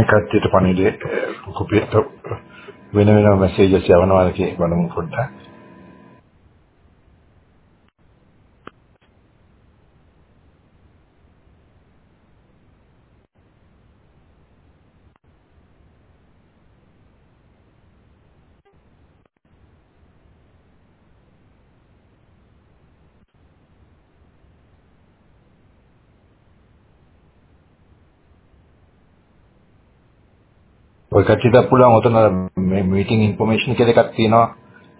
මේ කට්ටියට පණිවිඩේ කොපියට වෙන වෙනම මැසේජස් යවනවා කියන බලමු පොඩ්ඩක්. ඔය කට්ටියට පුළුවන් උතන මේ මීටින් ඉන්ෆර්මේෂන් කියලා එකක් තියෙනවා.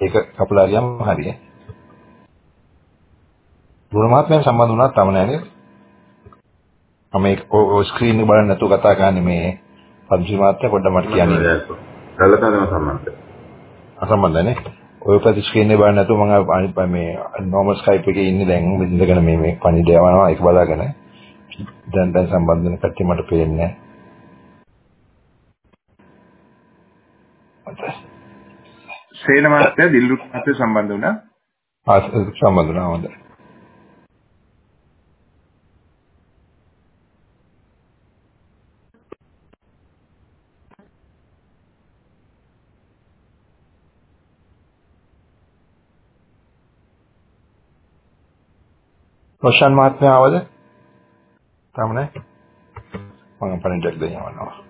ඒක කපලා හරියම් හරිය. ගුණ මහත්මයා සම්බන්ධ වුණා තම නෑ නේද? මම ඔය ස්ක්‍රීන් එක බලන්න නැතුව කතා කරන්නේ මේ පන්සි මහත්මයා පොඩ්ඩක් මට කියන්නේ. කළතනම සම්බන්ධයි. අසම්බන්ධනේ. ඔය පැති ස්ක්‍රීන් එක බලන්න නැතුව මම අනිත් මේ නෝමල් ස්කයිප් එකේ ඉන්නේ දැන් ඉඳගෙන මේ මේ පණිඩ යවනවා ඒක බලාගෙන. දැන් දැන් සම්බන්ධ වෙන කට්ටිය මට පේන්නේ නැහැ. සේන මහත්තයා දිල්රුත් මහත්තයා සම්බන්ධ වුණා. ආ සම්බන්ධ වුණා හොඳයි. රොෂන් මහත්මයා ආවද? තාම නැහැ. මම පණිඩක් දෙන්න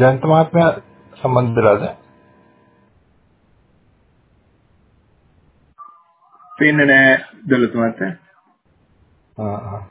ජයන්ත මහත්මයා සම්බන්ධ වෙලාද? පේන්නේ නැහැ දලතු මහත්තයා. ආ ආ.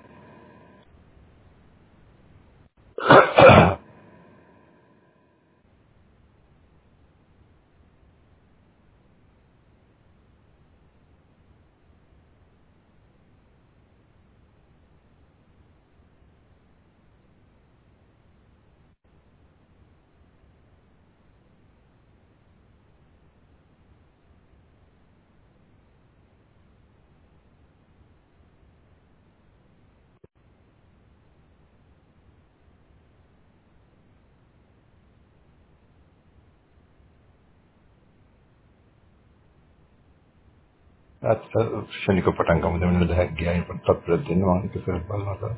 ශනික පටන් ගමු. දෙන්න දෙයක් ගියයි පොත්පත් දෙන්න. මම ඒක කරලා බලනවා.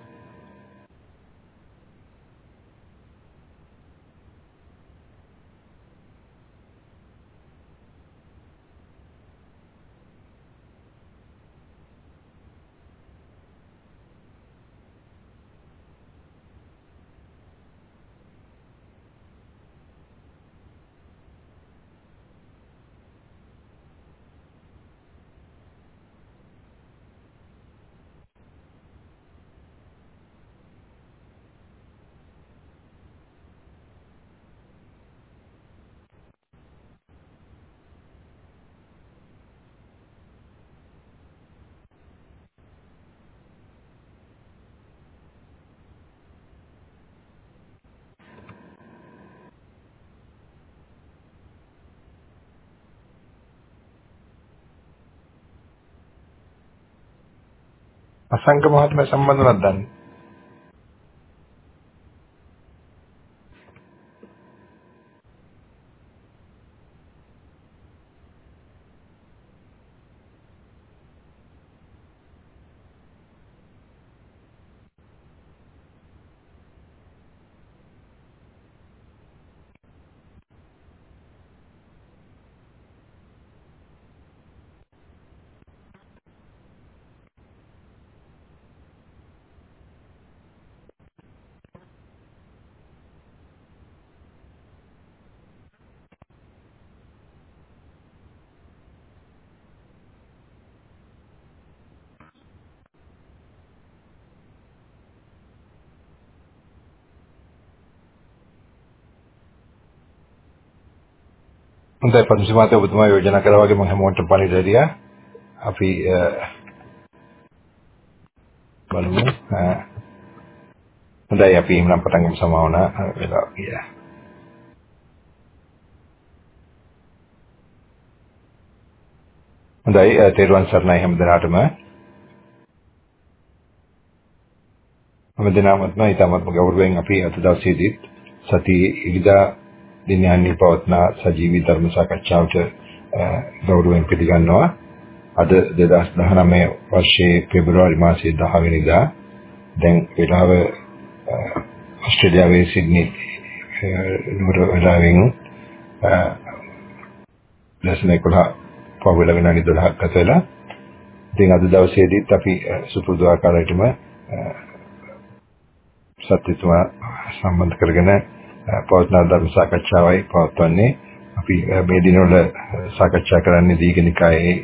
අසංක මහත්මයා සම්බන්ධව දන්නේ. හොඳයි පන්සි මාතේ ඔබතුමා යෝජනා කරා වගේ මම හැමෝටම පණිවිඩය අපි බලමු. හොඳයි අපි එහෙනම් පටන් ගමු සමාවන වෙලා ගියා. හොඳයි තේරුවන් සරණයි හැමදෙනාටම. හැමදෙනාමත්ම ඊටමත්ම ගෞරවයෙන් අපි අද දවසේදී සතියේ ඉරිදා දිනයන්හි පවත්න සජීවී ධර්ම සාකච්ඡාවට ගෞරවයෙන් පිළිගන්නවා. අද 2019 වර්ෂයේ පෙබරවාරි මාසයේ 10 වෙනිදා දැන් වෙලාව ඕස්ට්‍රේලියාවේ සිඩ්නි නුවර වෙලාවෙන් ලෙසන 11 පහුවෙලා විනාඩි 12ක් ගත වෙලා ඉතින් අද දවසේදීත් අපි සුපුරුදු ආකාරයටම සත්‍යතුමා සම්බන්ධ කරගෙන පවත්වන ධර්ම සාකච්ඡාවයි පවත්වන්නේ අපි මේ දිනවල සාකච්ඡා කරන්නේ දීඝනිකායේ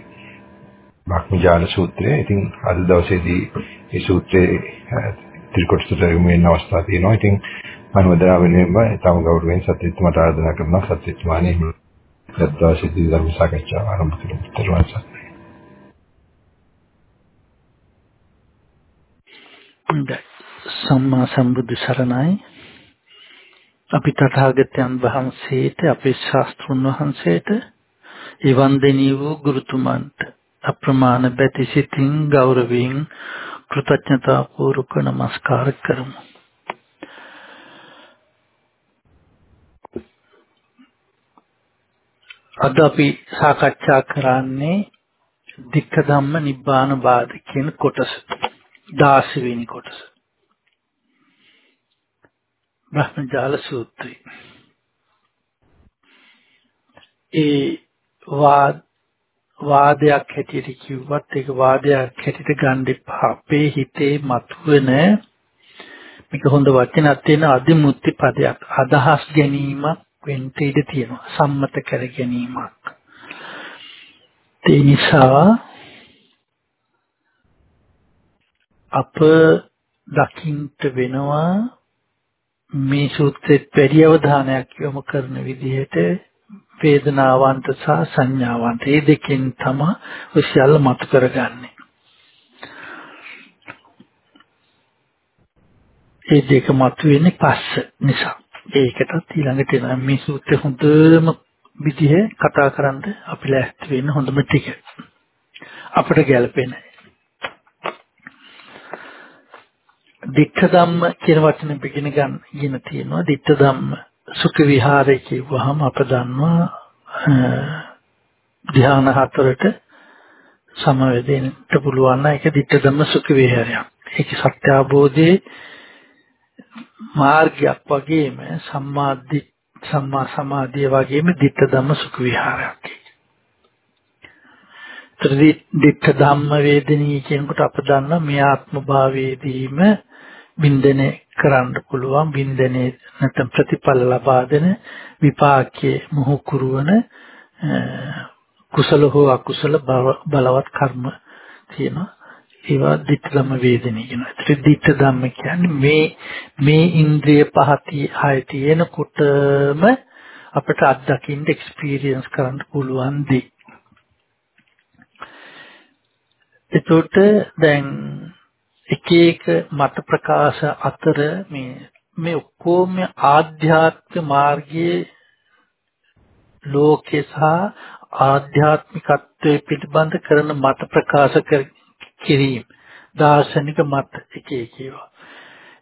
භක්මජාල සූත්‍රය. ඉතින් අද දවසේදී මේ සූත්‍රයේ ත්‍රිකොටසට යොමු වෙන අවස්ථා තියෙනවා. ඉතින් අනුවදනා වෙනුවෙන්ම තම ගෞරවයෙන් සත්‍යත්වයට ආරාධනා කරනවා සත්‍යත්වමානේ දවසේදී ධර්ම සාකච්ඡාව ආරම්භ කරමු. ත්‍රිවන් සත්‍ය. හොඳයි. සම්මා සම්බුදු සරණයි. අපි තථාගතයන් වහන්සේට අපේ ශාස්ත්‍රුන් වහන්සේට එවන් දෙනී වූ ගුරුතුමන්ට අප්‍රමාණ බැති සිතින් ගෞරවයෙන් කෘතඥතා පූර්වක නමස්කාර කරමු. අද අපි සාකච්ඡා කරන්නේ දික්ක ධම්ම නිබ්බාන බාධ කියන කොටස 16 වෙනි කොටස. බ්‍රහ්මජාල සූත්‍රය. ඒ වාද වාදයක් හැටියට කිව්වත් ඒක වාදයක් හැටියට ගන්න එපා. අපේ හිතේ මතුවෙන මේක හොඳ වචනක් තියෙන අදිමුත්‍ති පදයක්. අදහස් ගැනීමක් වෙන්න ඉඩ තියෙනවා. සම්මත කර ගැනීමක්. ඒ නිසා අප දකින්ට වෙනවා මේ සූත්‍රෙත් වැඩි අවධානයක් යොමු කරන විදිහට වේදනාවන්ත සහ සංඥාවන්ත මේ දෙකෙන් තමයි ඔය සියල්ල මතු කරගන්නේ. මේ දෙක මතු වෙන්නේ පස්ස නිසා. ඒකටත් ඊළඟට එන මේ සූත්‍රය හොඳම විදිහ කතා කරන්න අපි ලෑස්ති වෙන්න හොඳම ටික. අපිට ගැළපෙන. Ditta ධම්ම කියන වචනේ පිටින ගන්න ඉගෙන තියෙනවා. ditta ධම්ම සුඛ විහාරය කියවහම අප දන්නවා ධ්‍යාන හතරට සමවැදෙන්න පුළුවන් නම් ඒක ditta ධම්ම සුඛ විහාරයක්. ඒක සත්‍ය අවබෝධයේ මාර්ගයක් වගේම සම්මාදි සම්මා සමාධිය වගේම ditta ධම්ම සුඛ විහාරයක්. ත්‍රිදිත්ත ධම්ම වේදනී කියනකොට අප දන්නා මේ ආත්ම භාවයේදීම බින්දනේ කරන්න පුළුවන් බින්දනේ නැත්නම් ප්‍රතිඵල ලබා දෙන විපාකයේ මොහු කුරුවන කුසල හෝ අකුසල බලවත් කර්ම තියෙනවා ඒවා ditthදම වේදනී කියනවා. ඒත් ditta ධම්ම කියන්නේ මේ මේ ඉන්ද්‍රිය පහති ආය තියෙනකොටම අපිට අත්දකින්න එක්ස්පීරියන්ස් කරන්න පුළුවන් දේ. එතකොට දැන් එක එක මත ප්‍රකාශ අතර මේ මේ ඔක්කොම ආධ්‍යාත්මික මාර්ගයේ ලෝකේ සහ ආධ්‍යාත්මිකත්වයේ පිළිබඳ කරන මත ප්‍රකාශ කිරීම දාර්ශනික මත එක එක ඒවා.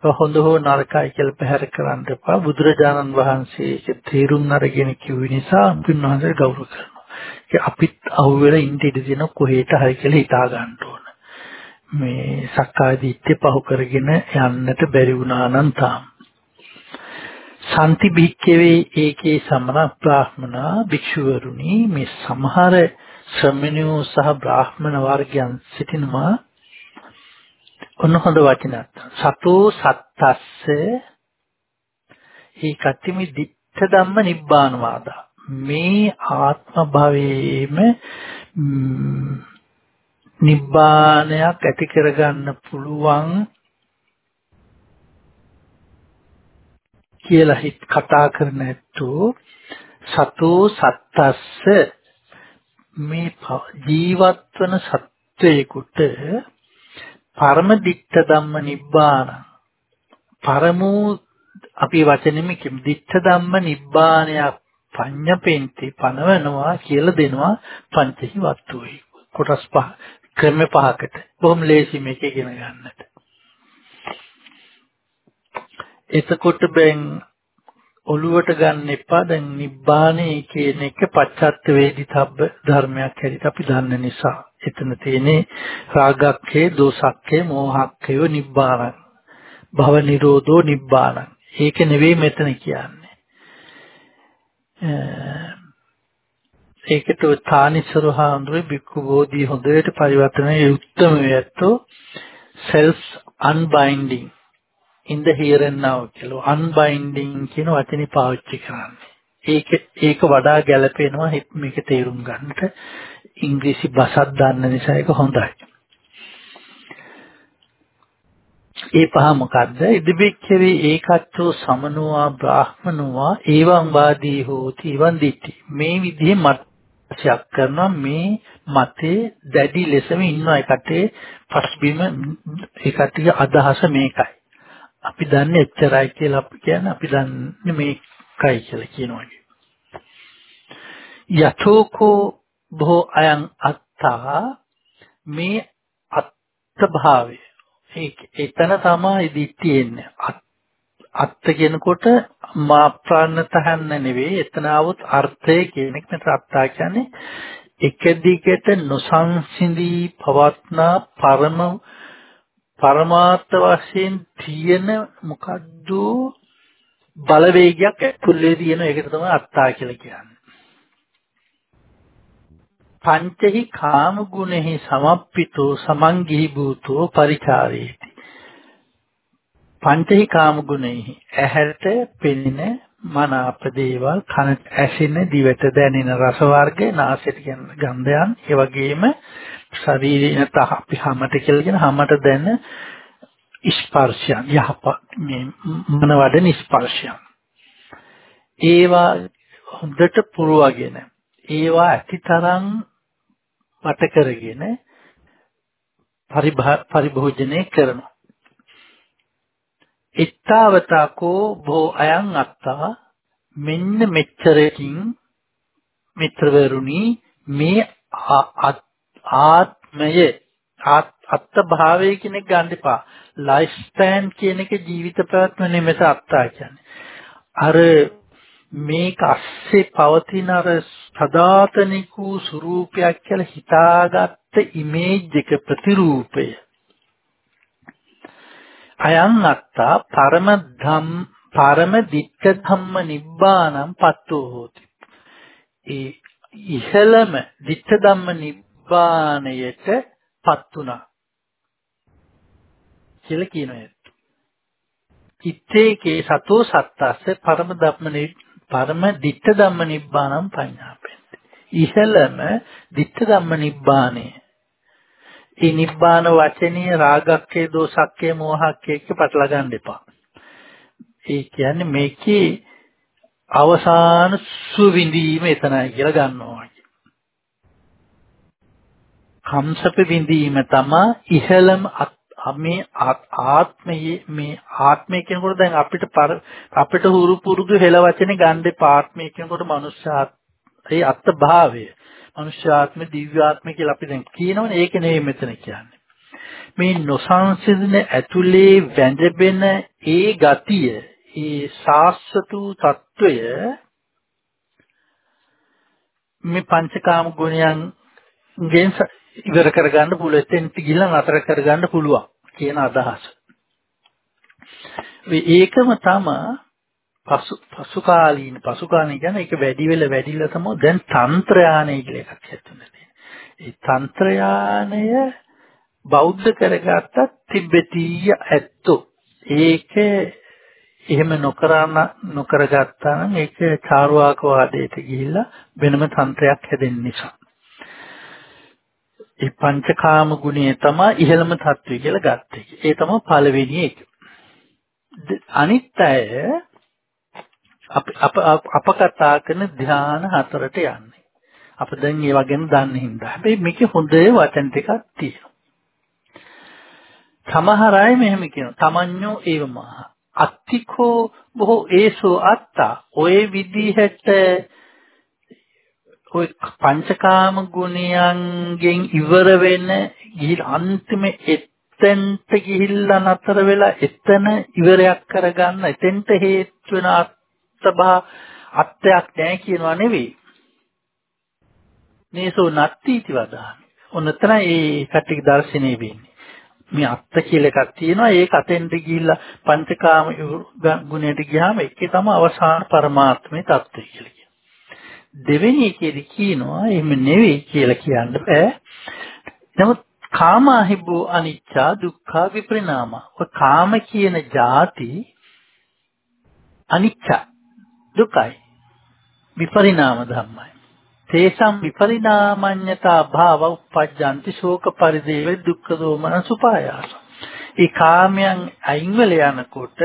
ඒක හොඳ හෝ නරකයි කියලා පැහැර කරන්න එපා. බුදුරජාණන් වහන්සේ ඒක තේරුම් අරගෙන කිව්ව නිසා උන්වහන්සේ ගෞරව කරනවා. ඒක අපිත් අහුවෙලා ඉඳ ඉඳ දෙන කොහෙට හරි කියලා හිතා ගන්න ඕන. මේ සක්කාය දිට්ඨිය පහු කරගෙන යන්නට බැරි වුණා නම් තාම. සම්ති භික්කවේ ඒකේ සමන බ්‍රාහ්මනා භික්ෂුවරුනි මේ සමහර ශ්‍රමණයෝ සහ බ්‍රාහ්මණ වර්ගයන් සිටිනවා ඔන්න හොඳ වචනයක්. සතෝ සත්තස්ස ඒ කතිමි දිත්ත ධම්ම නිබ්බානවාදා. මේ ආත්ම භවයේම නිබ්බානයක් ඇති කරගන්න පුළුවන් කියලා හිත කතා කරන ඇත්තෝ සතෝ සත්තස්ස. මේ ජීවත් වන සත්වයකට පරම දිට්ඨ ධම්ම නිබ්බාන පරමෝ අපි වචනෙම කිම් දිට්ඨ ධම්ම නිබ්බානයක් පඤ්ඤපෙන්ති පනවනවා කියලා දෙනවා පංචහි වස්තුවේ කොටස් පහ. ක්‍රම පහකට. බොහොම ලේසි මේක ඉගෙන ගන්නට. එතකොට බෙන් ඔළුවට ගන්න එපා. දැන් නිබ්බානේ කියන එක පච්චත්ත වේදිතබ්බ ධර්මයක් හැටියට අපි දන්න නිසා. එතන තියෙන්නේ රාගක්ඛේ දෝසක්ඛේ මෝහක්ඛේ නිබ්බාන භව නිරෝධෝ නිබ්බාන ඒක නෙවෙයි මෙතන කියන්නේ. ඒකට තානිසරු හාමුදුරුවෝ බික්කු බෝධි හොඳට පරිවර්තනයේ උත්තම වේත්තෝ self unbinding in the here and now කියලා unbinding කියන වචනේ පාවිච්චි කරන්නේ. ඒක ඒක වඩා ගැළපෙනවා මේක තේරුම් ගන්නට ඉංග්‍රීසි භාෂාවක් දන්න නිසා ඒක හොඳයි. ඒ පහ මොකද්ද? ඉදිබික්කවේ ඒකච්චෝ සමනුවා බ්‍රාහ්මනුවා ඒවං වාදී හෝති එවං දිට්ඨි. මේ විදිහේ මතයක් කරනවා. මේ මතේ දැඩි ලෙසම ඉන්න එකටේ පස්බිම ඒකටිගේ අදහස මේකයි. අපි දන්නේ එච්චරයි කියලා අපි කියන්නේ. අපි දන්නේ මේකයි කියලා කියනවා. යතෝකෝ බොහෝ අයං අත්තා. මේ අත්ත භාවය ඒක එතන තමයි දිට්ඨිය එන්නේ. අත්ත කියනකොට මා ප්‍රාණතහන්න නෙවෙයි එතන આવුත් අර්ථය කියන එක මෙතන අත්තා කියන්නේ එක දිගට නොසංසිඳී පවත්නා පරම පරමාර්ථ වශයෙන් තියෙන මොකද්ද බලවේගයක් ඇතුළේ තියෙන ඒකට තමයි අත්තා කියලා කියන්නේ. පංචහි කාම ගුණෙහි සමප්පිතෝ සමංගිහි භූතෝ පරිචාරේති. පංචහි කාම ගුණෙහි ඇහැට පෙනෙන මනාප දේවල් කනට ඇසෙන දිවට දැනෙන රස වර්ග නාසයට කියන ගන්ධයන් ඒ වගේම ශරීරයෙන් තහ අපි හැමත කියලා කියන හැමත දැනෙන ස්පර්ශයන් යහපත් මේ මන වඩන ස්පර්ශයන් ඒවා හොඳට පුරවගෙන ඒවා ඇතිතරම් වට කරගෙන පරිභෝජනය කරනවා. Ittavatakෝ භෝ අයං අත්තා මෙන්න මෙච්චරකින් මිත්‍රවරුනි මේ ආත්මය අත්ත භාවය කියන එක ගන්න එපා. ලයිෆ් ස්පෑන් කියන එක ජීවිත පැවැත්ම නෙමෙයි අත්තා කියන්නේ. අර මේක අස්සේ පවතින අර සදාතනික වූ ස්වરૂපයක් කියලා හිතාගත්ත ඉමේජ් එක ප්‍රතිරූපය අයං අත්තා පරම ධම් පරම දික්ක ධම්ම නිබ්බානම් පත්තෝ හෝති ඒ ඉහළම දික්ක ධම්ම නිබ්බාණයට පත් වුණා කියලා කියනවා ඉත්තේකේ සතෝ සත්තස්ස පරම ධම්ම පරම ditta ධම්ම නිබ්බානම් පඤ්ඤාපෙන්ති. ඉහළම ditta ධම්ම නිබ්බානය. ඒ නිබ්බාන වචනේ රාගක්කේ දෝසක්කේ මෝහක්කේ එක්ක පටල ගන්න එපා. ඒ කියන්නේ මේකේ අවසාන සුවිඳීම එතනයි කියලා ගන්නවා. කම්සප විඳීම තමයි ඉහළම මේ ආත්මයේ මේ ආත්මය කියනකොට දැන් අපිට අපිට හුරු පුරුදු හෙළ වචනේ ගන්න පාත්මය කියනකොට මනුෂ්‍යාත් ඒ අත්ත අනුශාත්ම දිව්‍යාත්ම කියලා අපි දැන් කියනවනේ ඒක නෙවෙයි මෙතන කියන්නේ. මේ නොසංසිඳන ඇතුලේ වැඳෙබෙන ඒ ගතිය, ඒ සාස්වතු తত্ত্বය මේ පංචකාම ගුණයන් ගෙන් ඉවර කරගන්න පුළුවන්. එතෙන්ට ගිහිල්ලා නතර කරගන්න පුළුවන් කියන අදහස. ඒකම තමයි පසු පසුකාලීන පසුකාලීන කියන්නේ ඒක වැඩි වෙලා වැඩිලා තමයි දැන් තන්ත්‍රයානය කියලා එකක් හැදුණා තියෙන්නේ. ඒ තන්ත්‍රයානය බෞද්ධ කරගත්තත් තිබෙතීය ඇත්තෝ. ඒක එහෙම නොකරන නොකරගත්තා නම් ඒක චාරවාකවාදයට ගිහිල්ලා වෙනම තන්ත්‍රයක් හැදෙන්න නිසා. ඒ පංචකාම ගුණය තමයි ඉහළම தত্ত্বය කියලා ගත්තේ. ඒ තමයි පළවෙනි එක. අනිත් අය අප අප කතා කරන ධ්‍යාන හතරට යන්නේ. අප දැන් ඒවා ගැන දන්නේ හින්දා. හැබැයි මේකේ හොඳ වචන ටිකක් තියෙනවා. සමහර අය මෙහෙම කියනවා. තමන්‍යෝ ඒවමහ. අත්තිකෝ බොහෝ ඒසෝ අත්තා. ඔය විදිහට ඔය පංචකාම ගුණයන්ගෙන් ඉවර වෙන ගිහින් අන්තිම එතෙන්ට ගිහිල්ලා නතර වෙලා එතන ඉවරයක් කරගන්න එතෙන්ට හේතු වෙන අත්බා අත්‍යක් නැහැ කියනවා නෙවෙයි. මේසෝ නත්තිති වදාමි. ඔන්න තමයි ඒ කටික දර්ශනේ වෙන්නේ. මේ අත්ත කියලා එකක් තියෙනවා ඒක අතෙන්ට ගිහිල්ලා පංචකාම ගුණයට ගියාම ඒකේ තමයි අවසාන පරමාත්මේ தත්ත්වය කියලා දෙවෙනි එකේදී කියනවා එහෙම නෙවෙයි කියලා කියන්න බෑ. නමුත් කාමාහිබ්බෝ අනිච්චා දුක්ඛ විපරිණාම. ඔය කාම කියන ಜಾති අනිච්ච දුකයි. විපරිණාම ධම්මයි. තේසම් විපරිණාමඤ්ඤතා භාව උපජ්ජಂತಿ ශෝක පරිදේව දුක්ඛ දෝමන සුපායාස. ඒ කාමයන් අයින් වෙලා යනකොට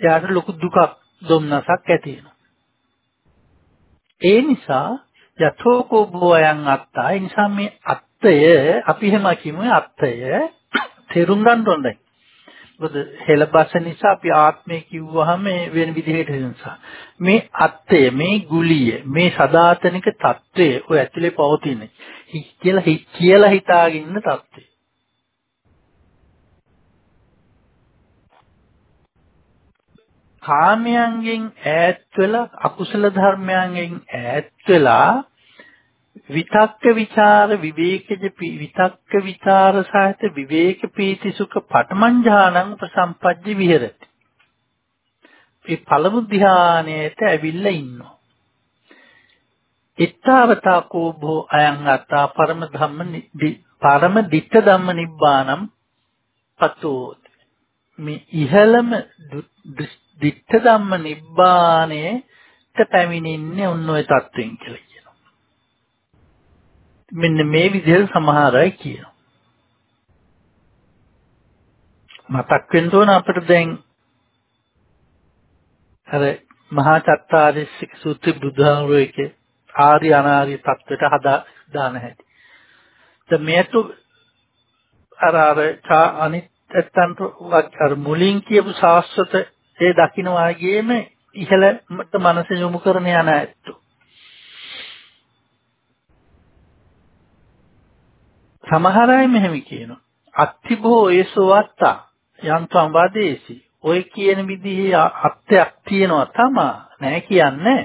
යාට ලොකු දුකක් දුම්නසක් ඇති වෙනවා. ඒ නිසා යතෝකෝ භෝයන් අත්තා ඒ නිසා මේ අත්තය අපි එහෙම කියමු අත්තය තේරුම් ගන්න ඕනේ. මොකද හෙලබස නිසා අපි ආත්මය කිව්වහම වෙන විදිහකට නිසා. මේ අත්ය මේ ගුලිය මේ සදාතනික తත්වය ඔය ඇතුලේ පවතින කියලා කියලා හිතාගෙන ඉන්න తත්වය. කාමයන්ගෙන් ඈත් වෙලා අකුසල ධර්මයන්ගෙන් ඈත් වෙලා විතක්ක ਵਿਚාර විවේකජ විතක්ක ਵਿਚාර සහිත විවේක පීති සුඛ පඨමං උපසම්පජ්ජ විහෙරති. මේ පළමු ධානයේට ඇවිල්ලා ඉන්නවා. ittavata ko bho අයං අත්තා පරම ධම්ම පරම ditta ධම්ම නිබ්බානම් පතෝ මේ ඉහළම ditta ධම්ම නිබ්බාණයට පැමිණෙන්නේ ඔන්න ඔය தත්වෙන් කියලා. මෙන්න මේ විදිහට සමහර අය කියනවා. මතක් වෙන්න ඕන අපිට දැන් අර මහා චත්තාරිස්සික සූත්‍ර බුදුහාමුදුරේ ආර්ය අනාර්ය தත්වෙට හදා දාන හැටි. දැන් මේතු අර අර අනිත් ඇත්තන්ට අර මුලින් කියපු සාස්වත ඒ දකින්න වාගේම ඉහළට මනස යොමු කරන යන ඇත්තෝ. සමහර අය මෙහෙම කියනවා. අත්තිබෝ ඒසවත්තා යන්තම් වාදේසි. ඔය කියන විදිහේ අත්‍යක් තියෙනවා තමා නෑ කියන්නේ.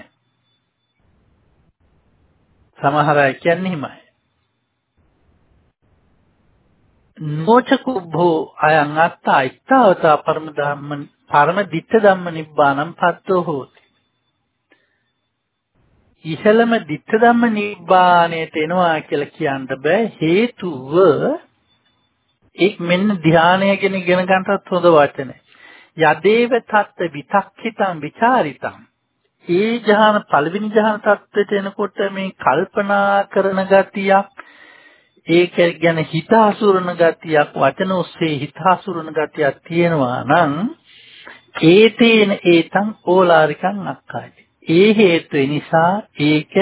සමහර අය කියන්නේ හිමයි. නොචකුබ්බෝ අයං අත්තා ඉත්තාවතා පරම ධම්ම පරම ditta ධම්ම නිබ්බානම් පත්තෝ හෝති. ඉහළම ditta ධම්ම නිබ්බාණයට එනවා කියලා කියන්න බෑ හේතුව එක් මෙන්න ධානය ගැන ඉගෙන ගන්නත් හොඳ වචනයි. යදේව තත්ත විතක්ඛිතං ਵਿਚාරිතං ඒ ජහන පළවෙනි ජහන තත්ත්වයට එනකොට මේ කල්පනා කරන ගතියක් ඒක ගැන හිත හසුරන ගතියක් වචන ඔස්සේ හිත හසුරන ගතියක් තියෙනවා නම් ඒතේන ඒතං ඕලාරිකං අක්කායි. ඒ හේතුව නිසා ඒක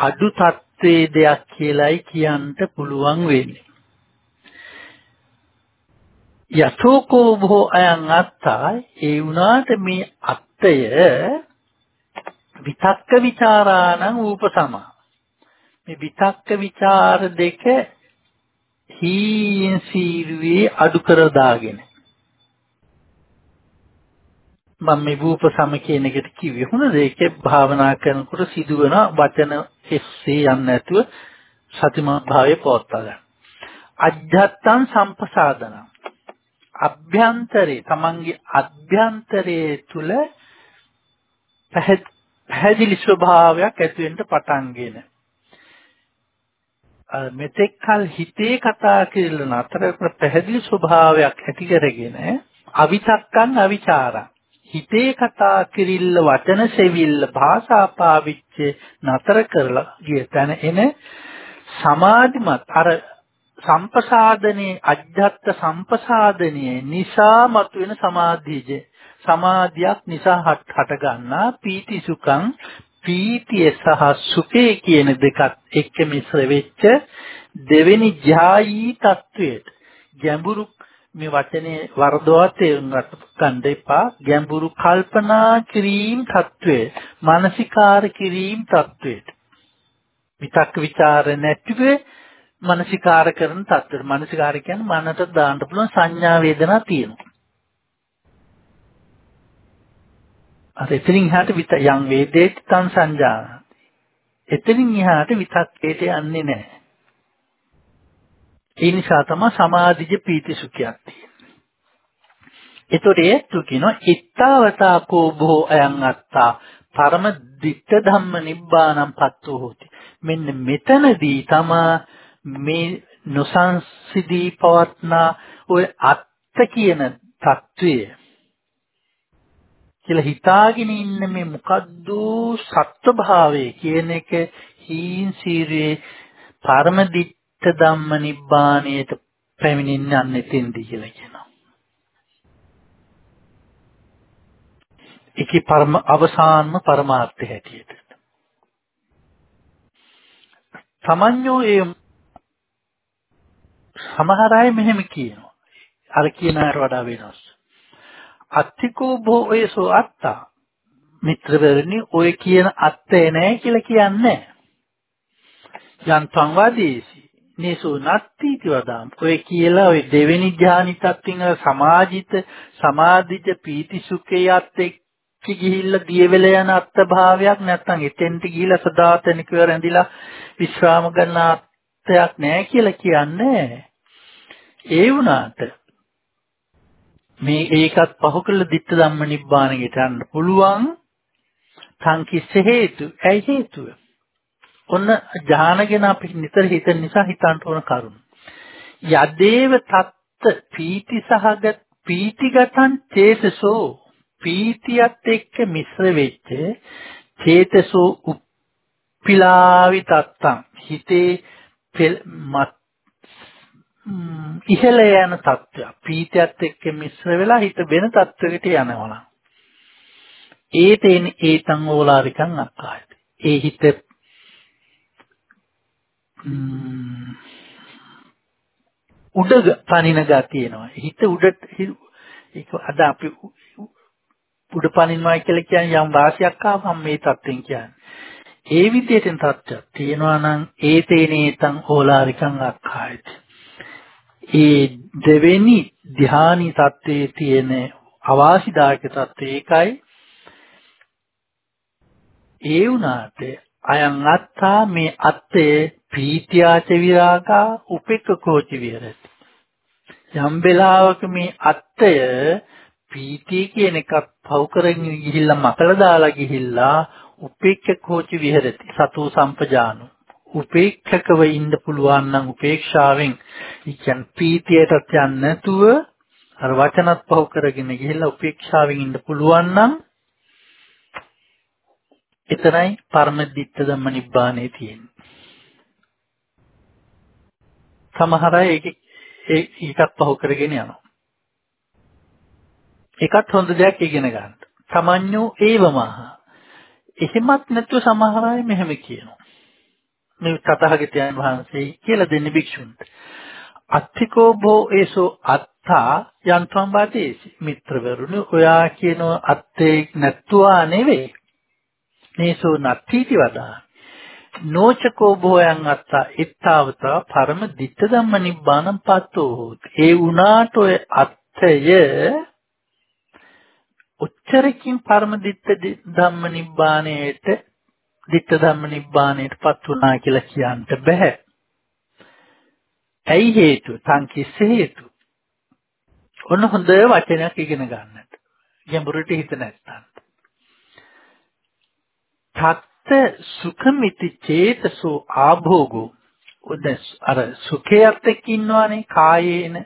අඩු තත්ත්වයේ දෙයක් කියලයි කියන්න පුළුවන් වෙන්නේ. යතෝකෝ භෝ අයං අත්තා. ඒ වුණාට මේ අත්තය විතක්ක ਵਿਚාරාණං ූපසමා මේ විතක්ක ਵਿਚාර දෙක හීන් සීරුවේ අඩු කර දාගෙන. මම මේ රූප සම කියන එකට කිව්වේ. හොඳද ඒකේ භාවනා කරනකොට සිදුවන වචන එස්සේ යන්නේ නැතුව සතිමත් භාවයේ පවත්වා ගන්න. අජ්ජත්තං සම්පසාදන. අභ්‍යන්තරේ තමන්ගේ අභ්‍යන්තරයේ තුල පැහැදිලි ස්වභාවයක් ඇති වෙන්න පටන්ගෙන මෙතෙක් කල හිතේ කතා කියලා නතර කර පැහැදිලි ස්වභාවයක් ඇති කරගෙන අවිතක්කං අවිචාරං. හිතේ කතා කිරිල්ල වචන සෙවිල්ල භාෂා පාවිච්චේ නතර කරලා ගිය තැන එන සමාධිමත් අර සම්පසාදනයේ අජ්ජත් සම්පසාදනයේ නිසා මතුවෙන සමාධිය සමාධියක් නිසා හට ගන්නා පීති සුඛං පීතිය සහ සුඛය කියන දෙකත් එක්ක මිශ්‍ර වෙච්ච දෙවෙනි ධායී තත්වයට ගැඹුරු මේ වචනේ වර්ධවා තේරුම් ගන්න එපා ගැඹුරු කල්පනා කිරීම තත්වයේ මානසිකාර කිරීම තත්වයට විතක් ਵਿਚාර නැතිව මානසිකාර කරන තත්ත්වෙට මානසිකාර කියන්නේ මනට දාන්න පුළුවන් සංඥා වේදනා තියෙනවා අර එතනින් එහාට විත යම් වේදේට තං සංජානති. එතනින් එහාට විතක්කේට යන්නේ නැහැ. ඒ නිසා තමයි සමාධිජ පීති සුඛයක් තියෙන්නේ. ඒතකොට ඒත්තු කියනවා ittavata ko බොහෝ අයං අත්තා පරම ditta ධම්ම නිබ්බානම් පත්තෝ හෝති. මෙන්න මෙතනදී තමා මේ නොසංසිදී පවත්නා ඔය අත්ත කියන తත්වය කියලා හිතාගෙන ඉන්න මේ මොකද්ද සත්ව භාවය කියන එක හීන් සීරේ පරම දිට්ඨ ධම්ම නිබ්බාණයට පැමිණෙන්න යන්න එතෙන්දී කියලා කියනවා. ඒකේ පරම අවසානම පරමාර්ථය හැටියට. සමඤ්ඤෝ ඒ සමහර අය මෙහෙම කියනවා. අර කියන අයට වඩා වෙනස්. අත්තිකෝ බෝ ඔයසෝ අත්තා මිත්‍රවරණි ඔය කියන අත්තේ නැහැ කියලා කියන්නේ යන්තං වාදීසි නේසෝ නත්තිති වදාම්. ඔය කියලා ඔය දෙවෙනි ඥානි තත්ත්වින් සමාජිත සමාධිජ පීතිසුඛයත් එක්ක ගිහිල්ලා දියවෙල යන අත්භාවයක් නැත්නම් එතෙන්ට ගිහිල්ලා සදාතනිකව රැඳිලා විශ්‍රාම ගන්න අත්යක් නැහැ කියලා කියන්නේ. ඒ වුණාට මේ ඒකත් පහු කළ ditta ධම්ම නිබ්බාණයට යන්න පුළුවන්. සංකිස්ස හේතු. ඇයි හේතුව? ඔන්න ඥානගෙන අපි නිතර හිතන නිසා හිතන්න ඕන කරුණ. යදේව තත්ත පීති සහගත පීතිගතං චේතසෝ. පීතියත් එක්ක මිශ්‍ර වෙච්ච චේතසෝ උප්පිලාවි තත්තං. හිතේ මත් ඉහළ යන තත්ත්වය. පීතියත් එක්ක මිශ්‍ර වෙලා හිත වෙන තත්ත්වයකට යනවා ඒ තේන ඒතං ඕලාරිකං අක්කායති ඒ හිත උඩ පනින ගතිය එනවා. හිත උඩට ඒක අද අපි උඩ පනිනවා කියලා කියන්නේ යම් වාසියක් ආවම මේ தත්ත්වෙන් කියන්නේ. ඒ විදිහටෙන් තත්ත්වයක් තියෙනවා නම් ඒ තේනේතං ඕලාරිකං අක්ඛායති. ඒ දෙවෙනි ධානී தත්ත්වයේ තියෙන අවාසිදායක தත්ත්වය ඒකයි. ඒ වුණාට අයන් අත්තා මේ අත්තේ පීත්‍යාච විරාගා උපෙක්ඛකෝච විහෙරති යම් වෙලාවක මේ අත්තය පීතිය කියන එකක් පව් කරගෙන ගිහිල්ලා මකලා දාලා ගිහිල්ලා උපේක්ඛකෝච විහෙරති සතෝ සම්පජානෝ. උපේක්ෂකව ඉන්න පුළුවන් නම් උපේක්ෂාවෙන් කියන්නේ පීතියටත් යන්නේ නැතුව අර වචනත් පහු කරගෙන ගිහිල්ලා උපේක්ෂාවෙන් ඉන්න පුළුවන් නම් එතරයි පරම දිත්ත ධම්ම නිබ්බානේ තියෙන්නේ. සමහර අය ඒක ඒකත් පහු කරගෙන යනවා. ඒකත් හොඳ දෙයක් ඉගෙන ගන්න. සමඤ්ඤෝ ඒවමහ. එහෙමත් නැතුව සමහර අය මෙහෙම කියනවා. මේ තථාගතයන් වහන්සේ කියලා දෙන්නේ භික්ෂුන්ට. අත්තිකෝ බෝ ඒසෝ අත්තා යන්තම් වාදේසි මිත්‍රවරුනි ඔයා කියන අත්තේ නැත්තුවා නෙවෙයි. නේසෝ නත්තිති වදා. නෝචකෝ භෝයන් අත්තා ittavata පරම ditta ධම්ම නිබ්බානම් පත්තෝ හෝති. ඒ උනාට ඔය අත්ය උච්චරකින් පරම ditta ධම්ම නිබ්බාණයට ditta ධම්ම නිබ්බාණයට පත් වුණා කියලා කියන්න බෑ. ඇයි හේතු? සංකිස්ස හේතු. ඔන්න හොඳ වචනයක් ඉගෙන ගන්නට. ගැඹුරට හිත නැත්තම්. තත්ත සුඛමිති චේතසෝ ආභෝගෝ. උද අර සුඛයත් එක්ක ඉන්නවනේ කායේන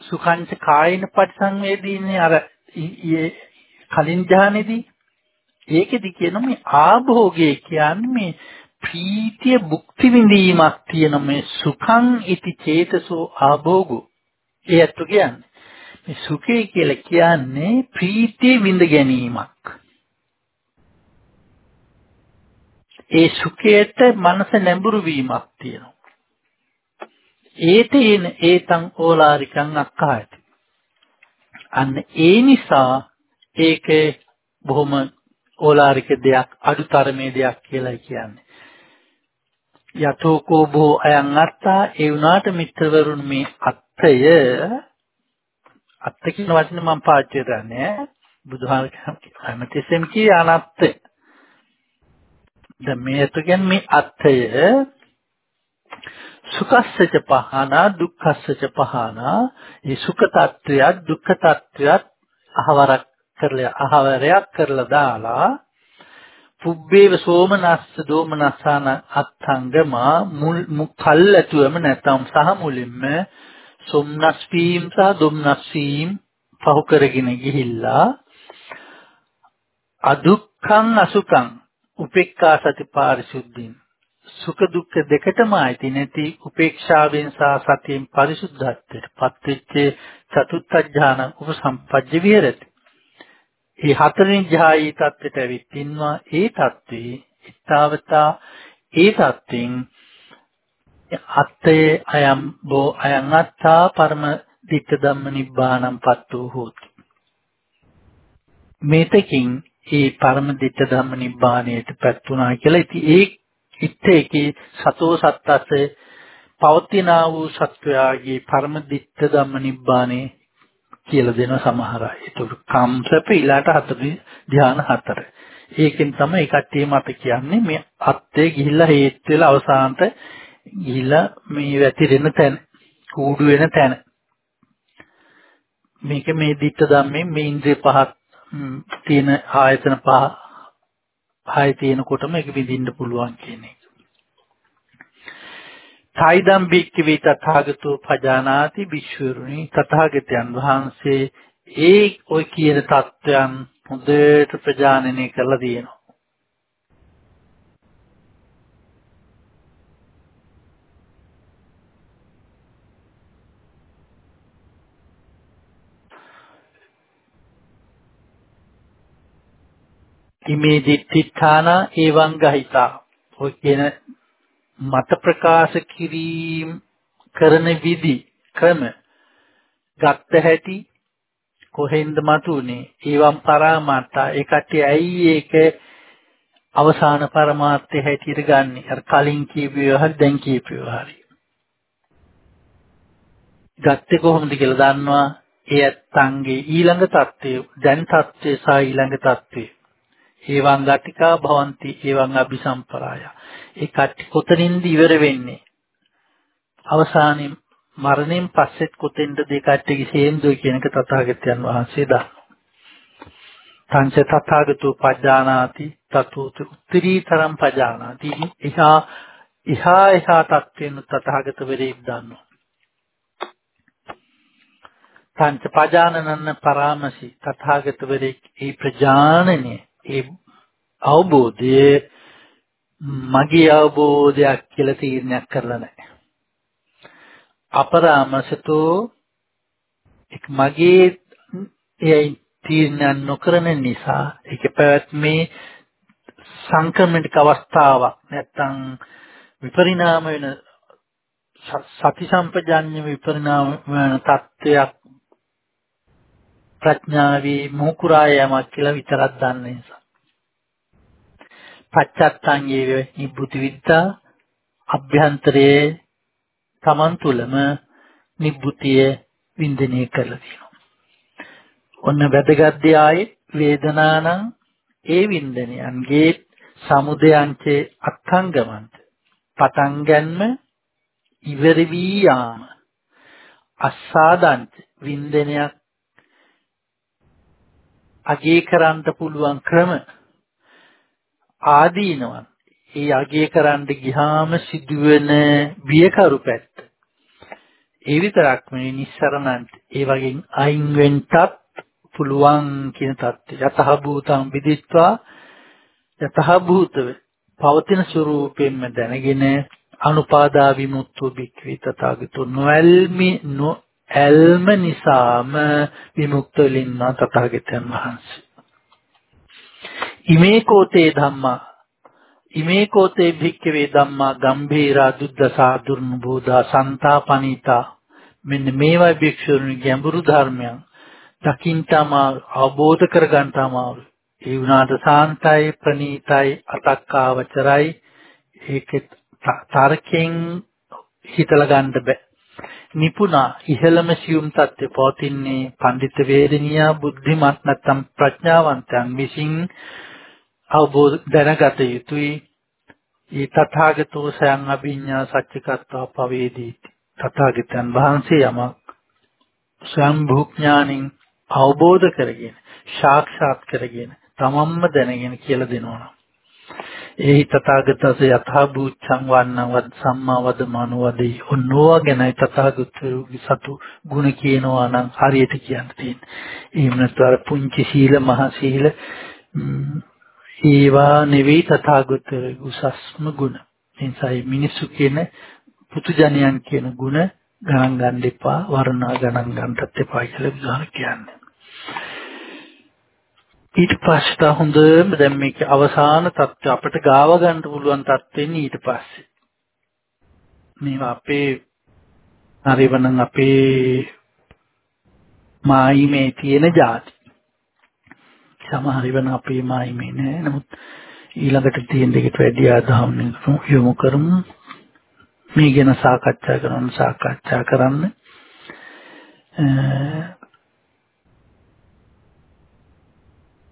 සුඛංච කායේන පරිසංවේදීනේ අර කලින් ධානයේදී ඒකෙදි කියන මේ ආභෝගය කියන්නේ මේ ප්‍රීතිය භුක්ති විඳීමක් තියෙන මේ සුඛං ඉති චේතසෝ ආභෝගෝ. ඒ අත්තු කියන්නේ මේ සුඛය කියලා කියන්නේ ප්‍රීතිය විඳ ගැනීමක්. ඒ සුඛයට මනස නැඹුරු වීමක් තියෙනවා. ඒතේන ඒතං ඕලාරිකං අක්ඛායති. අන්න ඒ නිසා ඒක බොහොම ඕලාරික දෙයක් අඩුතරමේ දෙයක් කියලා කියන්නේ. යතෝකෝ බෝ අයං අත්තා ඒ වුණාට මිත්‍රවරුන් මේ අත්ය අත්ති කියන වචනේ මම පාවිච්චි කරන්නේ බුදුහාම හැමතිස්සෙම කිය අනත්ත දැන් මේ අත කියන්නේ මේ අත්ය සුඛස්සච පහනා දුක්ඛස්සච පහනා. මේ සුඛ tattවයක් දුක්ඛ tattවයක් අහවරක් කරලා අහවරයක් කරලා දාලා පුබ්බේව සෝමනස්ස දෝමනසාන අත්ංගමා මුල් කල්ැතුවම නැතම් සහ මුලින්ම සොම්නස් වීම සහ දුම්නස් වීම පහු කරගෙන ගිහිල්ලා අදුක්ඛං අසුඛං උපේක්ඛා සති පාරිශුද්ධින් සුඛ දුක්ඛ දෙකටම ඇති නැති උපේක්ෂාවෙන් සහ සතියෙන් පරිසුද්ධත්වයට පත්වෙච්ච චතුත්ථ ඥාන උපසම්පජ්ජ විහෙරති. මේ හතරෙන් ඥායි தත්ත්වයට ඇවිත් ඉන්නවා ඒ தත්ත්වේ ඊතාවතා ඒ தත්ත්වෙන් අත්තේ අයම් බෝ අයං අත්තා පරම ditta ධම්ම නිබ්බානම්පත් වූ හොති. මේතකින් ඒ පරම දිට්ඨ ධම්ම නිබ්බාණයට පැත්තුණා කියලා. ඉතින් ඒ ඉත්තේකේ සතෝ සත්තස්සේ පවතිනා වූ සත්වයාගේ පරම දිට්ඨ ධම්ම නිබ්බාණය කියලා දෙන සමහර අය. ඒතකොට කම්සප ඊළාට හතර ධ්‍යාන හතර. ඒකෙන් තමයි ඒ කට්ටිය මත කියන්නේ මේ අත්තේ ගිහිල්ලා හේත් වෙලා අවසානට ගිහිල්ලා මේ වැතිරෙන තැන කූඩු වෙන තැන. මේක මේ ditta ධම්මේ මේ ඉන්ද්‍රිය පහක් තියෙන ආයතන පහ හය තියෙනකොටම ඒක විඳින්න පුළුවන් කියන එක. සායිදම් බික්කවේ තථාගතෝ පජානාති විශ්වරුනි තථාගතයන් වහන්සේ ඒ ඔය කියන தත්වයන් හොඳට ප්‍රජානනය කරලා තියෙනවා. ඉමේ දිට්ඨාන එවං ගහිතා. ඔය කියන මත ප්‍රකාශ කිරීම කරන විදි ක්‍රම ගත්ත හැටි කොහෙන්ද මතුනේ? එවං පරාමාර්ථා. ඒ කට්ටිය ඇයි ඒක අවසාන પરමාර්ථය හැටියට ගන්නෙ? අර කලින් කියපුවා හරි දැන් කියපුවා හරි. ගත්තේ කොහොමද කියලා දන්නවා. ඒ ඇත්තන්ගේ ඊළඟ தත්ත්වය දැන් தත්ත්වය සහ ඊළඟ தත්ත්වය. ඒවං ගතිකා භවಂತಿ ඒවං අபிසම්පරාය. ඒ කට්ටි කොතනින්ද ඉවර වෙන්නේ? අවසානයේ මරණයෙන් පස්සෙත් කොතෙන්ද ඒ කට්ටියගේ සේන්දුව කියන එක තථාගතයන් වහන්සේ දන්නවා. තංච තථාගතෝ පජානාති තතුත උත්තරීතරම් පජානාති. එහා එහා එහා තත්වෙන තථාගතවරයෙක් දන්නවා. තංච පජානනන්න පරාමසි තථාගතවරයෙක් ඒ ප්‍රජානනයේ. ඒ අවබෝධය මගේ අවබෝධයක් කියලා තීරණයක් කරලා නැහැ. අපරාමසතෝ එක් මගේ එයි තීරණ නොකරන නිසා ඒක පැවැත්මේ සංක්‍රමණික අවස්ථාවක් නැත්තම් විපරිණාම වෙන සති සම්පජාඤ්ඤ විපරිණාම වෙන තත්ත්වයක් ප්‍රඥාවේ මොහුකුරා යමක් කියලා විතරක් දන්න නිසා. පච්චත්තං ඒ නිබ්බුති විද්දා අභ්‍යන්තරයේ Taman තුලම නිබ්බුතිය වින්දනය කරලා තියෙනවා. ඔන්න වැදගත් ධ්‍යායේ වේදනානම් ඒ වින්දනයන්ගේ සමුදයන්චේ අත්ංගමන්ත. පටන් ගන්න ඉවර වී යාම. අස්සාදන්ත වින්දනයක් අගේ කරන්න පුළුවන් ක්‍රම ආදීනවන් ඒ අගේ කරන්න ගියාම සිදුවෙන බියකරු පැත්ත. ඒ විතරක් මේ නිස්සරණන්ට ඒ වගේ අයින් වෙන්නත් පුළුවන් කියන தත්ත්වය. යතහ භූතං විදිත්වා යතහ භූතව පවතින ස්වરૂපයෙන්ම දැනගෙන අනුපාදා විමුක්තු බික්වි තථාගතෝ නොඇල්මි නොඇල්ම නිසාම විමුක්ත වෙලින්න තථාගතයන් වහන්සේ. ඉමේ කෝතේ ධම්මා. ඉමේ කෝතේ භික්ඛවේ ධම්මා ගම්භීරා දුද්දසා දුර්නුබෝධා සන්තාපනිතා. මෙන්න මේවයි භික්ෂුණි ගැඹුරු ධර්මයන්. දකින්ටම අවබෝධ කරගන්නටම ඒ වුණාට සාන්තයි ප්‍රණීතයි අතක්කාවචරයි ඒකේ තර්කයෙන් හිතලා ගන්න බෑ. නිපුණා. ඉහළම සියුම් தත්ත්වය පවතින්නේ පඬිත වේදනියා බුද්ධිමත් නැත්නම් ප්‍රඥාවන්තයන් විසින් අවබෝධ දැනගත යුතුයි. ඒ තථාගතෝ සයන් අභිඤ්ඤා සච්චිකත්වා පවේදීති. තථාගතයන් වහන්සේ යමක් සම්භුඥානින් අවබෝධ කරගෙන සාක්ෂාත් කරගෙන තමන්ම දැනගෙන කියලා දෙනවා ඒ තථාගතස යථා භූච්ඡං වන්නවත් සම්මා වදමාන වදේ ඔන්නෝවා ගැනයි තථාගතගේ සතු ගුණ කියනවා නම් හරියට කියන්න තියෙන්නේ. එහෙම නැත්නම් අර පුංචි සීල මහ සීල ඒවා නෙවෙයි තථාගතගේ උසස්ම ගුණ. එනිසායි මිනිසු කියන පුතුජනයන් කියන ගුණ ගණන් ගන්න එපා වර්ණා ගණන් ගන්නත් එපා කියලා බුදුහාම කියන්නේ. ඊට පස්සේ තා හොඳම දැන් මේක අවසාන தත්ත්ව අපිට ගාව ගන්න පුළුවන් தත්ත්වෙන් ඊට පස්සේ. මේවා අපේ හරිවනම් අපේ මායිමේ තියෙන જાති. සමහරවන අපේ මායිමේ නෑ. නමුත් ඊළඟට තියෙන දෙකට වැඩි ආදාහම් යොමු කරමු. මේ ගැන සාකච්ඡා කරන සාකච්ඡා කරන්න.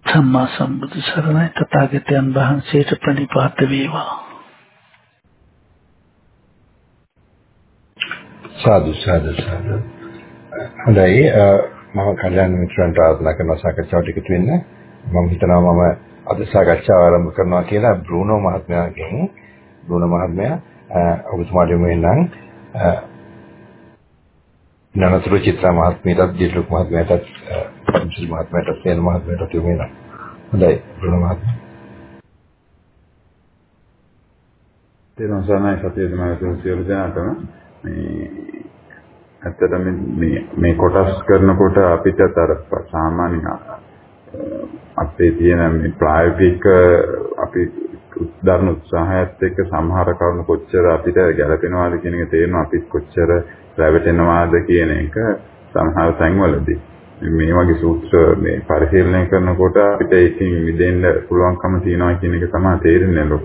සම්මා සම්බුදු සරණයි. තථාගතයන් වහන්සේට ප්‍රණිපාත වේවා. සාදු සාදු සාදු. හොඳයි. මම කල්‍යාණ මිත්‍රයන්ට ආරාධනා කරන සාකච්ඡාවට එකතු වෙන්න මම හිතනවා මම අද සාකච්ඡාව ආරම්භ කරනවා කියලා බ්‍රූනෝ මහත්මයාගෙන් බ්‍රූනෝ මහත්මයා ඔබතුමාට යොමු වෙනනම් නනතුරු චිත්‍රා මහත්මියටත් දිලුක් මහත්මයාටත් පන්සිල් මහත්මයාටත් සේන මහත්මයාටත් යොමු වෙනවා. හොඳයි බ්‍රුණ මහත්මයා. තේරුම් ගන්නයි සතිය දෙනාට සියලු දෙනාටම මේ ඇත්තටම මේ මේ කොටස් කරනකොට අපිට අර සාමාන්‍ය අපේ තියෙන මේ ප්‍රායෝගික අපි උදාහරණ උත්සාහයත් එක්ක සමහර කරුණු කොච්චර අපිට ගැළපෙනවද කියන එක තේරෙනවා අපි කොච්චර රැවටෙනවාද කියන එක සමහර තැන්වලදී මේ වගේ සූත්‍ර මේ පරිශීලනය කරනකොට අපිට ඒකෙන් මිදෙන්න පුළුවන්කම තියෙනවා කියන එක තමයි තේරෙන්නේ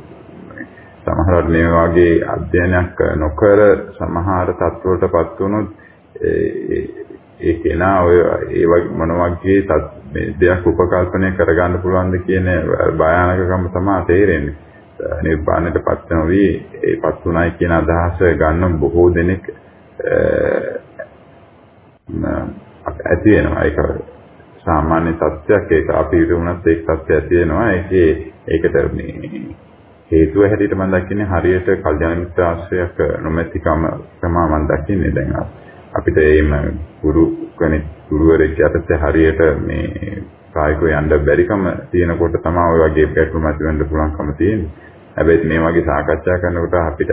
සමහරවිට මේ වගේ අධ්‍යයනයක් නොකර සමහර තත්ත්වවලටපත් වුණොත් ඒ කෙනා ඔය ඒ වගේ මොන වගේ මේ දෙයක් උපකල්පනය කරගන්න පුළුවන්ද කියන භයානකකම තමයි තේරෙන්නේ. නිර්වාණයටපත් නොවි ඒපත් උනායි කියන අදහස ගන්න බොහෝ දෙනෙක් ඇති වෙනවා. ඒක සාමාන්‍ය තත්ත්වයක්. ඒක අපිට වුණත් ඒක තත්ත්වය ඇති වෙනවා. ඒකේ ඒකට මේ හේතුව හැටියට මම දකින්නේ හරියට කල්යාණ මිත්‍ර ආශ්‍රයයක් නොමැතිකම තමයි මම දකින්නේ දැන් අපිට එහෙම ගුරු කෙනෙක් ගුරුවරයෙක් යටතේ හරියට මේ කායිකව යන්න බැරිකම තියෙනකොට තමයි ওই වගේ ගැටලු මතුවෙන්න පුළුවන්කම තියෙන්නේ. හැබැයි මේ වගේ සාකච්ඡා කරනකොට අපිට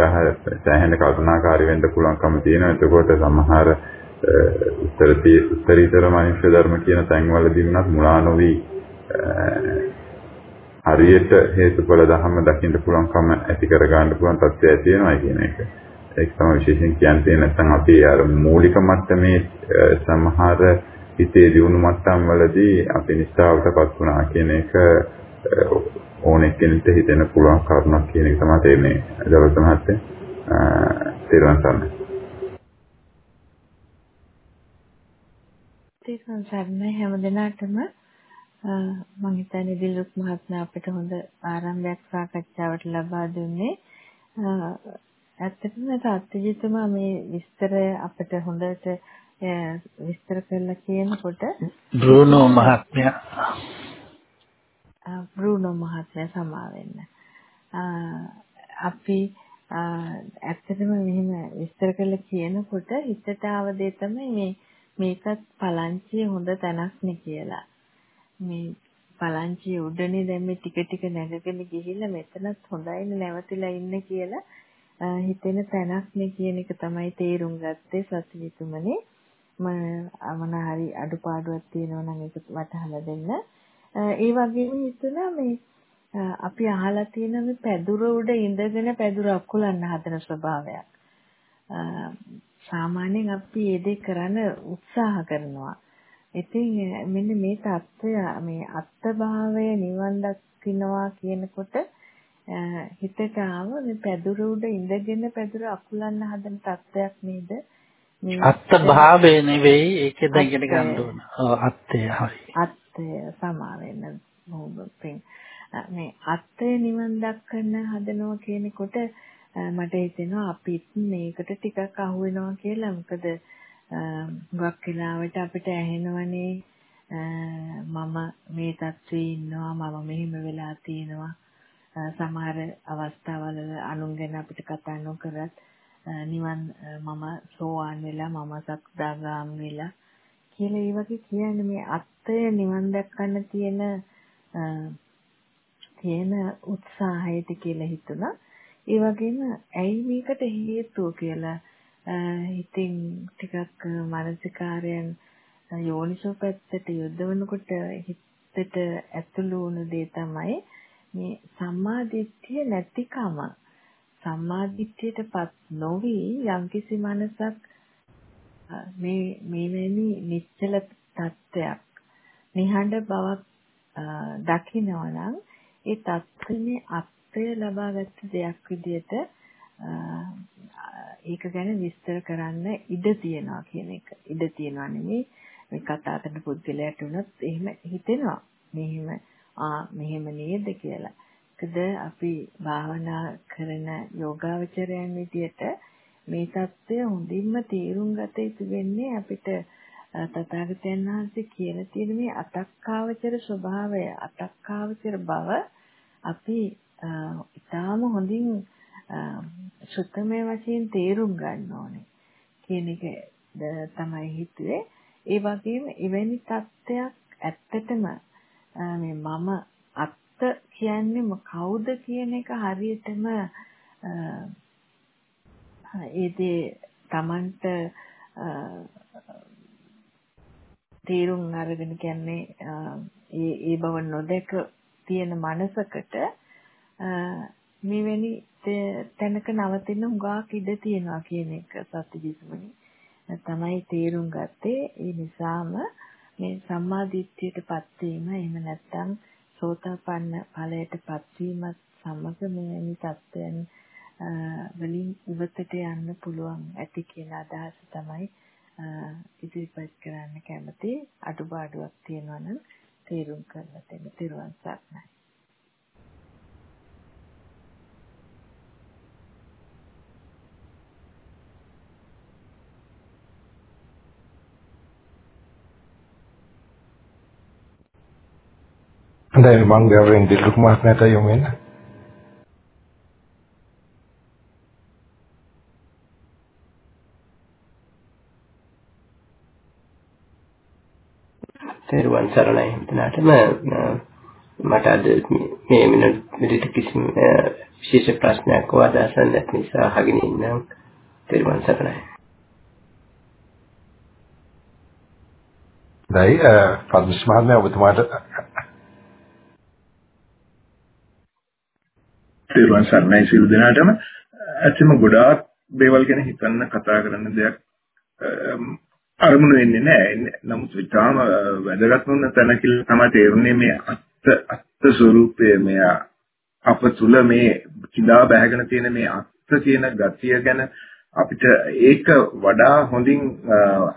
සෑහෙන කල්පනාකාරී වෙන්න පුළුවන්කම තියෙනවා. එතකොට සමහර උත්තරීතර මනුෂ්‍ය ධර්ම කියන තැන්වලදී වුණත් මුලා නොවි හරියට හේතුඵල ධර්ම දකින්න පුළුවන්කම ඇති කර ගන්න පුළුවන් තත්ත්වය ඇති වෙනවා කියන එක. ඒක තමයි විශේෂයෙන් කියන්නේ නැත්නම් අපි අර මූලික මට්ටමේ සමහර හිතේ දියුණු මට්ටම් වලදී අපි නිස්සාවටපත් වුණා කියන එක ඕනෙක් කෙනෙක්ට හිතෙන්න පුළුවන් කරුණක් කියන එක තමයි තේරෙන්නේ ජලත මහත්තයා තේරුම් ගන්න. තේරුම් ගන්න හැමදෙනාටම මම හිතන්නේ දිලුක් මහත්මයා අපිට හොඳ ආරම්භයක් සාකච්ඡාවට ලබා දුන්නේ. ඇත්තටම සත්‍යජිතමා මේ විස්තරය අපිට හොඳට විස්තර කරලා කියනකොට බ්‍රූනෝ මහත්මයා බ්‍රූනෝ මහත්මයා සමා වෙන්න. අපි ඇත්තටම මෙහෙම විස්තර කරලා කියනකොට හිතට ආව දේ තමයි මේ මේකත් පලංචියේ හොඳ තැනක් නේ කියලා. මේ පලංචිය උඩනේ දැන් මේ ටික ටික නැගගෙන ගිහිල්ලා මෙතනත් හොඳයිනේ නැවතිලා ඉන්න කියලා හිතෙන තැනක් නේ කියන එක තමයි තේරුම් ගත්තේ සතිවිතුමනේ මම මොන හරි අඩුපාඩුවක් තියෙනවා නම් ඒක වටහලා දෙන්න. ඒ වගේම හිතුණා මේ අපි අහලා තියෙන මේ පැදුර උඩ ඉඳගෙන පැදුර අකුලන්න හදන ස්වභාවයක්. සාමාන්‍යයෙන් අපි මේ දේ කරන්න උත්සාහ කරනවා. ඉතින් මෙන්න මේ தত্ত্বය මේ අත්භාවය නිවන් දක්ිනවා කියනකොට හිතට ආව මේ පැදුර උඩ ඉඳගෙන පැදුර අකුලන්න හදන தত্ত্বයක් නේද? අත්භාවය නෙවෙයි ඒකෙන් ඉගෙන ගන්න ඕන. අත්ය හරි. අත්ය සමාවෙන්න බොහොම මේ අත්ය නිවන් දක්කන්න හදනවා කියනකොට මට හිතෙනවා අපිත් මේකට ටිකක් අහු වෙනවා කියලා. මොකද ගොඩක් වෙලාවට අපිට ඇහෙනවනේ මම මේ තත්ත්වයේ ඉන්නවා මම මෙහෙම වෙලා තියෙනවා සමහර අවස්ථාවල අනුන් ගැන අපිට කතා නොකරත් නිවන් මම සෝවාන් වෙලා මම සක්දාගාම වෙලා කියලා ඒ වගේ කියන්නේ මේ අත්ය නිවන් දැක්කන්න තියෙන තියෙන උත්සාහයට කියලා හිතුණා. ඒ වගේම ඇයි මේකට හේතුව කියලා හිතින් ටිකක් මානසිකාරයන් යෝනිසෝ පැත්තට යොදවනකොට හිතට ඇතුළු වුණු දේ තමයි මේ සම්මා දිට්ඨිය නැතිකම සම්මා දිට්ඨියටපත් නොවි යම්කිසි මනසක් මේ මේවැනි නිශ්චල තත්ත්වයක් නිහඬ බවක් දකිනවා නම් ඒ තත්ත්වනේ අත්ය ලබාගත් දෙයක් විදිහට ඒක ගැන විස්තර කරන්න ඉඩ තියනවා කියන එක. ඉඩ තියනවා නෙමෙයි මේ කතා කරන පුද්ගලයාට උනත් එහෙම හිතෙනවා. මෙහෙම ආ මෙහෙම නේද කියලා. ඒකද අපි භාවනා කරන යෝගාවචරයන් විදියට මේ தත්ත්වය හොඳින්ම තේරුම් ගත යුතු වෙන්නේ අපිට තථාගතයන් වහන්සේ කියලා තියෙන මේ අතක්කාවචර ස්වභාවය අතක්කාවචර බව අපි ඊටාම හොඳින් සුත්තමේ වශයෙන් තේරුම් ගන්න ඕනේ කියන එක තමයි හිතුවේ. ඒ වගේම එවැනි தත්ත්වයක් ඇත්තටම මේ මම අත්ත කියන්නේ කවුද කියන එක හරියටම ඒදී Tamanට තේරුම් අරගෙන කියන්නේ ඒ ඒ බව නොදක තියෙන මනසකට මෙවැනි තැනක නවතින්න හුඟක් ඉඩ තියෙනවා කියන එක සත්‍යජිත්මනි තමයි තේරුම් ගත්තේ. ඒ නිසාම මේ සම්මා දිට්ඨියටපත් වීම එහෙම නැත්නම් සෝතාපන්න ඵලයටපත් වීමත් සමග මේ තත්ත්වයන් වලින් ඉවතට යන්න පුළුවන් ඇති කියන අදහස තමයි ඉදිරිපත් කරන්න කැමති අඩුපාඩුවක් තියෙනවා නම් තේරුම් කරලා දෙන්න. තිරුවන් සරණයි. හොඳයි මම ගෞරවයෙන් දිලුක් මහත්මයාට යොමු වෙන. තෙරුවන් සරණයි හිතනාටම මට අද මේ මිනිත් කිසිම විශේෂ ප්‍රශ්නයක් හෝ අදහසක් නැති නිසා අහගෙන ඉන්නම් තෙරුවන් සරණයි. දැයි පද්මස් මහත්මයා ඔබතුමාට තේරුවන් සරණයි සියලු දෙනාටම ඇත්තම ගොඩාක් දේවල් ගැන හිතන්න කතා කරන්න දෙයක් අරමුණු වෙන්නේ නැහැ. නමුත් විතාම වැදගත් වුණ තැන කියලා තමයි තේරුනේ මේ අත්ත අත්ත ස්වરૂපයේ මෙයා අප තුල මේ කිඳා බැහැගෙන තියෙන මේ අත්ත කියන ගතිය ගැන අපිට ඒක වඩා හොඳින්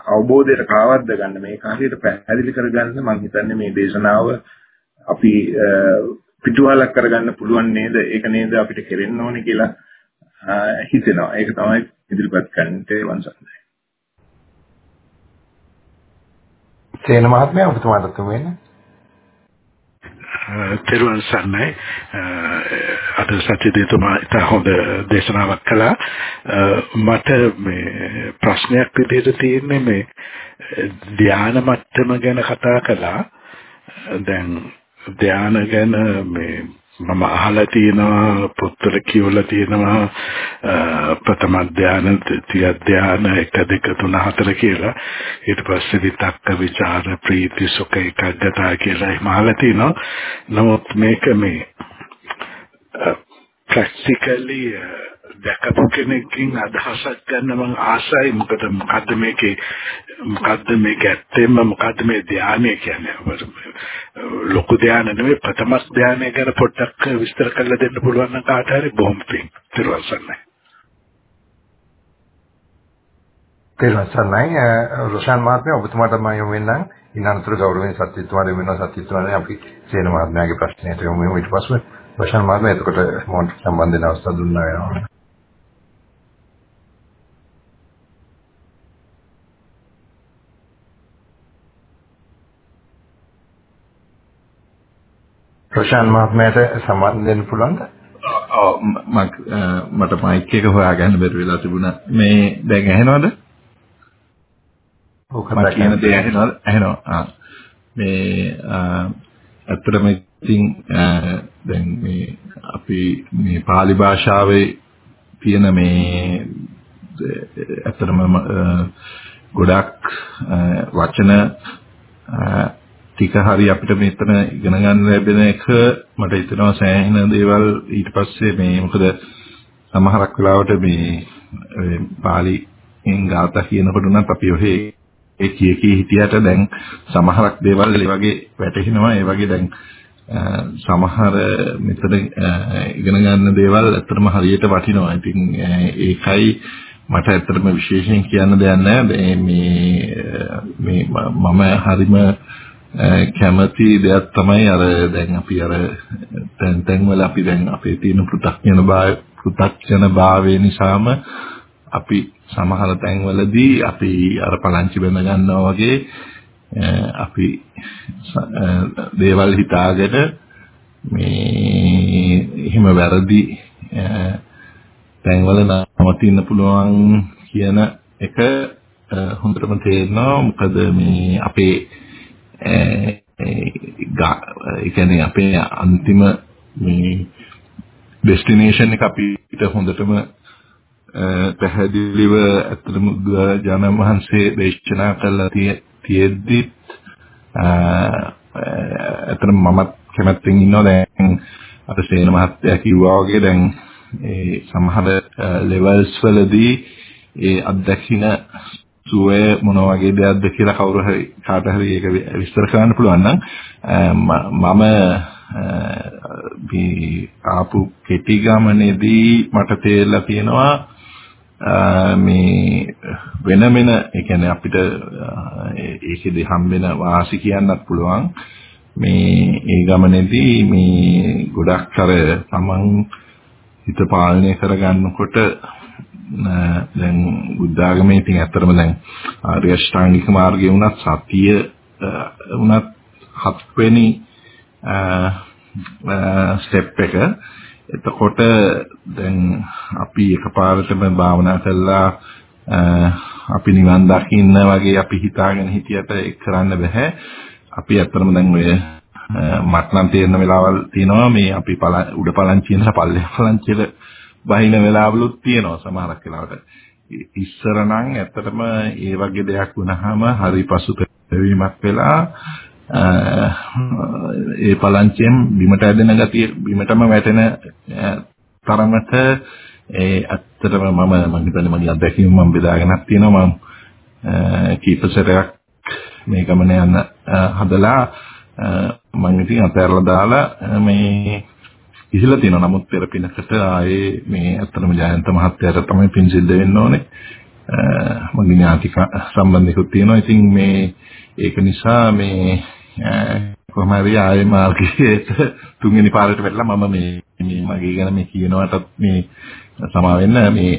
අවබෝධයට කාවද්ද ගන්න මේ කාර්යයට පැහැදිලි කරගන්න මම හිතන්නේ මේ දේශනාව අපි පිටුවලක් කරගන්න පුළුවන් නේද? ඒක නේද අපිට කෙරෙන්න ඕනේ කියලා හිතෙනවා. ඒක තමයි ඉදිරිපත් කරන්නට වන්සන්නේ සේන මහත්මයා ඔබතුමාට තුමු වෙන්නේ. තෙරුවන් සරණයි. අද සත්‍යදේතුමා ඉතා හොඳ දේශනාවක් කළා. මට මේ ප්‍රශ්නයක් විදිහට තියෙන්නේ මේ ධානා මට්ටම ගැන කතා කළා. දැන් ධානා ගැන මේ මම අහලා තියෙනවා පොත්වල කියවලා තියෙනවා ප්‍රථම ධානය, ත්‍රිතිය ධානය, 1 2 3 4 කියලා. ඊට පස්සේ විතක්ක, ਵਿਚාර, ප්‍රීති, සුඛ, ඒකාග්‍රතාව කියලා එහෙම අහලා තියෙනවා. නමුත් මේක මේ ප්‍රැක්ටිකලි දැකපු කෙනෙක්ගෙන් අදහසක් ගන්න මම ආසයි. මොකද මොකද්ද මේකේ? මොකද්ද මේක ඇත්තෙම මොකද්ද මේ ධානය කියන්නේ? ලොකු ධානය නෙවෙයි ප්‍රථම ධානය ගැන පොඩ්ඩක් විස්තර කරලා දෙන්න පුළුවන් නම් කාට හරි බොහොම පිං. ත්‍රිවසන්නයි ත්‍රිවසන්නයි රොෂාන් මහත්මයා ඔබතුමාට මම යොමු වෙන්නම් ඉන්නතර ගෞරවයෙන් සත්‍යත්වයට වෙනවා. සත්‍යත්වයට අපි සේන මහත්මයාගේ ප්‍රශ්නයට යොමු වෙමු. ඊට පස්සේ රොෂාන් මහත්මයා එතකොට මොන්ට සම්බන්ධ වෙන අවස්ථාව දුන්නා වෙනවා. රොෂාන් මහත්මයාට සම්බන්ධ වෙන්න පුළුවන්ද? ඔව් මට මයික් එක හොයාගන්න බැරි වෙලා තිබුණා. මේ දැන් ඇහෙනවද? ඔව් කතා කියන දේ ඇහෙනවද? ඇහෙනවා. ආ. මේ ඇත්තටම ඉතින් දැන් මේ අපි මේ pāli භාෂාවේ තියෙන මේ ඇත්තටම ගොඩක් වචන ටික හරි අපිට මෙතන ඉගෙන ගන්න ලැබෙන එක මට හිතෙනවා සෑහෙන දේවල් ඊට පස්සේ මේ මොකද සමහරක් වෙලාවට මේ පාලිෙන් ගාථා කියනකොට නම් අපි ඔහේ ඒ කිය කී හිටියට දැන් සමහරක් දේවල් ඒ වගේ වැටහෙනවා ඒ වගේ දැන් සමහර මෙතන ඉගෙන ගන්න දේවල් ඇත්තටම හරියට වටිනවා. ඉතින් ඒකයි මට ඇත්තටම විශේෂයෙන් කියන්න දෙයක් නැහැ. මේ මේ මම හරිම කැමති දෙයක් තමයි අර දැන් අපි අර තැන් තැන් වල අපි දැන් අපේ තියෙන පෘථග්ජන භාවය පෘථග්ජන භාවය නිසාම අපි සමහර තැන්වලදී අපි අර පලංචි බඳ ගන්නවා වගේ අපි දේවල් හිතාගෙන මේ එහෙම වැරදි තැන්වල නවතින්න පුළුවන් කියන එක හොඳටම තේරෙනවා. මොකද මේ අපේ ඒ කියන්නේ අපේ අන්තිම මේ ඩෙස්ටිනේෂන් එක අපිට හොඳටම පැහැදිලිව අත්‍තරම ජන මහන්සේ දේශනා කළා තියෙද්දි අත්‍තරම මමත් කැමැත්තෙන් ඉන්නවා. දැන් අර සේන මහත්තයා කිව්වා වගේ දැන් ඒ සමහර ලෙවල්ස් වලදී ඒ අත්දැකින සුවය මොන වගේ දෙයක්ද කියලා කවුරු හරි කාට හරි ඒක විස්තර කරන්න පුළුවන් නම් මම මේ ආපු කෙටි ගමනේදී මට තේරලා තියෙනවා මේ වෙන වෙන ඒ කියන්නේ අපිට ඒකෙදි හම්බෙන වාසි කියන්නත් පුළුවන්. මේ ඒ ගමනේදී මේ ගොඩක් අර තමන් හිත පාලනය කරගන්නකොට දැන් බුද්ධ ආගමේ ඉතින් ඇත්තටම දැන් ආර්ය අෂ්ටාංගික මාර්ගය වුණත් සතිය වුණත් හත්වෙනි ස්ටෙප් එක. එතකොට දැන් අපි එකපාරටම භාවනා කළා අපි නිවන් දකින්න වගේ අපි හිතාගෙන හිටියට ඒක කරන්න බෑ අපි ඇත්තටම දැන් ඔය මට නම් තේරෙන වෙලාවල් තියෙනවා. මේ අපි උඩ පලංචියෙන් පල්ලෙහා පලංචියට බහින වෙලාවලුත් තියෙනවා සමහරක් වෙලාවට. ඉස්සර නම් ඇත්තටම ඒ වගේ දෙයක් වුණාම හරි පසුතැවීමක් වෙලා ඒ පලංචියෙන් බිමට ඇදෙන ගතිය බිමටම වැටෙන තරමට ඒ ඇත්තටම මම මම හිතන්නේ මගේ අත්දැකීම් මම බෙදාගෙනක් තියෙනවා මම කීප සැරයක් මේ ගමන යන හදලා මම ඉතින් අතහැරලා දාලා මේ ඉහිලා තියෙනවා. නමුත් පෙර පිනකට ආයේ මේ අත්‍තරම ජයන්ත මහත්තයාට තමයි පින් සිද්ධ වෙන්න ඕනේ. මගේ ඥාතික සම්බන්ධිකුත් තියෙනවා. ඉතින් මේ ඒක නිසා මේ කොහොම හරි ආයේ මාර්ගයට තුන්වෙනි පාරට වැටලා මම මේ මේ මගේ ගැන මේ කියනවටත් මේ සමා වෙන්න මේ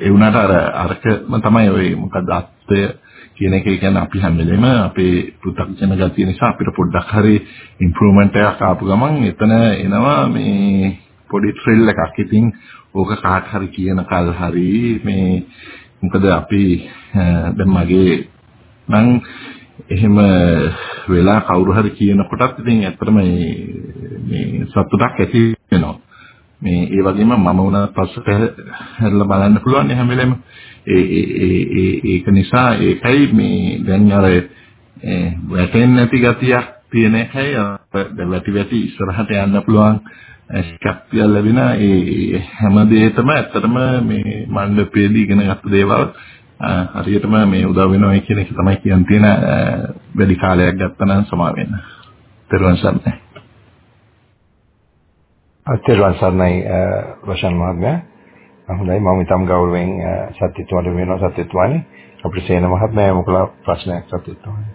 ඒ වුණාට අර අරකම තමයි ඔය මොකද අත්ය කියන එක කියන්නේ අපි හැම වෙලෙම අපේ පෘථග්ජන ගතිය නිසා අපිට පොඩ්ඩක් හරි ඉම්ප්‍රූව්මන්ට් එකක් ආපු ගමන් එතන එනවා මේ පොඩි ත්‍රිල් එකක්. ඉතින් ඕක කාට හරි කියන කල් හරි මේ මොකද අපි දැන් මගේ මං එහෙම වෙලා කවුරු හරි කියනකොටත් ඉතින් ඇත්තටම මේ සතුටක් ඇති වෙනවා. මේ ඒ වගේම මම වුණත් පස්සට හැරලා බලන්න පුළුවන් හැම වෙලෙම ඒ ඒ ඒක නිසා ඒකයි මේ දැන් අර වැටෙන්නේ නැති ගතියක් තියෙන එකයි වැටි වැටි ඉස්සරහට යන්න පුළුවන් ශක්තිය ලැබෙන ඒ හැම දෙයකම ඇත්තටම මේ මණ්ඩපයේදී ඉගෙන ගත්ත දේවල් හරියටම මේ උදව් වෙනවා කියන එක තමයි කියන්න තියෙන වැඩි කාලයක් ගත්තා නම් සමා වෙන්න. පෙරවන් සර්ණයි. අත්‍යවශ්‍ය සර්ණයි රොෂන් මහත්මයා. හොඳයි. මම ඊටම ගෞරවයෙන් සත්‍යත්වයට වෙනවා සත්‍යත්වani අපිට සේන මහත්මයා මොකලා ප්‍රශ්නයක් සත්‍යත්වani.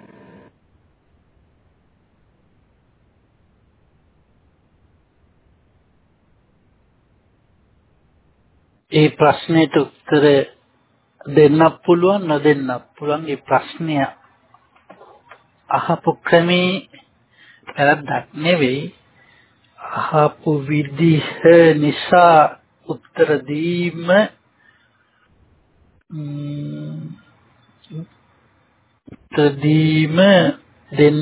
ඒ ප්‍රශ්නෙට උත්තර දෙන්නත් පුළුවන් නොදෙන්නත් පුළුවන්. ඒ ප්‍රශ්නය අහපු ක්‍රමේ වැරද්දක් නෙවෙයි. අහපු විදිහ නිසා උත්තර දීම උත්තර දීම දෙන්න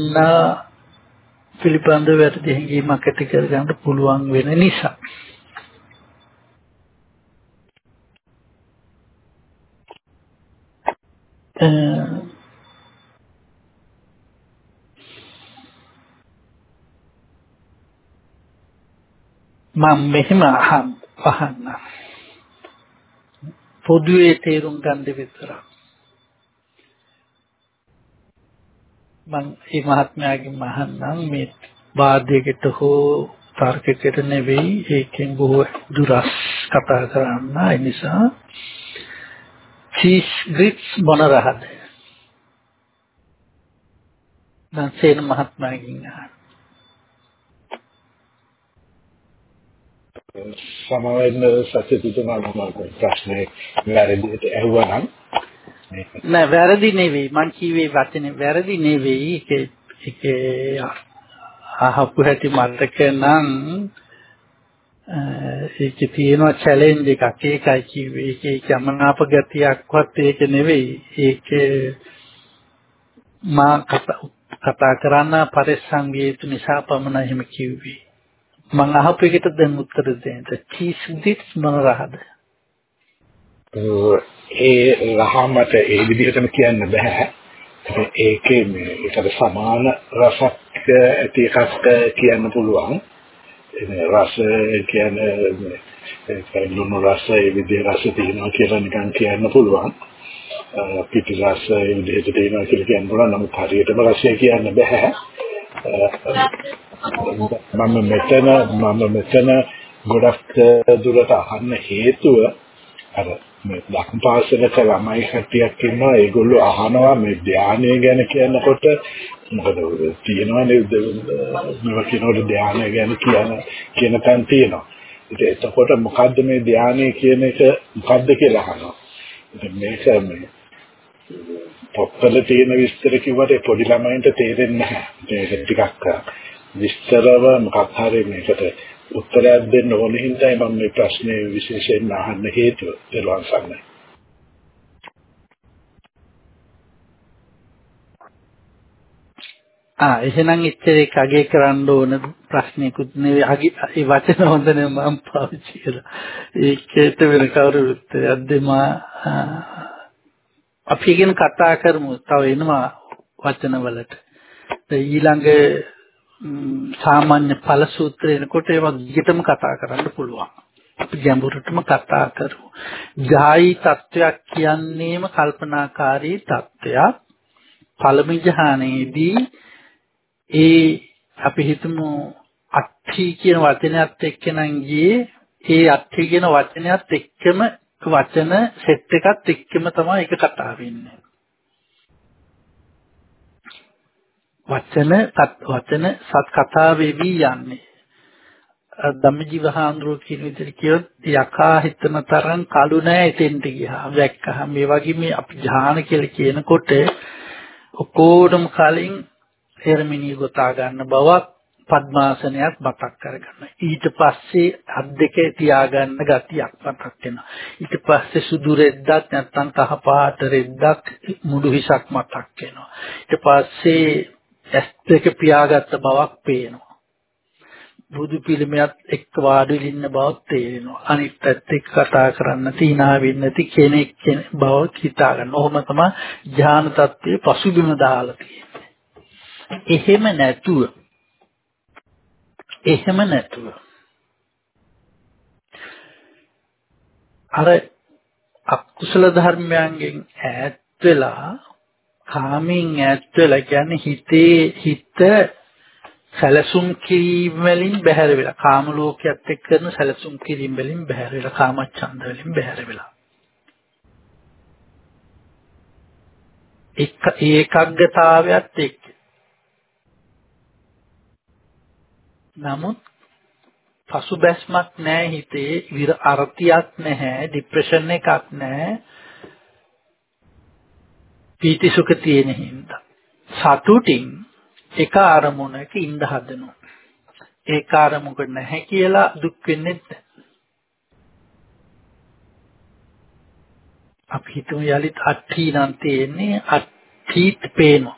පිළිබඳ වැරදි හැඟීමක් ඇති කරගන්න පුළුවන් වෙන නිසා. මම මෙහෙම අහන්න. අහන්න පොදුවේ තේරුම් ගන්න විතරක් මම මේ මහත්මයාගෙන් අහන්නම් මේ වාදයකට හෝ තර්කයකට නෙවෙයි ඒකෙන් බොහෝ දුරස් කතා කරන්න ඒ නිසා චීස් ග්‍රිට්ස් මොන රහද? දැන් සේන මහත්මයාගෙන් අහන්න. සමවෙන්න සත්‍යතුතුමා මම ප්‍රශ්නේ වැරදිට ඇහුවා නම් නෑ වැරදි නෙවෙයි. මං කිව්වේ වචනේ වැරදි නෙවෙයි. ඒක ඒක අහපු හැටි මතක නම් ඒකේ තියෙනවා චැලෙන්ජ් එකක්. ඒකයි කිව්වේ. ඒකේ යමනාප ගතියක්වත් ඒක නෙවෙයි. ඒක මා කතා කරන්න පරිස්සම් විය යුතු නිසා පමණ එහෙම කිව්වේ. මම අහපු එකට දැන් උත්තර දෙන්න චීස් දිට්ස් මොන රහද ඒ රහ මට ඒ විදිහටම කියන්න බෑ ඒකේ මේ ඒකට සමාන රසක් ඇති එකක් කියන්න පුළුවන් රස කියන්නේ ඒ ලුණු රස ඒ විදිහේ රස තියෙනවා කියලා නිකන් කියන්න පුළුවන්. පිටි රස ඒ විදිහට තියෙනවා කියලා කියන්න පුළුවන්. නමුත් හරියටම රසය කියන්න බෑ. මම මෙතන මම මෙතන ගොඩක් දුරට අහන්න හේතුව අර මේ ලක්ම පාසලක ළමයි කට්ටියක් ඉන්නවා. ඒගොල්ලෝ අහනවා මේ ධානය ගැන කියනකොට. මොකද තියෙනවානේ මේවා කියනකොට ධානය ගැන කියන කියන තැන් තියෙනවා. ඉතින් එතකොට මොකද්ද මේ ධානය කියන එක මොකද්ද කියලා අහනවා. ඉතින් මේක මේ පොත්වල තියෙන විස්තර කිව්වට පොඩි ළමයින්ට තේරෙන්නේ නැහැ. ඒක ටිකක් විස්තරව මොකක් හරි මේකට උත්තරයක් දෙන්න ඕන හින්දායි මම මේ ප්‍රශ්නේ විශේෂයෙන් අහන්න හේතුව දරුවන් සම්මයි. ආ එහෙනම් එච්චර එක අගේ කරන්න ඕන ප්‍රශ්නයකුත් නෙවෙයි අගේ ඒ වචන හොඳ නෙවෙයි මම පාවිච්චි කළා. ඒකේට වෙන කවුරු උත්තරයක් දෙමා අපි ඉගෙන කතා කරමු. තව එනවා වචන වලට. ඊළඟ සාමාන්‍ය ඵල සූත්‍රේනකොට ඒවා දිගටම කතා කරන්න පුළුවන්. අපි ගැඹුරටම කතා කරමු. ජායි තත්වයක් කියන්නේම කල්පනාකාරී තත්වයක්. පළමු ජහනේදී ඒ අපි හිතමු අට්ඨි කියන වචනයත් එක්ක නම් ගියේ ඒ අට්ඨි කියන වචනයත් එක්කම වචන සෙට් එකත් එක්කම තමයි ඒක කතා වෙන්නේ. වචන වචන සත් කතා වෙවි යන්නේ. ධම්මජීව හාමුදුරුවෝ කියන විදිහට කියොත් යකා හිතන තරම් කළු නෑ එතෙන්ට ගියා. දැක්කහම මේ වගේ මේ අපි ධාන කියලා කියනකොට ඔක්කොටම කලින් එරමිනිය ගොතා ගන්න බවක් පద్මාසනයක් මතක් කරගන්න. ඊට පස්සේ අත් දෙකේ තියාගන්න ගතියක් මතක් වෙනවා. ඊට පස්සේ සුදු රෙද්දක් නැත්නම් කහ පාට රෙද්දක් මුඩු හිසක් මතක් වෙනවා. ඊට පස්සේ ඇස් දෙක පියාගත්ත බවක් පේනවා. බුදු පිළිමයක් එක්ක වාඩි වෙලා ඉන්න බවක් තේරෙනවා. අනිත් පැත්ත එක්ක කතා කරන්න තීනා වෙන්නේ නැති කෙනෙක් බව හිතා ගන්න. ඔහොම තමයි ඥාන tattve පසුබිම දාලා තියෙන්නේ. එහෙම නැතුව එහෙම නැතුව අර අකුසල ධර්මයන්ගෙන් ඈත් වෙලා කාමෙන් ඈත් වෙලා කියන්නේ හිතේ හිත සැලසුම් කිරීම වලින් බැහැර වෙලා. කාම ලෝකයක් එක්ක කරන සැලසුම් කිරීම වලින් බැහැර වෙලා. කාමච්ඡන්ද වලින් බැහැර වෙලා. එක ඒකග්ගතාවයත් එක්ක. නමුත් පසුබැස්මක් නැහැ හිතේ විර අර්ථියක් නැහැ ડિප්‍රෙෂන් එකක් නැහැ. පීති සුඛ තියෙන හින්දා සතුටින් එක අරමුණක ඉඳ හදනවා. ඒක අරමුණක නැහැ කියලා දුක් වෙන්නේ නැහැ. අපි හිතමු යලිත් අට්ටි නම් තියෙන්නේ අට්ටිත් පේනවා.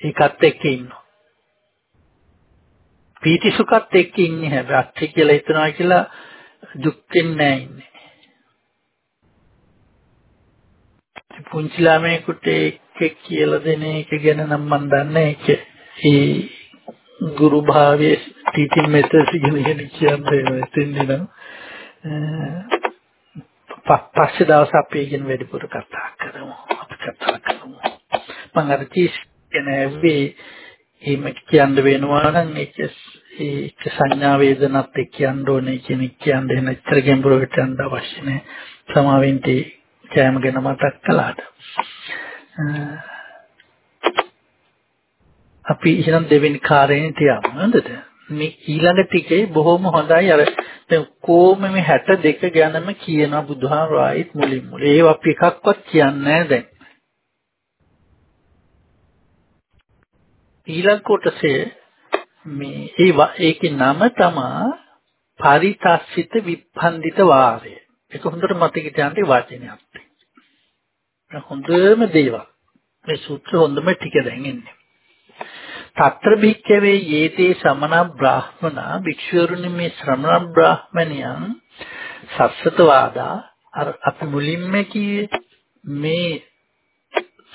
ඒකත් එක්ක ඉන්නවා. පීති සුඛත් එක්ක ඉන්නේ හැබැයි අට්ටි කියලා හිතනවා කියලා දුක් වෙන්නේ නැහැ ඉන්නේ. පුංචි ළමයෙකුට එක්ක කියලා දෙන එක ගැන නම් මම දන්නේ ඒක. ඒ ගුරු භාවයේ ටීචින් මෙතඩ්ස් ඉගෙන ගන්න කියන්නේ එතෙන්දී නම් පස්සේ දවස් අපි ඉගෙන වැඩිපුර කතා කරමු. අපි කතා කරමු. මම අර චීස් කියන ඇව්වේ එහෙම කියන්න වෙනවා නම් ඒක ඒක සංඥා වේදනත් එක්ක කියන්න ඕනේ කෙනෙක් කියන්නේ නැච්චර ගැඹුරකට යන්න අවශ්‍ය නැහැ. සමාවෙන්න කෑම ගැන මතක් කළාට අපි එහෙනම් දෙවෙනි කාර්යයෙන් තියමු නේද? මේ ඊළඟ ටිකේ බොහොම හොඳයි අර දැන් කොහොම මේ 62 ගැනම කියන බුදුහාරායිත් මුලින් මුල. ඒව අපි එකක්වත් කියන්නේ දැන්. ඊළඟ කොටසේ මේ ඒ ඒකේ නම තමා පරිතස්සිත විපන්දිත වාරය. ඒක හොඳට මතක තියාගන්න වචනයක්. හොඳම දේවල්. මේ සූත්‍ර හොඳම ටික දැන් එන්නේ. తත්‍ර භික්ඛවේ යේතේ සමන බ්‍රාහ්මනා භික්ෂුවරුනි මේ ශ්‍රමණ බ්‍රාහ්මණයන් සස්සතවාදා අර අපි මුලින්ම කියේ මේ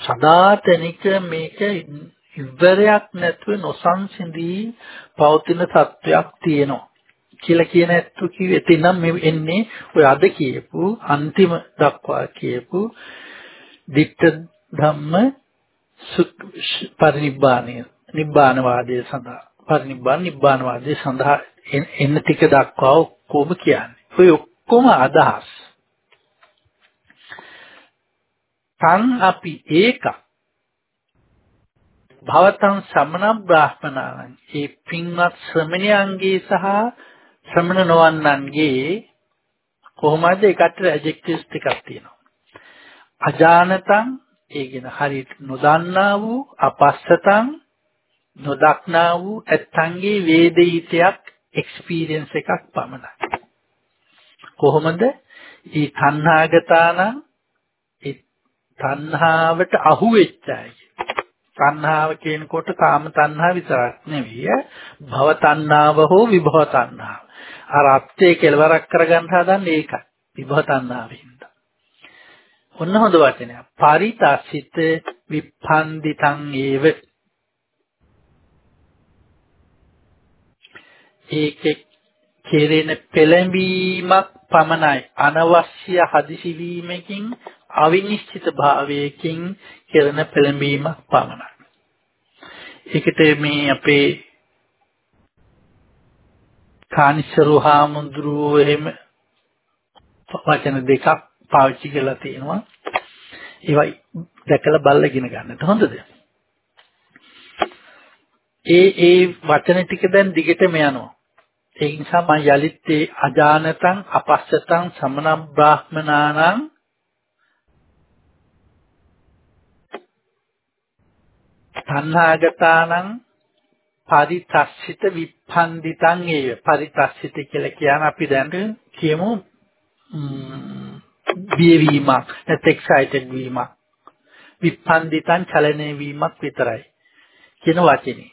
සදාතනික මේක ඉවරයක් නැතුව නොසන්සිඳී පවතින තත්වයක් තියෙනවා කියලා කියන ඇත්තු කිව්වේ එතනම් මේ එන්නේ ඔය අද කියපු අන්තිම දක්වා කියපු ditta ධම්ම පරිනිබ්බාණය නිබ්බාන වාදයේ සඳහා පරිනිබ්බාන නිබ්බාන වාදයේ සඳහා එන්න ටික දක්වා ඔක්කොම කියන්නේ. ඔය ඔක්කොම අදහස්. තන් අපි ඒක භවතං සමන බ්‍රාහ්මනාන් ඒ පින්වත් ශ්‍රමණයන්ගේ සහ ශ්‍රමණ නොවන්නන්ගේ කොහොමද ඒකට ඇඩ්ජෙක්ටිව්ස් ටිකක් තියෙනවා. අජානතං ඒ කියන හරියට නොදන්නා වූ අපස්සතං නොදක්නා වූ ඇත්තන්ගේ වේදිතයක් එක්ස්පීරියන්ස් එකක් පමණයි. කොහොමද? මේ තණ්හාගතාන ඒ තණ්හාවට අහු වෙච්ච අය. තණ්හාව කියනකොට කාම තණ්හාව විතරක් නෙවෙයි භව තණ්හාව හෝ විභව තණ්හාව. අර අත්යේ කෙලවරක් කරගන්න හදන්නේ ඒකයි. විභව තණ්හාවෙන්. ඔන්න හොඳ වචනයක්. පරිතස්සිත විපන්දිතං ඒව. ඒකේ කෙරෙන පෙළඹීමක් පමණයි අනවශ්‍ය හදිසි වීමකින් අවිනිශ්චිත භාවයකින් කෙරෙන පෙළඹීමක් පමණයි. ඒකට මේ අපේ කානිස්සරු හාමුදුරුවෝ එහෙම වචන දෙකක් පාවිච්චි කරලා තියෙනවා. ඒවයි දැකලා බලලා ඉගෙන ගන්නට හොඳද? ඒ ඒ වචන ටික දැන් දිගටම යනවා. ඒ නිසා මම යලිත් ඒ අජානතං අපස්සතං සමන බ්‍රාහ්මනානං තණ්හාගතානං පරිතස්සිත විප්පන්දිතං ඒය පරිතස්සිත කියලා කියන අපි දැන් කියමු බියවීමක් නැත්නම් එක්සයිටඩ් වීමක්. විප්පන්දිතං චලනය වීමක් විතරයි කියන වචනේ.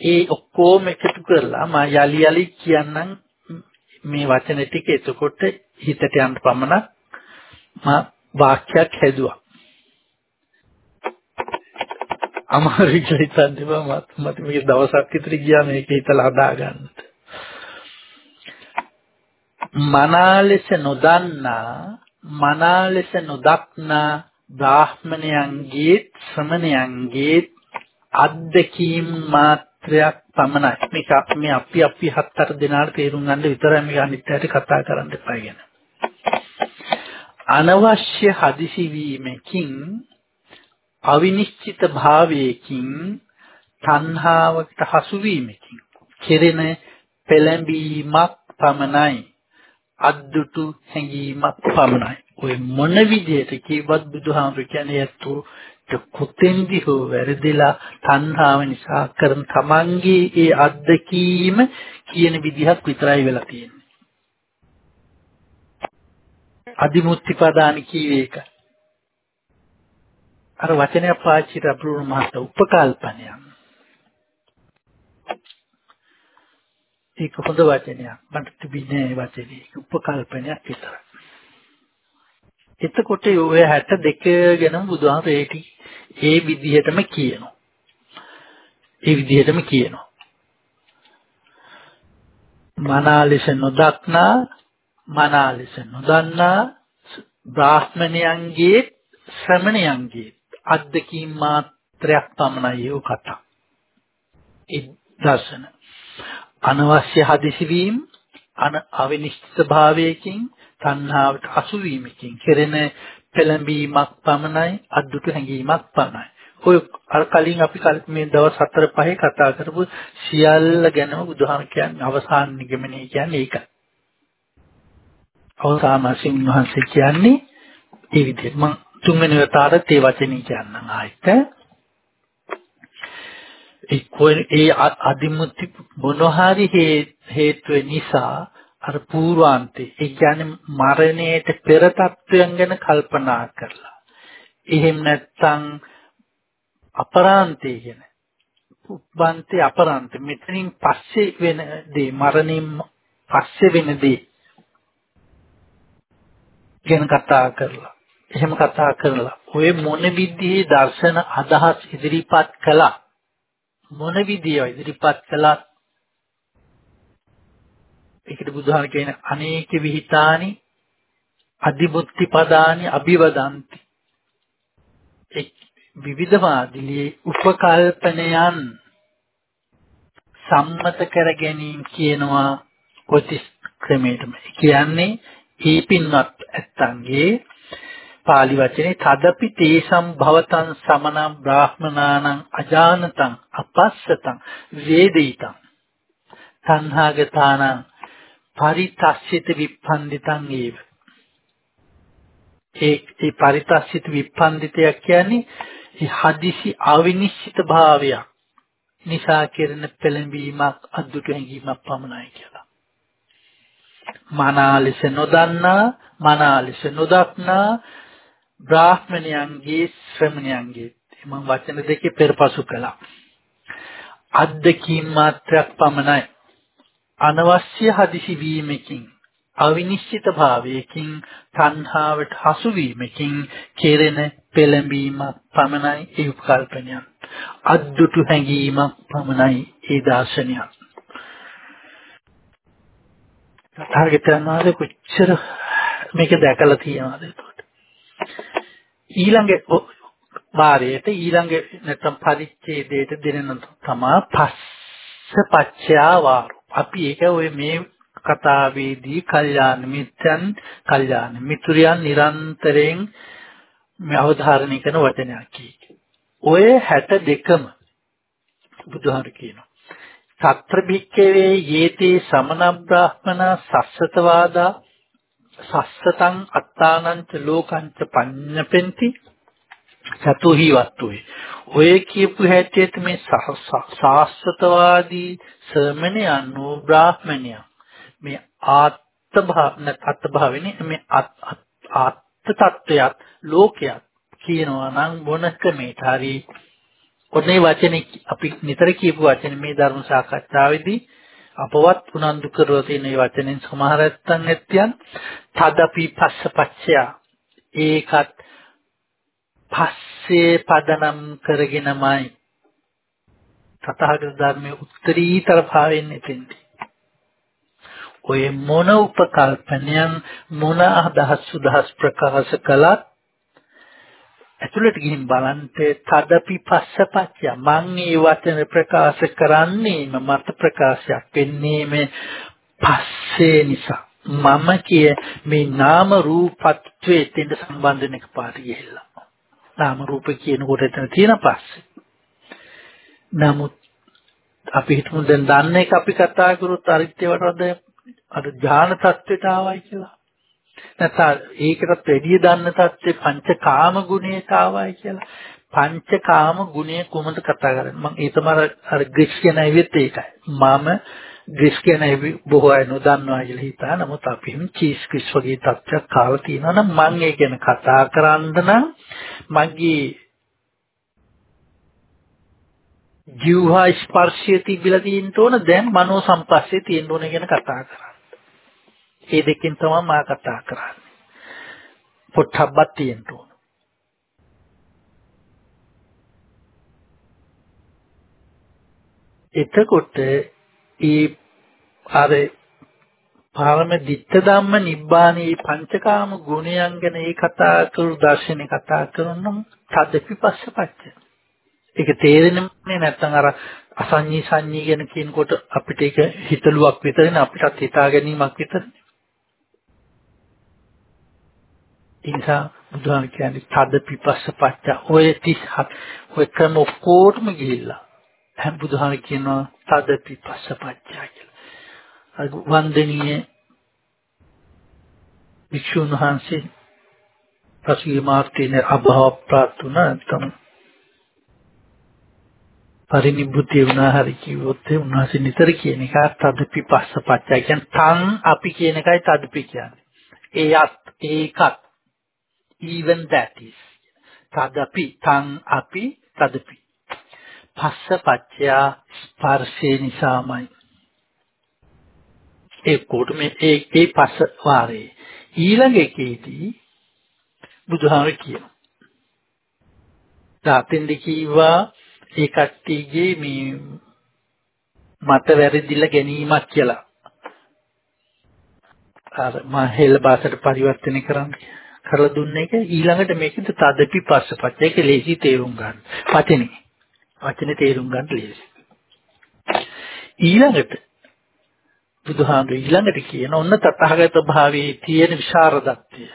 ඒ ඔක්කොම එකතු කරලා මම යලි යලි කියන්නම් මේ වචන ටික. එතකොට හිතට යන්න පමණක් මම වාක්‍යයක් හැදුවා. අමාරුයි කියලා හිතන්න එපා මත් මට මේක දවසක් විතර ගියා මේක හිතලා හදාගන්න. මනාලෙස නොදන්නා මනාලෙස නොදක්නා බ්‍රාහ්මණයන්ගේ ශ්‍රමණයන්ගේ අද්දකීම් මාත්‍රයක් පමණයි. මේක මේ අපි අපි හත් අට දෙනාට තේරුම් ගන්න විතරයි මේක අනිත් පැයට කතා කරන්න එපා කියන. අනවශ්‍ය හදිසි වීමකින් අවිනිශ්චිත භාවයකින් තණ්හාවට හසු වීමකින් කෙරෙන පෙළඹීමක් පමණයි. අද්දුටු හැඟීමක් පමණයි. ඔය මොන විදිහට කිව්වත් බුදුහාමුදුරු කියන්නේ ඇත්තෝ කොතෙන්දි හෝ වැරදිලා තණ්හාව නිසා කරන තමන්ගේ ඒ අත්දැකීම කියන විදිහක් විතරයි වෙලා තියෙන්නේ. අදිමුත්‍ති පදානි කීවේ ඒකයි අර වචනයක් පාවිච්චි කරලා අප්‍රූණ මහත උපකල්පනයක්. ඒක හොඳ වචනයක්. මට තිබින්නේ වචනේ උපකල්පනයක් විතරයි. එතකොට ඔය 62 ගැනම බුදුහාම ඒටි ඒ විදිහටම කියනවා. ඒ විදිහටම කියනවා. මනාලෙස නොදක්නා මනාලෙස නොදන්නා බ්‍රාහ්මණයන්ගේ ශ්‍රමණයන්ගේ අද්දකීම් මාත්‍රයක් පමණයි ඒ කතා. ඒ දර්ශන. අනවශ්‍ය හදිසි වීම අන අවිනිශ්චිත භාවයකින් තණ්හාවට අසු වීමකින් කෙරෙන පෙළඹීමක් පමණයි අද්දුට හැඟීමක් පමණයි. ඔය අර කලින් අපි මේ දවස් 4 5 කතා කරපු සියල්ල ගැනම බුදුහාම කියන්නේ අවසාන නිගමනය කියන්නේ ඒකයි. අවසාන වශයෙන් උන්වහන්සේ කියන්නේ ඒ විදිහට මම තුන්වෙනි වතාවට ඒ වචනේ කියන්නම්. ආයෙත්. ඒ කොයි ඒ අදිමුත්‍ති මොනහරි හේතුව නිසා අර පූර්වාන්තේ ඒ කියන්නේ මරණයට පෙර තත්වයන් ගැන කල්පනා කරලා. එහෙම නැත්නම් අපරාන්තේ කියන උප්පන්තේ අපරාන්තේ. මෙතනින් පස්සේ වෙන දේ මරණින් පස්සේ වෙන දේ ගැන කතා කරලා. එහෙම කතා කරලා ඔය මොන විදිහේ දර්ශන අදහස් ඉදිරිපත් කළා? මොන විදිය ඉදිරිපත් කළා? ඒකට බුදුහාම කියන අනේක විහිතානි අදිබුද්ධි පදානි අභිවදಂತಿ එක් විවිධවාදීලේ උපකල්පනයන් සම්මත කර ගැනීම කියනවා කොටිස් ක්‍රමයටම. කියන්නේ ඒ පින්වත් ඇත්තන්ගේ පාලි වචනේ තදපි තේසම් භවතං සමනම් බ්‍රාහ්මනානං අජානතං අපස්සතං වේදිතං තණ්හාගතානං පරිතස්සිත විප්පන්දිතං ඒව ඒ ඒ පරිතස්සිත විප්පන්දිතයක් කියන්නේ ඒ හදිසි අවිනිශ්චිත භාවයක් නිසා කෙරෙන පෙළඹීමක් අද්දුට හැඟීමක් පමණයි කියලා. මනාලෙස නොදන්නා මනාලෙස නොදක්නා බ්‍රාහ්මණයන්ගේ ශ්‍රමණයන්ගේ මම වචන දෙකේ පෙරපසු කළා. අද්දකීම් මාත්‍රයක් පමණයි. අනවශ්‍ය හදිසි වීමකින් අවිනිශ්චිත භාවයකින් තණ්හාවට හසු වීමකින් කෙරෙන පෙළඹීමක් පමණයි ඒ උපකල්පනයන්. අද්දුටු හැඟීමක් පමණයි ඒ දාර්ශනිකයන්. තථාගතයන් වහන්සේ කොච්චර මේක දැකලා තියෙනවද එතකොට? ඊළඟ වාරයට ඊළඟ නැත්නම් පරිච්ඡේදයට දෙන තමා පස් පච්චයා වාරෝ. අපි ඒක ඔය මේ කතාවේදී කල්යාණ මිත්‍යන් කල්යාණ මිතුරියන් නිරන්තරයෙන් මේ අවධාරණය කරන වචනයක් කීක. ඔය 62ම බුදුහාර කියනවා. සත්‍ර භික්කවේ යේතේ සමන බ්‍රාහ්මන සස්සතවාදා සස්සතං අත්තානංච ලෝකංච පඤ්ඤපෙන්ති සතුහි වත්තුයි ඔය කියපු හැටියට මේ සාස්වතවාදී සර්මණයන් වූ බ්‍රාහ්මණයන් මේ ආත්ම භාව නැත් භාවෙනේ මේ ආත්ම තත්ත්වයක් ලෝකයක් කියනවා නම් මොනක මේට හරි. ඔන්නේ වචනේ අපි නිතර කියපු වචනේ මේ ධර්ම සාකච්ඡාවේදී අපවත් උනන්දු කරලා තියෙන මේ වචනෙන් සමහර නැත්තන් නැත්යන් තදපි පස්සපච්චය ඒකත් පස්සේ පදනම් කරගෙනමයි. තථාගත ධර්මයේ උත්තරීතර භාවයෙන් එතෙන්දී. ඔය මොන උපකල්පනයන් මොන අදහස් සුදහස් ප්‍රකාශ කළත් ඇතුළට ගිහින් බලන්න තදපි පස්සපච්චය මං මේ වචන ප්‍රකාශ කරන්නේම මත ප්‍රකාශයක් වෙන්නේ මේ පස්සේ නිසා. මම කිය මේ නාම රූපත්වයේ තෙන්ද සම්බන්ධ වෙන එකපාරට ගිහිල්ලා. නාම රූප කියනකොට එතන තියෙන පස්සේ. නමුත් අපි හිතමු දැන් දන්න එක අපි කතා කරොත් අරිත්‍යවට වඩා අර ඥාන தත්වෙට ආවයි කියලා. නැත්නම් ඒකටත් වැඩිය දන්න தත්ත්වේ පංචකාම ගුණයට ආවයි කියලා. පංචකාම ගුණය කොහොමද කතා කරන්නේ? මම ඒ තමයි අර ග්‍රීස් කියන ඇවිත් ඒකයි. මම ග්‍රීස් කියන ඇවි බොහෝ අය නොදන්නවා කියලා හිතා. නමුත් අපි හිම චීස් ක්‍රිස් වගේ තත්ත්වයක් කාලා තියෙනවා නම් මම ඒ ගැන කතා කරන්න නම් මගේ ජීවහා ස්පර්ශය තිබිලා තියෙන්න ඕන දැන් මනෝ සංපස්සේ තියෙන්න ඕන ගැන කතා කරා. ඒ දෙකෙන් තමයි මා කතා කරන්නේ. පොට්ටබ්බක් තියෙන්න ඕන. එතකොට ඒ අර පාරම ditta ධම්ම නිබ්බානී පංචකාම ගුණයන් ගැන ඒ කතා කරු දර්ශනේ කතා කරනනම් තදපිපස්සපච්ච. ඒක තේරෙන්නේ නැත්නම් අර අසඤ්ඤී සංඤී ගැන කියනකොට අපිට ඒක හිතලුවක් විතරනේ අපිටත් හිතා ගැනීමක් විතරනේ. ඒ නිසා බුදුහාම කියන්නේ තද පිපස්ස පච්ච ඔය 37 ඔය ක්‍රම ඔක්කොටම ගිහිල්ලා හැම බුදුහාම කියනවා තද පිපස්ස පච්ච කියලා. අර වන්දනීය වික්ෂුන් වහන්සේ පසුගිය මාර්තේන අභාව ප්‍රාර්ථන තම පරිනිබ්බුතිය වුණා හරි කිව්වොත් ඒ උන්වහන්සේ නිතර කියන එක තදපි පස්ස පච්චය කියන්නේ තන් අපි කියන එකයි තදපි කියන්නේ. ඒත් ඒකත් even that is තදපි තං අපි තදපි පස්ස පච්චයා ස්පර්ශේ නිසාමයි ඒ කොට මේ ඒ ඒ පස්ස වාරේ ඊළඟ එකේදී බුදුහාම කියනවා තාතෙන්ද කිව්වා ඒ කට්ටියගේ මේ මත වැරදිලා ගැනීමක් කියලා. අර මා හෙළ භාෂාවට පරිවර්තනය කරන්නේ කරලා දුන්න එක ඊළඟට මේකද තදපි පස්සපත් ඒක ලේසි තේරුම් ගන්න. වචනේ. වචනේ තේරුම් ගන්න ලේසි. ඊළඟට බුදුහාමුදුර ඊළඟට කියන ඔන්න තථාගත භාවයේ තියෙන විශාරදත්වය.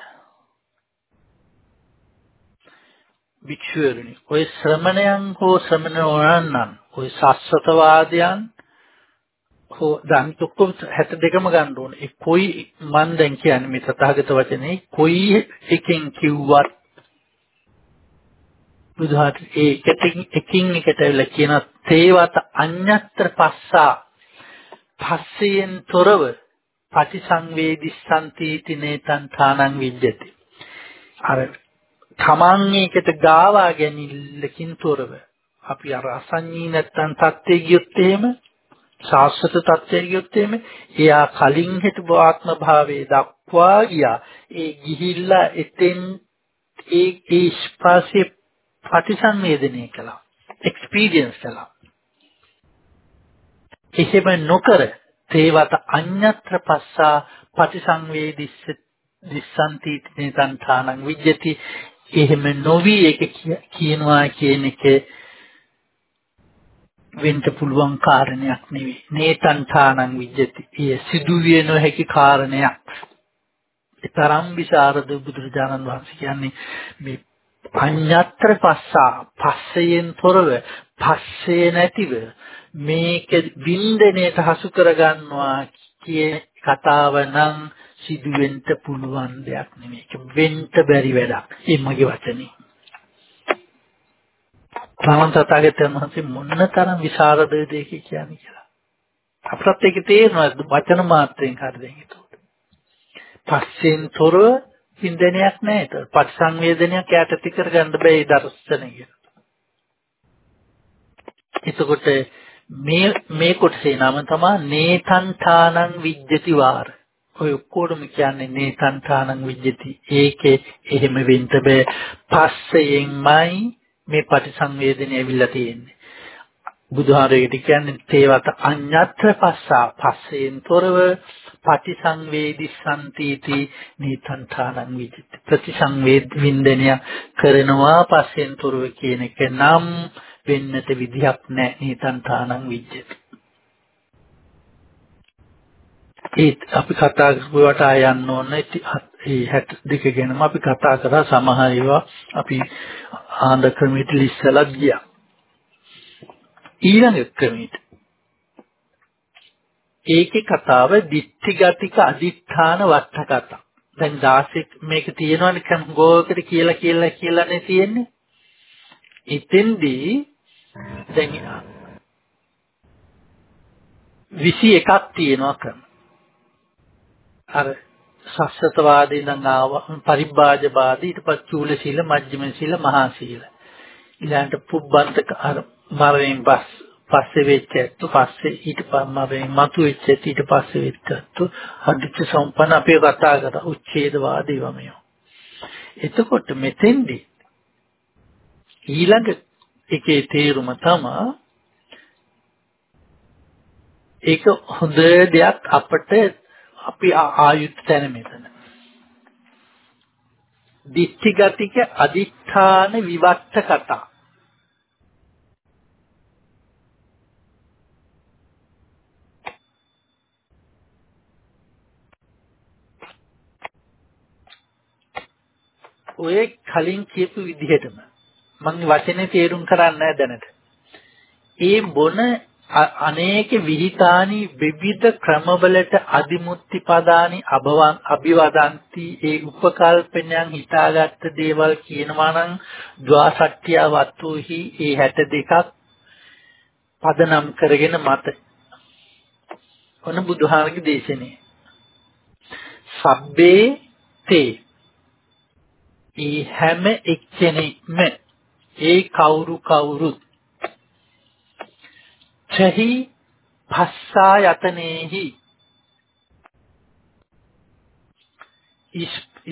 වික්ෂුවරණි ඔය ශ්‍රමණයන් හෝ ශ්‍රමණෝනන් ඔය සස්සතවාදයන් හෝ දැන් ඔක්කොම 62ම ගන්න ඕනේ. ඒ කොයි මන් දැන් කියන්නේ මේ තථාගත වචනේ කොයි එකෙන් කිව්වත් බුදුහාට ඒ එකින් එකින් එකට ඇවිල්ලා කියන තේවත අඤ්ඤත්තර පස්සා පස්සයෙන් තොරව පටිසංවේදිස්සන්ති තිනේතං ථානං විජ්ජති. අර තමන් ඒකට ගාවා ගැනීමකින් තොරව අපි අර අසඤ්ඤී නැත්තම් තත්ත්වයේ ගියොත් එහෙම ශාස්ත්‍ර තත්ත්වයට ගියොත් එimhe එයා කලින් හිටපු ආත්ම භාවයේ දක්වා ගියා. ඒ ගිහිල්ලා එතෙන් ඒ ඒ ස්පර්ශේ ප්‍රතිසංවේදනය කළා. එක්ස්පීරියන්ස් කළා. එහෙම නොකර තේවත අඤ්ඤත්‍ර පස්සා ප්‍රතිසංවේදිස්ස දිස්සන්ති නිතන්තානං විජ්ජති. එහෙම නොවි ඒක කියනවා කියන එක වෙන්න පුළුවන් කාරණයක් නෙවෙයි. නේතන්ඨානං විජ්ජති. ඒ සිදුවිය නොහැකි කාරණයක්. ඒ තරම් විසරද බුදුරජාණන් වහන්සේ කියන්නේ මේ පඤ්ඤත්‍ර පස්සා පස්සයෙන් තොරව පස්සේ නැතිව මේක වින්දනයට හසු කරගන්නවා කියන කතාව නම් සිදුවෙන්න පුළුවන් දෙයක් නෙමෙයි. ඒක වෙන්න බැරි වැඩක්. ඒ මගේ වචනේ. සමන් තථාගතයන් වහන්සේ මොනතරම් විශාරද දෙයක කියන්නේ කියලා. අපිට ඒක තේරෙනවා වචන මාත්‍රයෙන් හරි දෙයක් ඒකට. පස්සෙන් තොරව වින්දනයක් නැහැ ඒක. පරිසංවේදනයක් යට ඇති කරගන්න බෑ ඒ දර්ශනය. එතකොට මේ මේ කොටසේ නම තමයි නේතන්තානං විජ්ජති වාර. ඔය ඔක්කොටම කියන්නේ නේතන්තානං විජ්ජති. ඒකේ එහෙම වෙන්න බෑ. පස්සයෙන්මයි මේ පටිසංවේදනය ඇවිල්ලා තියෙන්නේ. බුදුහාරයට කියන්නේ තේවත අඤ්ඤත්‍ර පස්සා. පස්සෙන් තොරව පටිසංවේදිසන්තිති නීතන්තානං විජිත ප්‍රතිසංවේද වින්දනය කරනවා පස්සෙන් තොරව කියන එක නම් වෙන්නට විදිහක් නැහැ නීතන්තානං විජ්ජති ඒත් අපි කතා කරුවාට ආයන්න ඕන. ඒ 62 ගැනම අපි කතා කරා. සමහර ඒවා අපි ආන්ද ක්‍රමයට ඉස්සලා ගියා ඊළඟ ක්‍රමයට ඒකේ කතාව දිත්‍තිගතික අදිඨාන වට කතා. දැන් 16 මේක තියෙනවනේ කම් ගෝකට කියලා කියලා කියලානේ තියෙන්නේ. ඉතින්දී දැන් 21ක් තියෙනවා ක්‍රම. අර සස්සතවාදී නම් ආව පරිබ්බාජවාදී ඊට පස්සේ චූල සීල මජ්ක්‍ධිම සීල මහා සීල. ඊළඟට පුබ්බන්තක අර මරණයෙන් පස් පස්සේ වෙච්ච ඇත්තු පස්සේ ඊට පස්සේ මතු වෙච්ච ඇත්තු ඊට පස්සේ වෙච්ච ඇත්තු අධිච්ච සම්පන්න අපේ කතා කරා උච්ඡේදවාදී වමය. එතකොට මෙතෙන්දී ඊළඟ එකේ තේරුම තමයි ඒක හොඳ දෙයක් අපට අපි ආයුත් තැන මෙතන. දිට්ඨිගතික අදිඨාන විවට්ට කතා ඔය කලින් කියපු විදිහටම මම වචනේ තේරුම් කරන්නේ දැනට. ඒ බොන අනේක විහිතානි විවිධ ක්‍රමවලට අදිමුත්‍ති පදානි අභවන් අභිවදಂತಿ ඒ උපකල්පනයන් හිතාගත්ත දේවල් කියනවා නම් ද්වාසට්ඨ්‍ය වත්තුහි ඒ 62ක් පදනම් කරගෙන මත. ඔන්න බුදුහාමගේ දේශනේ. සබ්බේ තේ. ඒ හැම එක්කෙනෙක්ම ඒ කවුරු කවුරුත් චහි භස්සා යතනේහි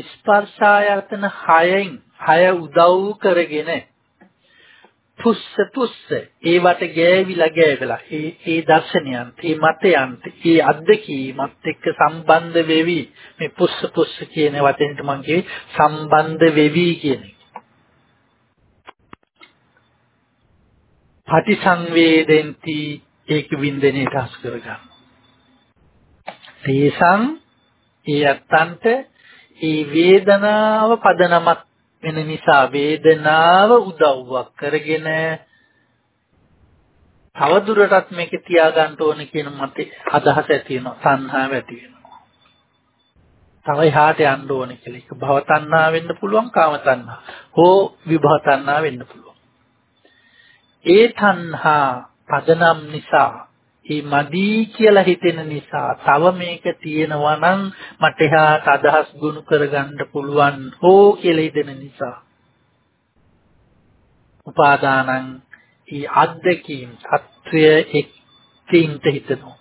ස්පර්ශායතන හයෙන් හය උදව් කරගෙන පුස්ස පුස්ස ඒවට ගෑවිලා ගෑවිලා. ඒ ඒ දර්ශනයන්ට ඒ මතයන්ට ඒ අත්දැකීමත් එක්ක සම්බන්ධ වෙවි. මේ පුස්ස පුස්ස කියන වචනෙට මම කියේ සම්බන්ධ වෙවි කියන එක. පටිසංවේදෙන්ති ඒක වින්දනයට හසු කරගන්න. තේසං ඒ අත්තන්ට ඒ වේදනාව පදනමක් වෙන නිසා වේදනාව උදව්වක් කරගෙන තවදුරටත් මේක තියාගන්න ඕන කියන මතේ අදහස ඇති වෙනවා තණ්හාව ඇති වෙනවා. තව එහාට යන්න ඕන කියලා. ඒක භව තණ්හා වෙන්න පුළුවන් කාම තණ්හා. හෝ විභව තණ්හා වෙන්න පුළුවන්. ඒ තණ්හා පදනම් නිසා ඒ මදි කියලා හිතෙන නිසා තව මේක තියෙනවා නම් මට එහාට අදහස් ගුණ කරගන්න පුළුවන් හෝ කියලා හිතෙන නිසා. උපාදානං ඒ අද්දකීම් සත්වය එක්කින්ට හිතනවා.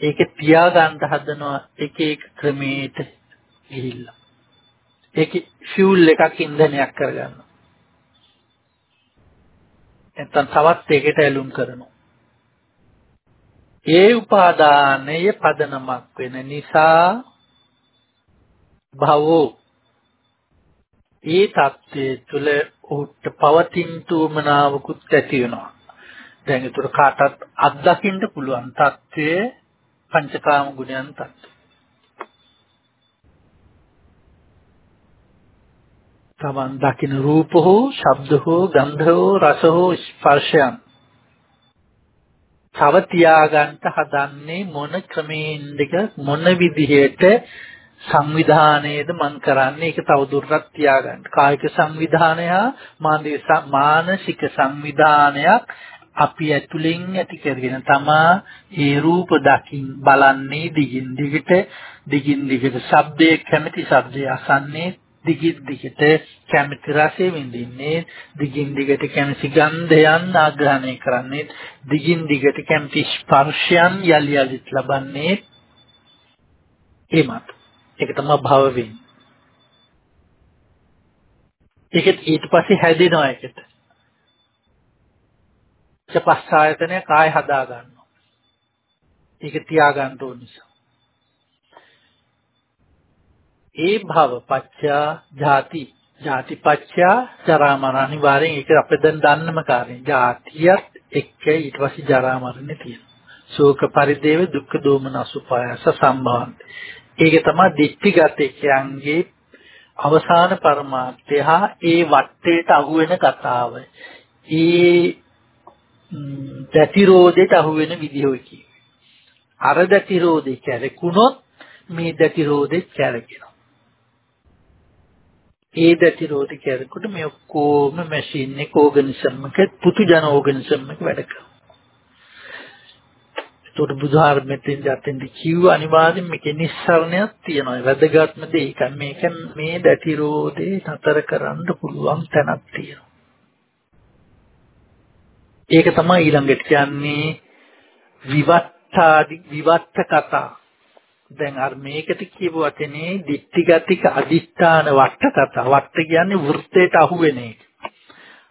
ඒක තියාගන්න හදනවා එක එක ක්‍රමයකට ගිහිල්ලා. ඒක ෆියුල් එකක් ඉන්ධනයක් කරගන්නවා නැත්නම් තවත් ඒකට ඇලුම් කරනවා. ඒ උපාදානය පදනමක් වෙන නිසා භවෝ ඒ தත්ත්වයේ තුල ඔහුට පවතින තුමනාවකුත් ඇති වෙනවා. දැන් ඒතර කාටත් අත්දකින්න පුළුවන් తත්වයේ පංචකාම ගුණයන් තත්ත්වය. තමන් දකින රූප හෝ ශබ්ද හෝ ගන්ධ හෝ රස හෝ ස්පර්ශයන්. තව තියාගන්න හදන්නේ මොන ක්‍රමයෙන්ද මොන විදිහට සංවිධානයේද මන් කරන්නේ? ඒක තවදුරටත් තියාගන්න. කායික සංවිධානය මානසික සංවිධානයක් අපි ඇතුලෙන් ඇති කරගෙන තමා ඒ රූප දකින් බලන්නේ දිගින් දිගට දිගින් දිගට ශබ්දයේ කැමැති ශබ්දය අසන්නේ දිගින් දිගට කැමති රසය විඳින්නේ දිගින් දිගට කැමති ගන්ධයන් ආග්‍රහණය කරන්නේ දිගින් දිගට කැමති ස්පර්ශයන් යලි යලිත් ලබන්නේ එමත්. ඒක තමයි භව වෙන්නේ. ඒකත් ඊට පස්සේ හැදෙනවා ඒකට. පස්ස ආයතනය කාය හදා ගන්නවා. ඒක තියා ගන්න ඕන නිසා. ඒ භව පච්චා ජාති. ජාති පච්චා ජරා මරණ අනිවාර්යෙන් ඒක අපි දැන් දන්නම කාරණේ ජාතියත් එක්ක ඊට පස්සේ ජරා මරණේ තියෙනවා. ශෝක පරිදේව දුක්ඛ දෝමන අසුපායස සම්භවන්ත. ඒක තමයි දිට්ඨිගතකයන්ගේ අවසාන පරමාර්ථය හා ඒ වටේට අහු වෙන කතාව. ඒ දැතිරෝධයට අහු වෙන විදිහ ඔය කියවේ අර දැතිරෝධේ කැරකුණොත් මේ දැතිරෝධේ කැරකෙනවා. ඒ දැතිරෝධ කරනකොට මේ ඔක්කොම මැෂින් එක ඕගනිසම් එක පුතු ජන ඕගනිසම් එක වැඩ කරනවා. ඒතකොට බුදුහාරමෙන් යටින්ද කිව්ව අනිවාර්යෙන් මේකේ නිස්සරණයක් තියෙනවා. වැදගත්ම දේ ඒක මේක මේ දැතිරෝධේ නතර කරන්න පුළුවන් තැනක් තියෙනවා. ඒක තමයි ඊළඟට කියන්නේ විවත්තාදි විවත්ත කතා දැන් අර මේකට කියපු වචනේ දික්ටිගතික අදිෂ්ඨාන වට කතා. වට කියන්නේ වෘත්තයට අහු වෙන එක.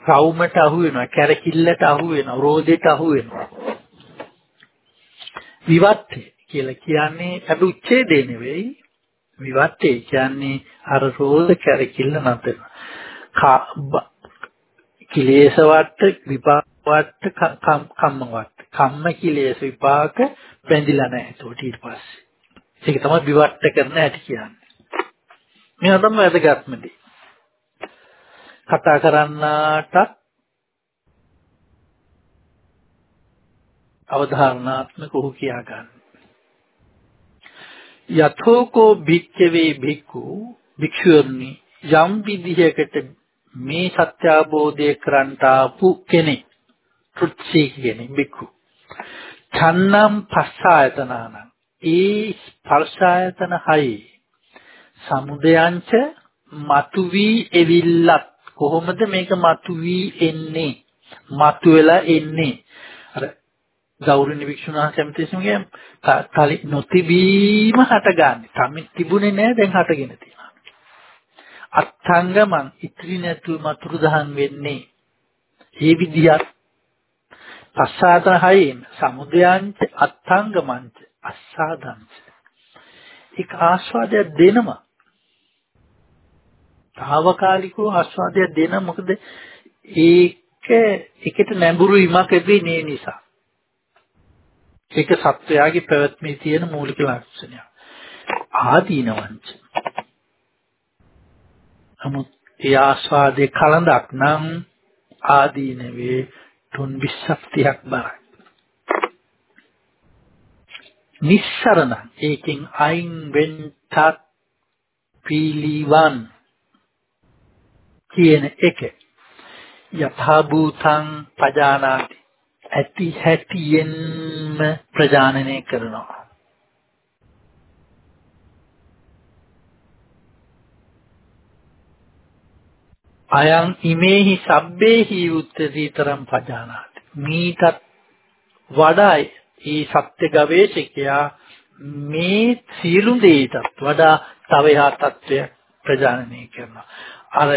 රවුමට අහු වෙනවා, කැරකිල්ලට අහු වෙනවා, රෝදෙට අහු වෙනවා. විවත්තේ කියලා කියන්නේ අපි උච්ඡේදේ නෙවෙයි. විවත්තේ කියන්නේ අර රෝද කැරකිල්ල නැතන. කිලේශ වට විපාක වට කම්ම වට. කම්ම කිලේශ විපාක බැඳිලා නැහැ. ඒකට ඊට පස්සේ ඒක තමයි විවට්ට කරන හැටි කියන්නේ. මේවා තමයි වැදගත්ම දේ. කතා කරන්නාට අවධාරණාත්මක උහු කියා ගන්න. යතෝකෝ භික්ඛවේ භික්ඛු භික්ෂුවනි යම් විදිහකට මේ සත්‍ය අවබෝධය කරන්ට ආපු කෙනෙක් ත්‍ෘත්සී කෙනෙක් භික්ඛු ඡන්නම් පස්සායතනාන ඒ ස්පර්ශායතන හයි සමුදයංච මතුවී එවිල්ලත්. කොහොමද මේක මතුවී එන්නේ? මතු වෙලා එන්නේ? අර ගෞරවනීය වික්ෂුන් වහන්සේ ඇමතිසමගේ කලි නොතිබීම හටගන්නේ. තමයි තිබුණේ නෑ දැන් හටගෙන තියෙනවා. අත්ංගමං ඉතිරි නැතුව මතුරු දහන් වෙන්නේ. ඒ විදිහත් පස්සාතන හයින් සමුදයංච අත්ංගමංච අස්සාදංශ ඒක ආස්වාදයක් දෙනවා. తాවකාලිකව ආස්වාදයක් දෙන මොකද ඒක එකට නැඹුරු වීමක් ලැබෙන්නේ නිසා. ඒක සත්වයාගේ පැවැත්මේ තියෙන මූලික ලක්ෂණය ආදීනවංච. නමුත් ඒ ආස්වාදයේ කලඳක් නම් ආදීනවේ තුන් 20ක් බරයි. නිස්සරණ. ඒකෙන් අයින් වෙන්නත් පිළිවන් කියන එක. යථා භූතං පජානාති. ඇති හැටියෙන්ම ප්‍රජානනය කරනවා. අයං ඉමේහි සබ්බේහි උත්තරීතරම් පජානාති. මීටත් වඩා ඒ සත්‍ය ගවේෂකයා මේ සියලු දේටත් වඩා තව එහා තත්වය ප්‍රජානනය කරනවා. අර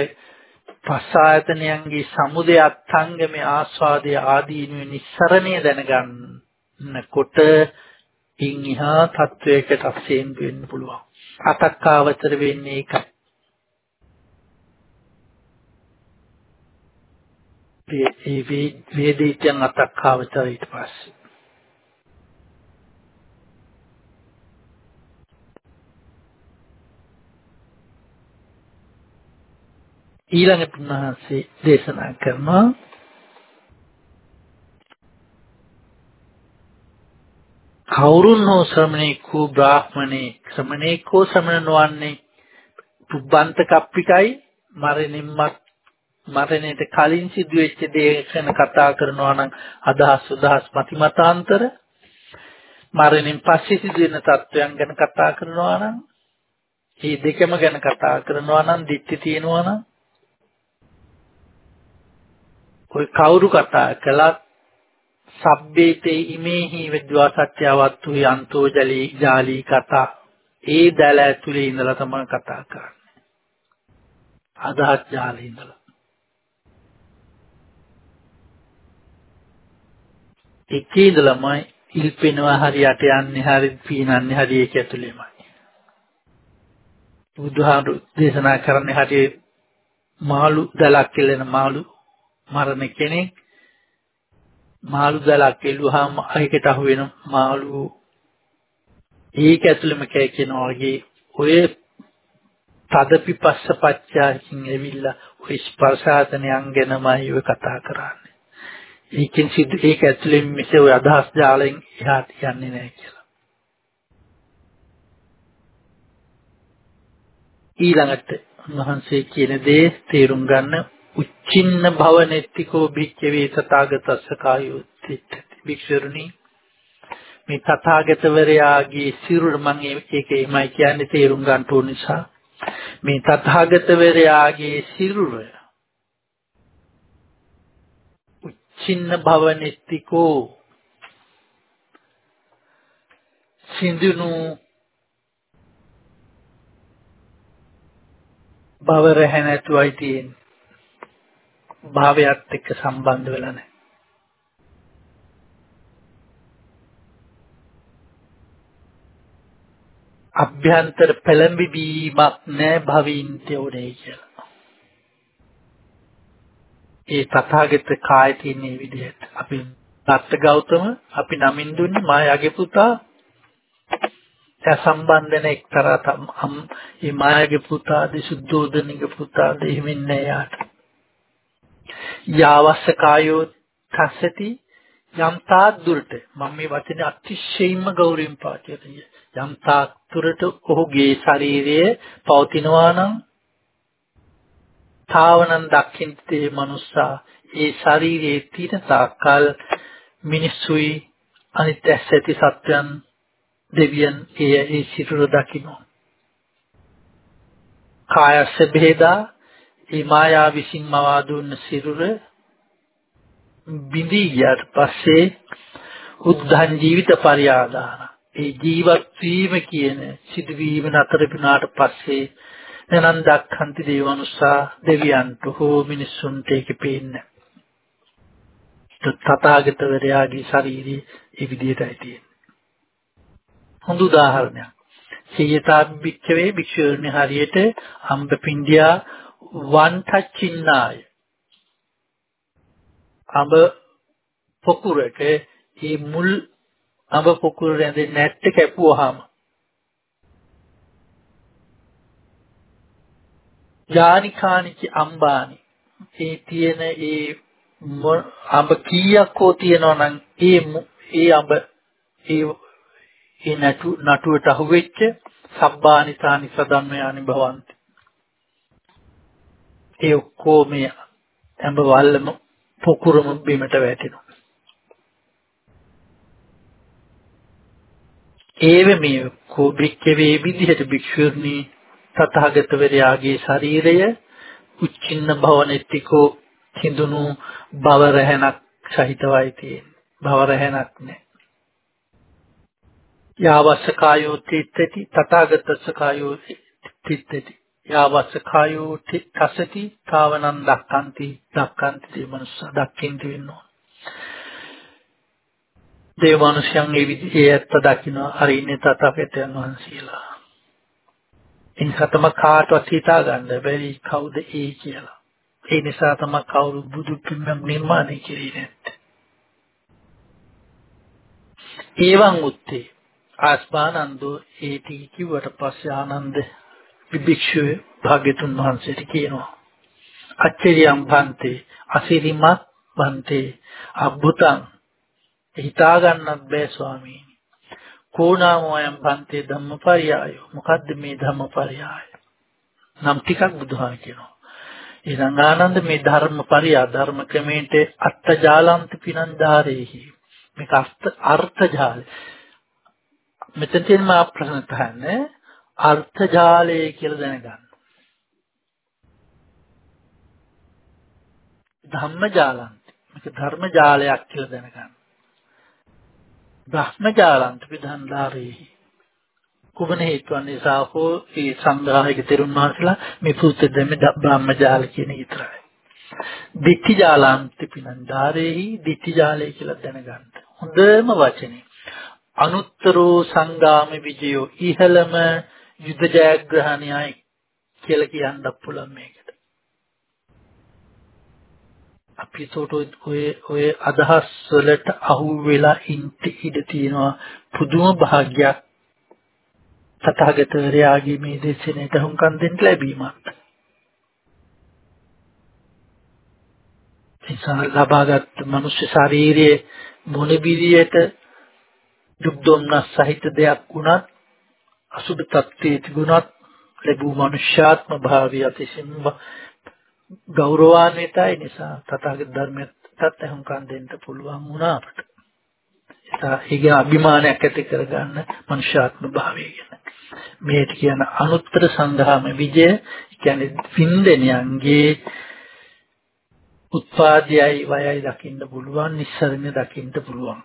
පස්සායතනයන්ගේ සමුදය අත්ංගමේ ආස්වාදයේ ආදීනුවේ නිස්සරණය දැනගන්නකොට ඉන් එහා තත්වයකට අසෙන් වෙන්න පුළුවන්. අතක්කාවතර වෙන්නේ ඒකයි. ඒ වේදිතයන් අතක් ආවතර ඊට පස්සේ ඊළඟට උන්වහන්සේ දේශනා කරනවා. කවුරුන් හෝ ශ්‍රමණේකෝ බ්‍රාහ්මණේ ශ්‍රමණේකෝ ශ්‍රමණ නොවන්නේ පුබ්බන්ත කප්පිකයි මරණින්මත් මරණයට කලින් සිදුවෙච්ච දේ ගැන කතා කරනවා නම් අදහස් උදහස් මතිමතාන්තර මරණින් පස්සේ සිදුවෙන තත්වයන් ගැන කතා කරනවා නම් මේ දෙකම ගැන කතා කරනවා නම් දික්ටි තියෙනවා නම් ඔය කවුරු කතා කළත් සබ්බේතේ ඉමේහි විද්වා සත්‍යවත්තු යන්තෝ ජලී ජාලී කතා. ඒ දැල ඇතුලේ ඉඳලා තමයි කතා කරන්නේ. අදහස් ජාලේ ඉඳලා. එකේ ඉඳලමයි ඉල්පෙනවා හරියට යන්නේ හරි පීනන්නේ හරි ඒක ඇතුලේමයි. බුදුහාරු දේශනා කරන්නේ හරිය මාළු දලක් කෙලෙන මාළු මරණ කෙනෙක් මාළු දලක් එළුවාම ඒකට අහු වෙන මාළු ඒක ඇතුළෙම කෑ කියනවා වගේ ඔය තදපිපස්ස පච්චාකින් ඇවිල්ලා ඔය ස්පර්ශාතනයන් ගැනමයි ඔය කතා කරන්නේ. ඒකෙන් සිදු ඒක ඇතුළෙන් මිස ඔය අදහස් ජාලෙන් එහාට යන්නේ නැහැ කියලා. ඊළඟට උන්වහන්සේ කියන දේ තේරුම් ගන්න උච්චින්න භවනෙත්තිකෝ භික්ඛවේ තථාගතස්ස කායෝත්ති භික්ෂුරුනි මේ තථාගතවරයාගේ සිරුර මම ඒකෙමයි කියන්නේ තේරුම් ගන්න ඕන නිසා. මේ තථාගතවරයාගේ සිරුර උච්චින්න භවනෙත්තිකෝ සිඳුනු භව රැහැ නැතුවයි තියෙන්නේ. භාවයත් එක්ක සම්බන්ධ වෙලා නැහැ. අභ්‍යන්තර පෙළඹවීමක් නැහැ භවින්තය උනේ කියලා. ඒ තථාගත කාය තියෙන විදිහට අපි දත්ත ගෞතම අපි නමින් දුන්නේ මායාගේ පුතා ඒ සම්බන්ධන එක්තරා මේ මායාගේ පුතා දිසුද්ධෝදනිගේ පුතා දෙහිමින්නේ යාට යාවස්ස කායෝ තස්සති යම් තාක් දුරට. මම මේ වචනේ අතිශයින්ම ගෞරවයෙන් පාවිච්චි කරන්නේ යම් තාක් දුරට ඔහුගේ ශරීරයේ පවතිනවා නම් තාවනන් දක්ඛින්තේ මනුස්සා ඒ ශරීරයේ තියෙන තාක්කල් මිනිස්සුයි අනිත් ඇසැති සත්‍යයන් දෙවියන් ඒ ඒ සිරුර දකින්න කායස්ස බෙහෙදා ඒ මායා විසින් මවා දුන්න සිරුර බිඳී ගියාට පස්සේ උද්ධන් ජීවිත පරියාදාන. ඒ ජීවත් වීම කියන සිදුවීම නතර වුණාට පස්සේ නනන් දක්ඛන්ති දේවනුසා දෙවියන්ට හෝ මිනිසුන්ට ඒක පේන්නේ තථාගතවරයාගේ ශාරීරිය ඒ විදිහටයි තියෙන්නේ. හොඳ උදාහරණයක්. සියතා භික්ඛවේ භික්ෂුණී හරියට අම්බ පින්ඩියා වන්තච්චින්නාය. අඹ පොකුරට මේ මුල් අඹ පොකුර රැඳෙන්නේ නැට්ට කැපුවාම යානිකානිච අම්බානි. ඒ තියෙන ඒ අඹ කීයක් හෝ තියෙනවා නම් ඒ ඒ අඹ ඒ ඒ නටු නටුවට අහුවෙච්ච සබ්බානිතානි සදම්මයානි භවಂತಿ ඒ ඔක්කොම ඇඹ වල්ලම පොකුරම බිමට වැටෙනවා. ඒව මේ කෝබ්‍රික්කවේ විදිහට භික්ෂුණී තථාගතවරයාගේ ශරීරය උච්චින්න භවනෙත්තිකෝ හිඳුණු භව රැහනක් සහිතවයි තියෙන්නේ. භව රැහනක් නෑ. යාවස්ස කායෝ තිත්තති තථාගතස්ස කායෝ තිත්තති යාවස්ස කායෝ තසති තාවනං දක්칸ති දක්칸ති දේමනස දක්කින්ති වෙනවා දේවානුෂයන් ඒ විදිහේ ඇත්ත දකින්න හරින්නේ තථාගතයන් වහන්සේලා. ඉන්සතම කාටවත් හිතා ගන්න බැරි කවුද ඒ කියලා. ඒ නිසා තමයි කවුරු බුදු පිළිම නිර්මාණය කෙරේ නැත්තේ. ඒවන් උත්තේ ආස්පානන්දෝ ඒ ටික කිව්වට පස්සේ ආනන්ද විභික්ෂුවේ භාග්‍යතුන් වහන්සේට කියනවා. අච්චරියම් භන්තේ අසිරිමත් භන්තේ අබ්බුතං. හිතා ගන්නත් බෑ ස්වාමීනි. කෝණාමෝයම් භන්තේ ධම්මපරියාය? මොකද්ද මේ ධම්මපරියාය? නම් ටිකක් බුදුහාම කියනවා. ඊළඟ ආනන්ද මේ ධර්මපරියා ධර්ම ක්‍රමේට අත්තජාලන්ති පිනන්දාරේහි. මේක අර්ථ ජාලය මෙතන තියෙන මා ප්‍රශ්න තහන්නේ අර්ථ ජාලය කියලා දැනගන්න. ධම්ම ජාලන්ති. මේක ධර්ම ජාලයක් කියලා දැනගන්න. බ්‍රහ්ම ජාලන්ති විධන්දාරේ. කුමන හේතුන් නිසා හෝ ඒ සංග්‍රහයක තෙරුන් වහන්සේලා මේ පුස්තක දෙමෙ බ්‍රහ්ම ජාල කියන විතරයි. දිට්ඨි ජාලන්ති පිනන්දාරේහි දිට්ඨි ජාලය කියලා දැනගන්න. හොඳම වචනේ. අනුත්තරෝ සංගාම විජයෝ ඉහළම යුද ජයග්‍රහණයයි කියලා කියන්න පුළුවන් මේකට. අපි ඒකට ඔය ඔය අදහස් වලට අහු වෙලා ඉන්න ඉඩ තියෙනවා පුදුම භාග්යක් තථාගතවරයාගේ මේ දේශනෙට හුම්කම් දෙන්න ලැබීමත්. නිසා ලබාගත් මනුෂ්‍ය ශාරීරියේ මොන විදියට දුක් දුම්නස් සහිත දෙයක් වුණත් අසුභ තත්ත්වයේ තිබුණත් ලැබූ මනුෂ්‍යාත්ම භාවය අතිශයින්ම ගෞරවාන්විතයි නිසා තථාගත ධර්මයටත් අහුම්කම් දෙන්න පුළුවන් වුණා අපට. ඒක අභිමානයක් ඇති කරගන්න මනුෂ්‍යාත්ම භාවය ගැන. මේට කියන අනුත්තර සංග්‍රහම විජය කියන්නේ වින්දනයන්ගේ උත්පාදයයි වයයි දකින්න පුළුවන් නිස්සරණ දකින්න පුළුවන්.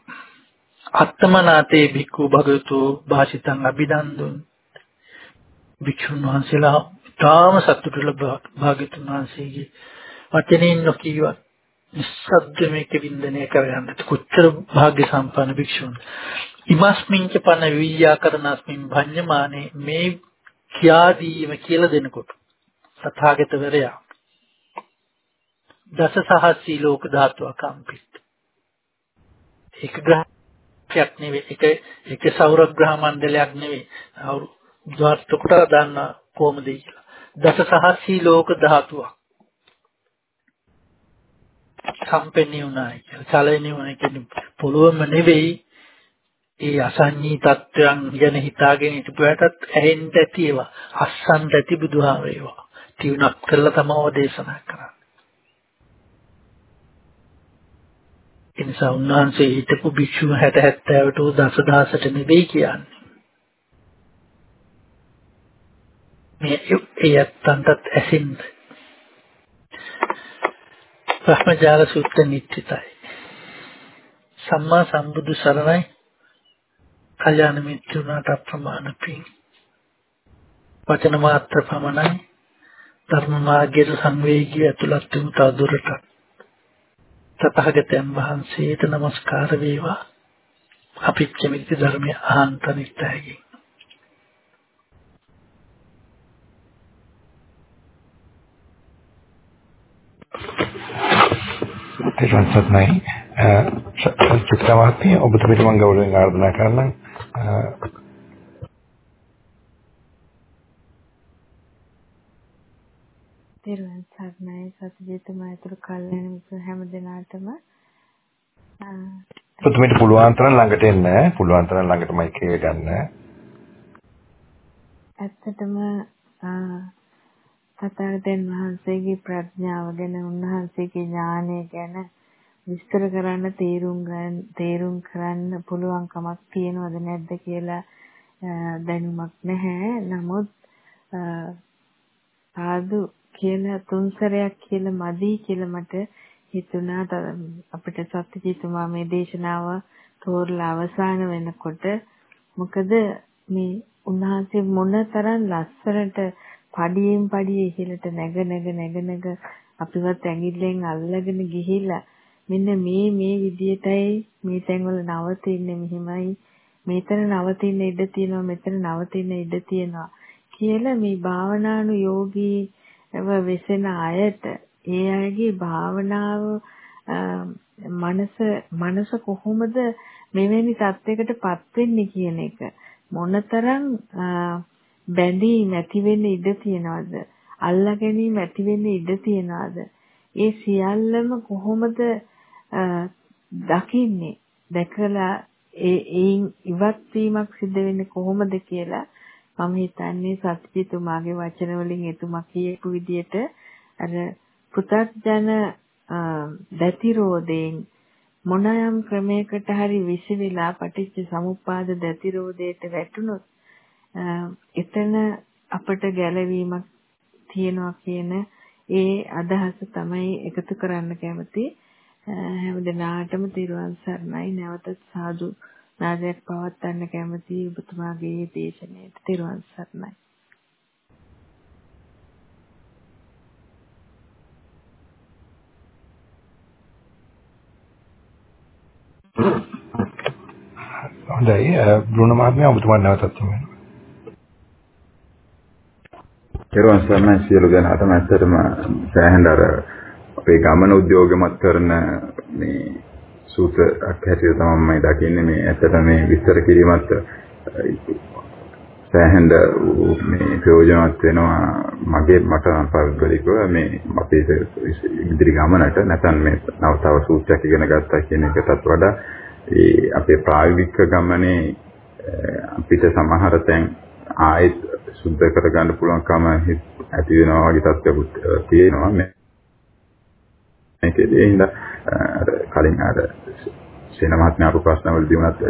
අත්තමනාතේ භික්ඛු භගවතු භාෂිතං අභිදන්දුන්. භික්ෂුන් වහන්සේලා තාම සතුටුල භාග්‍යතුන් වහන්සේගේ වචනින් නොකියවත් නිස්සද්ද මේක වින්දනය කරගන්න. කොච්චර භාග්‍ය සම්පන්න භික්ෂුන්. ඉමස්මින්ච පන විඤ්ඤාකරණස්මින් භඤ්ඤමානේ මේ කියා දීම කියලා දෙනකොට තථාගතවරයා දස සහස්සී ලෝක ධාතුව කම්පිත ඒක ග්‍රහයක් නෙවෙයි. ඒක ඒක සෞර ග්‍රහ මණ්ඩලයක් නෙවෙයි. අවුරුදු කොට දාන්න කොහොමද කියලා. දස සහස්සී ලෝක ධාතුවක්. කම්පෙන්නේ උනායි කියලා. චලන්නේ උනායි කියන්නේ පොළොවම නෙවෙයි. ඒ අසංඤී තත්වයන් ගැන හිතාගෙන හිටපුවාටත් ඇහෙන්න ඇති ඒවා. අස්සන්ට ඇති බුදුහාම ඒවා. තියුණක් කරලා තමව දේශනා කරන්නේ එනිසා උන්වහන්සේ හිටපු භික්ෂුව 60 70ට දසදහසට නෙවෙයි කියන්නේ. මේ එයත්තන්ටත් ඇසින්ද. බ්‍රහ්මජාල සූත්‍ර නිත්‍යයි. සම්මා සම්බුදු සරණයි. කල්‍යාණ මිත්‍රුණාට අප්‍රමාණ පිං. වචන මාත්‍ර පමණයි ධර්ම මාර්ගයේ සංවේගී ඇතුළත් වූ තවදුරටත් තථාගතයන් වහන්සේට নমස්කාර වේවා. අපිත් කෙනෙක් ධර්මය අහන්ත නිට්ටයයි. තේරුම් ගන්නයි චිත්‍රවාදී ඔබතුමීට මම ගෞරවයෙන් ආරාධනා කරනවා තෙරුවන් සරණයි සතිජිතමා ඇතුළු කල්යන මිත්‍ර හැම දිනාටම පුතුමෙට පුළුවන් තරම් ළඟට එන්න. පුළුවන් තරම් ළඟට මයික් එක ගන්න. ඇත්තටම තථාගතයන් වහන්සේගේ ප්‍රඥාව ගැන උන්වහන්සේගේ ඥානය ගැන විස්තර කරන්න තේරුම් ගන්න තේරුම් කරන්න පුළුවන් කමක් තියෙනවද නැද්ද කියලා දැනුමක් නැහැ. නමුත් සාදු කියලා තුන් සැරයක් කියලා මදි කියලා මට හිතුණා. අපිට සත්‍යජීතුමා මේ දේශනාව තෝරලා අවසන් වෙනකොට මොකද මේ උන්වහන්සේ මොනතරම් ලස්සනට පඩියෙන් පඩිය ඉහළට නැග නැග නැග නැග අපිවත් ඇඟිල්ලෙන් අල්ලගෙන ගිහිල්ලා මෙන්න මේ මේ විදියටයි මේ තැන්වල නවතින්නේ. මෙහිමයි මෙතන නවතින්න ඉඩ තියෙනවා මෙතන නවතින්න ඉඩ තියෙනවා කියලා මේ භාවනානුයෝගී වෙසෙන අයට ඒ අයගේ භාවනාව මනස මනස කොහොමද මෙවැනි තත්යකටපත් වෙන්නේ කියන එක මොනතරම් බැඳීම් ඇති වෙන්න ඉඩ තියනවද? අල්ලා ගැනීම ඇති වෙන්න ඉඩ තියනවද? ඒ සියල්ලම කොහොමද දකින්නේ? දැකලා ඒ ඒන් ඉවත් වීමක් සිද්ධ වෙන්නේ කොහොමද කියලා මම හිතන්නේ සත්‍යතුමාගේ වචන වලින් එතුමා කියපු විදිහට අර පුතත්ජන දැතිරෝධයෙන් මොනයම් ක්‍රමයකට හරි විසිරිලා පටිච්ච සමුප්පාද දැතිරෝධයට වැටුනොත් එතන අපට ගැළවීමක් තියනවා කියන ඒ අදහස තමයි එකතු කරන්න කැමති. හැම දිනාටම තිරුවන් සරණයි. නැවතත් සාදු නාදයක් පවත්වන්න කැමති ඔබතුමාගේ දේශනාවට තිරුවන් සරණයි. හොඳයි. බ්‍රුණ මහත්මයා ඔබතුමාට නැවතත් වෙනවා. පෙරවන් සර්ණයි සියලු දෙනාටම ඇත්තටම සෑහෙන අර අපේ ගමන උද්‍යෝගමත් කරන මේ සූත්‍රයක් හැටියට තමයි මම දකින්නේ මේ ඇත්තට මේ විස්තර කිරීමත් සෑහෙන මේ ප්‍රයෝජනවත් වෙනවා මගේ මට පෞද්ගලිකව මේ අපේ ඉදිරි ගමනට නැත්නම් මේ නව තව සූත්‍රයක් ඉගෙන ගත්තා කියන එකටත් වඩා ඒ අපේ ප්‍රායෝගික ගමනේ අපිට සමහර තැන් ආයෙත් සුද්ධ කරගන්න පුළුවන්කම ඇති වෙනවා වගේ තත්ත්වයක් තියෙනවා. මේකේදී හින්දා කලින් අර සේන මහත්මයාගේ ප්‍රශ්න වලදී උනත්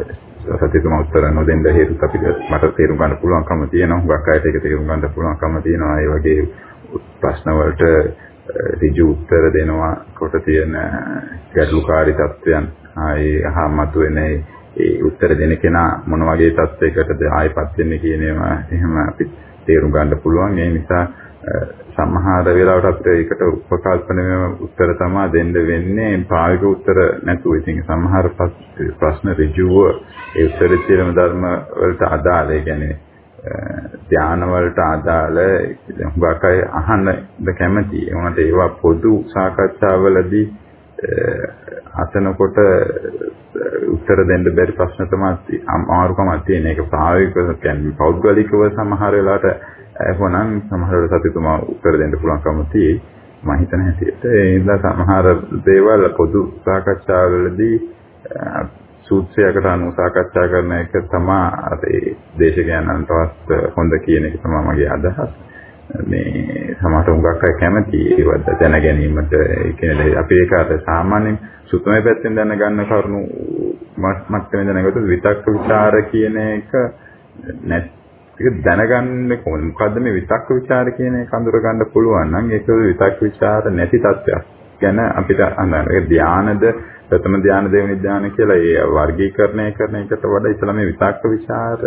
සත්‍යතුම උත්තර නොදෙන්න හේතුත් අපිට මට තේරුම් ගන්න පුළුවන්කම තියෙනවා. හුඟක් අයට ඒක තේරුම් ගන්න පුළුවන්කම තියෙනවා. ඒ වගේ ප්‍රශ්න වලට ඍජු උත්තර දෙනවා. කොට තියෙන ගැටලුකාරී තත්ත්වයන් ආයේ අහමතු වෙන ඒ උත්තර දෙන කෙනා මොන වගේ තත්යකටද ආයෙපත් වෙන්නේ කියන ඒවා එහෙම අපි තේරුම් ගන්න පුළුවන්. ඒ නිසා සමහර වෙලාවට අපිට ඒකට උපකල්පනම උත්තර තමයි දෙන්න වෙන්නේ ප්‍රායෝගික උත්තර නැතුව ඉතින් සමහර ප්‍රශ්න ඍජුව ඒ උත්තර තියෙන ධර්ම වලට අදාළ ඒ කියන්නේ ධාන වලට අදාළ හුඟක් අය අහන්න කැමති. ඒ වුණාට ඒවා පොදු සාකච්ඡාවලදී අසනකොට උත්තර දෙන්න බැරි ප්‍රශ්න තමයි අමාරුකමක් තියෙන. ඒක ප්‍රායෝගිකව කියන්නේ පෞද්ගලිකව සමහර වෙලාවට ඇහුවනම් සමහර වෙලාවට සතුටුමා උත්තර දෙන්න පුළුවන්කම තියෙයි. මම හිතන හැටියට ඒ නිසා සමහර දේවල් පොදු සාකච්ඡාවලදී සූත්‍රයකට අනුව සාකච්ඡා කරන එක තමයි අර දේශකයන්න්ටවත් හොඳ කියන එක තමයි මගේ අදහස. මේ සමහර උඟක් අය කැමති ඒවත් දැන ගැනීමට ඒ කියන්නේ අපි ඒක අර සාමාන්‍යයෙන් සුතමේ පැත්තෙන් දැනගන්න කරුණු මට්ටමෙන් දැනගත්තොත් විතක්ක ਵਿਚාර කියන එක ඒක දැනගන්නේ කොහොමද? මොකද්ද මේ විතක්ක ਵਿਚාර කියන එක අඳුර ගන්න පුළුවන් නම් ඒක විතක්ක ਵਿਚාර නැති තත්ත්වයක්. ගැන අපිට අඳන්න. ඒක ධානයද, ප්‍රථම ධානය, දෙවෙනි ධානය කියලා ඒ වර්ගීකරණය කරන එකට වඩා ඉතලා මේ විතක්ක ਵਿਚාර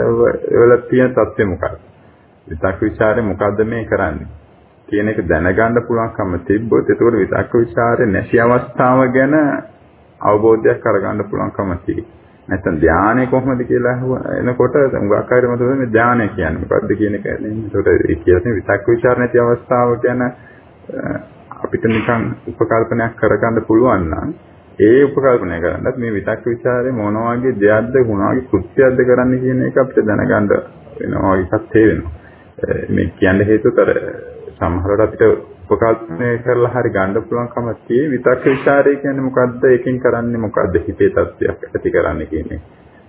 වල තියෙන தත්ත්වය මොකක්ද? විතක්ක ਵਿਚාරේ මොකද්ද මේ කරන්නේ? කියන එක දැනගන්න පුළුවන්කම තිබ්බොත් එතකොට විතක්ක ਵਿਚාරේ නැති අවස්ථාව ගැන අවබෝධයක් අරගන්න පුළුවන්කම තියෙනවා. නැත්නම් ධානය කොහොමද කියලා එනකොට හුඟක් අය මතකද මේ ධානය කියන්නේ මොකද්ද කියන එක නෙමෙයි. ඒකට ඒ කියන්නේ විතක් ਵਿਚාර නැති අවස්ථාව ගැන අපිට නිකන් උපකල්පනයක් කරගන්න පුළුවන් නම් ඒ උපකල්පනය කරන්නත් මේ විතක් ਵਿਚාරේ මොන වගේ දෙයක්ද මොනවාගේ කෘත්‍යයක්ද කරන්න කියන එක අපිට දැනගන්න වෙනවා ඒකත් තේරෙනවා. මේ කියන්න හේතුව තර සමහරවිට අපිට උපකල්පනය කරලා හරි ගන්න පුළුවන් කමක් තියෙයි. විතක් ਵਿਚාරය කියන්නේ මොකද්ද? ඒකෙන් කරන්නේ මොකද්ද හිතේ තත්ත්වයක් ඇති කරන්නේ කියන්නේ.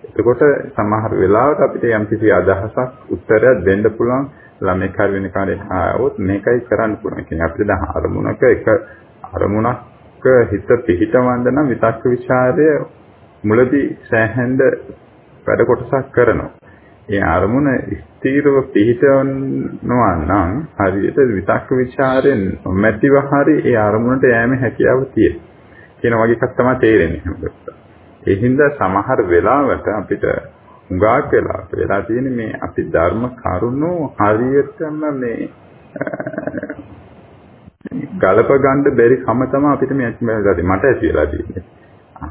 එතකොට සමහර වෙලාවට අපිට යම්කිසි අදහසක් උත්තරයක් දෙන්න පුළුවන්. ළමෙක් හරි වෙන කාලේ ආවොත් මේකයි කරන්න පුළුවන් කියන්නේ. අපිට දැන් අරමුණක එක අරමුණක හිත පිහිටවන්න නම් විතක්ක ਵਿਚාරය මුලදී සෑහෙන වැඩ කොටසක් කරනවා. ඒ අරමුණ ස්ථීරව පිහිටවනවා නම් හරියට විතක්ක ਵਿਚාරෙන් නොමැතිව හරි ඒ අරමුණට යෑමේ හැකියාව තියෙනවා. කියන වගේ එකක් තමයි තේරෙන්නේ හැමදෙයක්. ඒ හින්දා සමහර වෙලාවට අපිට උගාක් වෙලා වෙලා තියෙන්නේ මේ අපි ධර්ම කරුණු හරියටම මේ ගලප ගන්න බැරි කම තමයි අපිට මේ ඇති මට ඇති වෙලා තියෙන්නේ.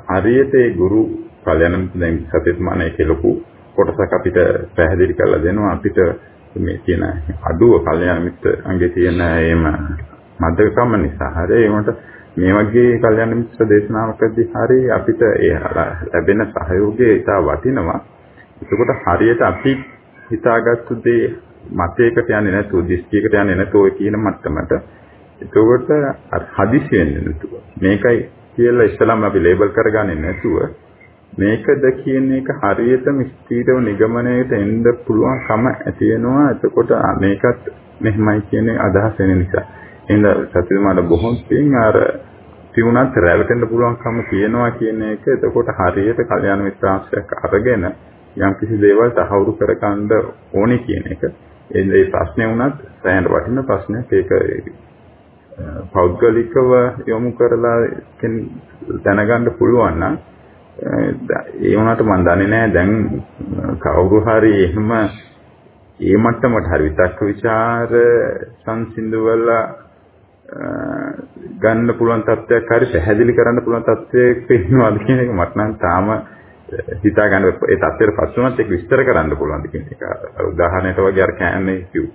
හරියට ඒ ගුරු කල්යනා දැන් සතිස්මානයේ කෙලපු කොටසක් අපිට පැහැදිලි කරලා දෙනවා අපිට මේ තියෙන අඩුව කල්යාණ මිත්‍ර අංගේ තියෙන එහෙම මද්දකම නිසා. හරි ඒකට මේ වගේ කල්යනා මිත්‍ර දේශනාවකදී හරි අපිට ඒ ලැබෙන සහයෝගය ඉතා වටිනවා. එතකොට හරියට අපි හිතාගත්තු දේ මතයකට යන්නේ නැතුව, දිස්ත්‍රික්කයකට යන්නේ නැතුව කියන මට්ටමට එතකොට හදිසි වෙන්නේ නැතුව මේකයි කියලා ඉස්සලම අපි ලේබල් කරගන්නේ නැතුව මේකද කියන එක හරියටම ස්ථීරව නිගමනයට එන්න පුළුවන්කම ඇති වෙනවා. එතකොට මේකත් මෙහෙමයි කියන අදහස එන නිසා. එහෙනම් සතිමාල බොහොම පින් අර තියුණත් රැවටෙන්න පුළුවන්කම තියෙනවා කියන එක. එතකොට හරියට කල්යාණ මිත්‍රාංශයක් අරගෙන යම් කිසි දේවල් තහවුරු කරගන්න ඕනේ කියන එක. ඒ ප්‍රශ්නේ වුණත් සෑහෙන වටින ප්‍රශ්නයක්. ඒක පෞද්ගලිකව යොමු කරලා දැනගන්න පුළුවන් නම් ඒ වුණාට මම දන්නේ නැහැ දැන් කවුරු හරි එහෙම ඒ මට්ටමට හරි විතක්ක ਵਿਚාර සංසිඳුවල ගන්න පුළුවන් තත්ත්වයක් හරි පැහැදිලි කරන්න පුළුවන් තත්ත්වයක ඉන්නවාද කියන එක මට නම් තාම හිතා ගන්න ඒ තත්ත්වයට පස්සෙ වුණත් ඒක විස්තර කරන්න පුළුවන්ද කියන එක. උදාහරණයක් වගේ අර කෑන්නේ කිව්.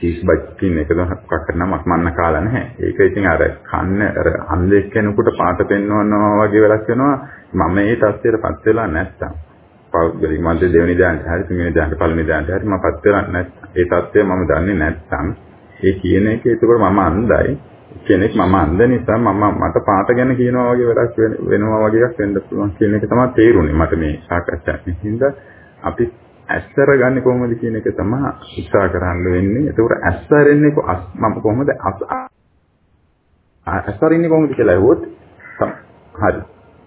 චීස් බයිට් එක මොකක් කරනම මන්න කාලා නැහැ. ඒක ඉතින් අර කන්න අර අන්දෙක් කෙනෙකුට පාට පෙන්වනවා වගේ වෙලක් වෙනවා. මම මේ තත්ත්වයටපත් වෙලා නැත්තම්. පෞද්ගලික මන්ද දෙවෙනි දාන්ට හරි තුන්වෙනි දාන්ට පළවෙනි දාන්ට හරි මමපත් වෙලා නැත්තම්. ඒ තත්ත්වය මම දන්නේ නැත්තම් ඒ කියන එක ඒකවල මම අන්දයි. කෙනෙක් මම අන්ද නිසා මම මට පාට ගැන කියනවා වගේ වැඩක් වෙනවා වගේ එකක් වෙන්න පුළුවන් කියන එක තමයි තේරුනේ මට මේ සාකච්ඡාවෙන්. හින්දා අපි ඇස්සර ගන්න කොහොමද කියන එක තමයි උත්සාහ කරන්න වෙන්නේ. ඒකෝර ඇස්සරෙන්නේ මම කොහොමද ඇස්සරින්නේ කොහොමද කියලා ඇහුවොත් හරි.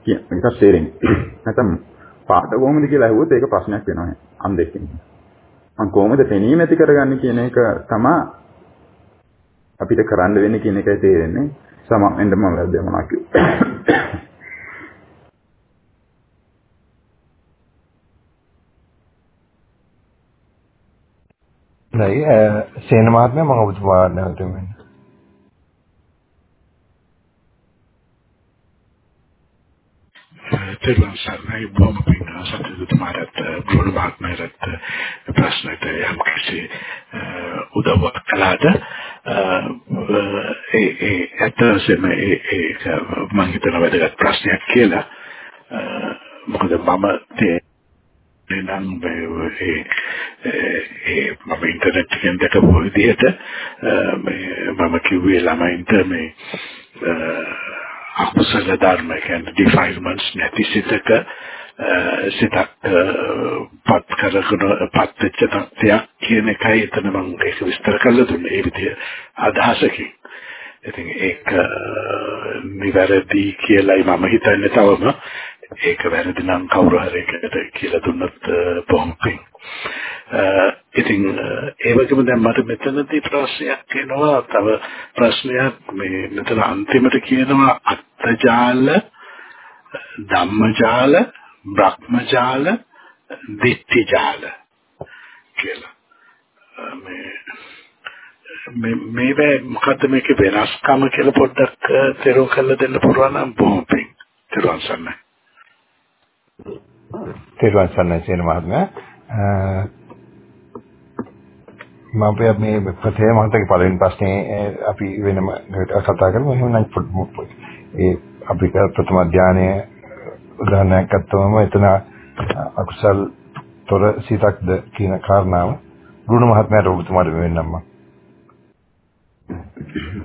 කියන එක තේරෙන්නේ. නැත්නම් පාට කොහොමද කියලා ඇහුවොත් ඒක ප්‍රශ්නයක් වෙනවා. අම් දෙකකින්. මම කොහොමද පෙනීම ඇති කරගන්නේ කියන එක තමයි අපිට කරන්න වෙන්නේ කියන එකයි තේරෙන්නේ. සමෙන්ද මම වැරද්ද මොනවා කිව්වේ. නයි සේන මහත්මයා මම ඔබතුමා නැවත වෙන්න. තෙරුවන් සරණයි බොහොම පිං සතුටුමාරත් බ්‍රෝඩ් මහත්මයාට ප්‍රශ්නට යම් කිසි උදව්වක් කළාද ඒ ඒ ඇත්තටම ඒ ඒක මම හිතන වැදගත් ප්‍රශ්නයක් කියලා මොකද මම තේ නම් ඒ ඒ මම ඉන්ටර්නෙට් එකෙන් දැකපු විදිහට මේ මම කිව්වේ ළමයින්ට මේ අකුසල ධර්ම කියන්නේ ඩිෆයිල්මන්ට්ස් නැති සිතක සිතක් පත් කරගෙන පත් වෙච්ච තත්ත්වයක් කියන එකයි එතන මම ඒක විස්තර කරලා දුන්නේ ඒ විදිහ අදහසකින්. ඉතින් ඒක නිවැරදි කියලායි මම හිතන්නේ තවම ඒක වැරදි නම් කවුරු හරි එකට කියලා දුන්නත් බොහොම පිං. ඉතින් ඒ වගේම දැන් මට මෙතනදී ප්‍රශ්නයක් එනවා තව ප්‍රශ්නයක් මේ මෙතන අන්තිමට කියනවා අත්ජාල ධම්මජාල බ්‍රහ්මජාල දිට්ඨිජාල කියලා. මේ මේ මොකද්ද මේකේ වෙනස්කම කියලා පොඩ්ඩක් තේරුම් කරලා දෙන්න පුළුවන් නම් බොහොම පිං. තේරුම් ගන්න. තෙරුවන් සරණයි සේන මහත්මයා. මම මේ ප්‍රථම මහත්තයාගේ පළවෙනි ප්‍රශ්නේ අපි වෙනම කතා කරමු. එහෙනම් ඒ අපි ප්‍රථම ධානය උදාහරණයක් ගත්තම එතන අකුසල් තොර සිතක්ද කියන කාරණාව ගුණ මහත්මයාට ඔබතුමාට වෙන්නම් මම.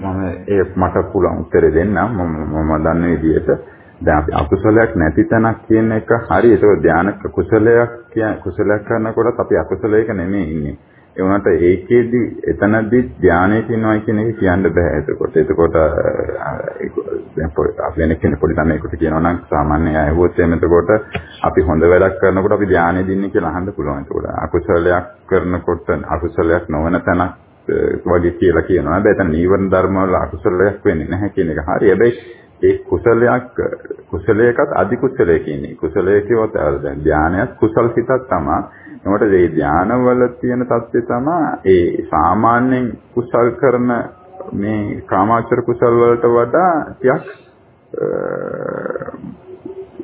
මම ඒ මට පුළුවන් උත්තරේ දෙන්නම් මම මම දන්න විදිහට දැන් අපි අකුසලයක් නැති තැනක් කියන එක හරි ඒක ධානය කුසලයක් කියන කුසලයක් කරනකොටත් අපි අකුසලයක නෙමෙයි ඉන්නේ ඒ වුණාට ඒකෙදි එතනදී ධානයේ තියෙනවා කියන එක කියන්න බෑ එතකොට එතකොට දැන් අපි වෙන කෙනෙක් පොඩි ළමයෙකුට කියනවා නම් සාමාන්‍ය අයවොත් එහෙම එතකොට අපි හොඳ වැඩක් කරනකොට අපි ධානයේ දින්නේ කියලා අහන්න පුළුවන් එතකොට අකුසලයක් කරනකොට අකුසලයක් නොවන තැනක් වගේ කියලා කියනවා. හැබැයි එතන නීවරණ ධර්ම වල අකුසලයක් වෙන්නේ නැහැ කියන එක හරි. හැබැයි ඒ කුසලයක් කුසලයකත් අධි කුසලය කියන්නේ කුසලය කියවත් දැන් ධානයත් කුසල් සිතක් තමයි. එතකොට මේ ධානවල තියෙන தත්ත්වය තමයි ඒ සාමාන්‍යයෙන් කුසල් කරන මේ කාමාචර කුසල් වලට වඩා ටිකක්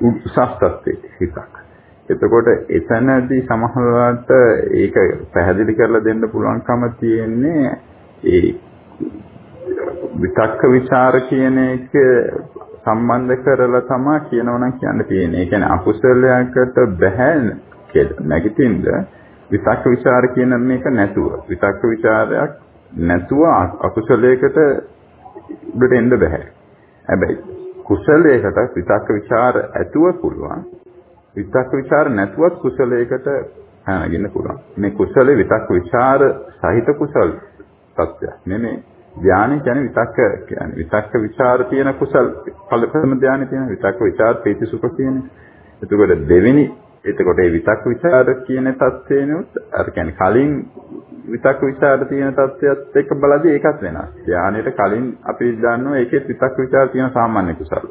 උත්සාහත්වයේ හිතක්. එතකොට එතනදී සමහරවිට ඒක පැහැදිලි කරලා දෙන්න පුළුවන්කම තියෙන්නේ ඒ විතක්ක ਵਿਚාර කියන එක සම්බන්ධ කරලා තමයි කියනවනම් කියන්න තියෙන්නේ. ඒ කියන්නේ අකුසලයකට බැහැ කියලා නැගිටින්ද විතක්ක ਵਿਚාර කියන මේක නැතුව විතක්ක ਵਿਚාරයක් නැතුව අකුසලයකට උඩට එන්න බෑ. හැබැයි කුසලයකට විතක්ක ਵਿਚාර ඇතුව පුළුවන්. විතක්ක ਵਿਚාර නැතුවත් කුසලයකට හැනගෙන පුළුවන්. මේ කුසලේ විතක්ක ਵਿਚාර සහිත කුසල තත්ත්වයක් නෙමෙයි. ධානය කියන්නේ විතක්ක කියන්නේ විතක්ක ਵਿਚාර තියෙන කුසල් ඵලපම ධානය තියෙන විතක්ක විචාර ප්‍රීති සුඛ කියන්නේ. එතකොට දෙවෙනි එතකොට මේ විතක්ක ਵਿਚාර කියන தත්ත්වේනොත් අර කියන්නේ කලින් විතක්ක ਵਿਚාර තියෙන தත්ත්වයත් එක්ක බලද්දී ඒකත් වෙනස්. ධානයට කලින් අපි දන්නවා ඒකෙත් විතක්ක ਵਿਚාර තියෙන සාමාන්‍ය කුසල්.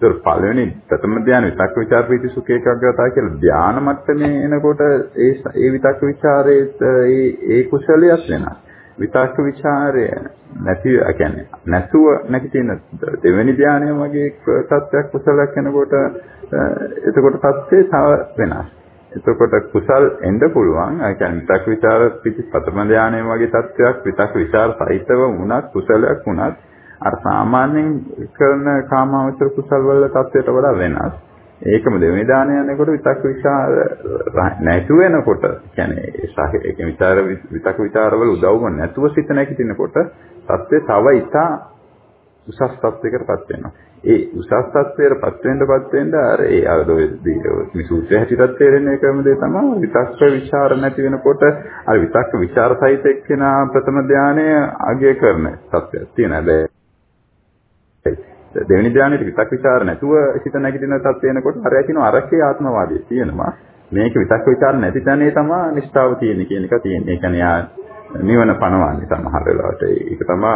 ඒතර පළවෙනි ප්‍රථම ධානය විතක්ක විචාර ප්‍රීති සුඛ ඒකාග්‍රතාව කියලා ධාන මට්ටමේ එනකොට ඒ ඒ විතක්ක විචාරයේ ඒ ඒ කුසලයක් වෙනවා. විතර්ක ਵਿਚාරය නැති කියන්නේ නැතුව නැගිටින දෙවෙනි ධානය වගේ තත්ත්වයක් කුසලයක් වෙනකොට එතකොට තත්ත්වේ තව වෙනස්. එතකොට කුසල් එන්න පුළුවන්. ඒ කියන්නේ විතර්ක ਵਿਚාර පිටි ප්‍රථම ධානය වගේ තත්ත්වයක් විතර්ක ਵਿਚාර සහිතව වුණත් කුසලයක් වුණත් අර සාමාන්‍යයෙන් කරන කාමාවචර කුසල් වල තත්ත්වයට වඩා වෙනස්. ඒකම දෙවෙනි දාණය යනකොට විතක් විචාර නැතු වෙනකොට කියන්නේ ඒකේ විචාර විතක් විචාරවල උදව්ව නැතුව සිත නැගිටිනකොට සත්‍ය තව ඉතා උසස් තත්යකටපත් වෙනවා. ඒ උසස් තත්යකටපත් වෙන්නපත් වෙන්න අර ඒ අර මේ සූත්‍රය හැටියට තේරෙන එකම දේ තමයි විතක්ක විචාර නැති වෙනකොට අර විතක්ක විචාර සහිත එක්කෙනා ප්‍රථම ධානය අගය කරන සත්‍යයක් තියෙන හැබැයි දෙවෙනි ධානයේ විතක් ਵਿਚාර නැතුව සිත නැගිටින තත් වෙනකොට හරය කියනවා අරක්ෂේ ආත්මවාදී තියෙනවා. මේක විතක් ਵਿਚාර නැති තැනේ තමයි නිස්සතාව තියෙන්නේ කියන එක තියෙන්නේ. ඒ කියන්නේ යා නිවන පණවන්නේ සමහර වෙලාවට. ඒක තමයි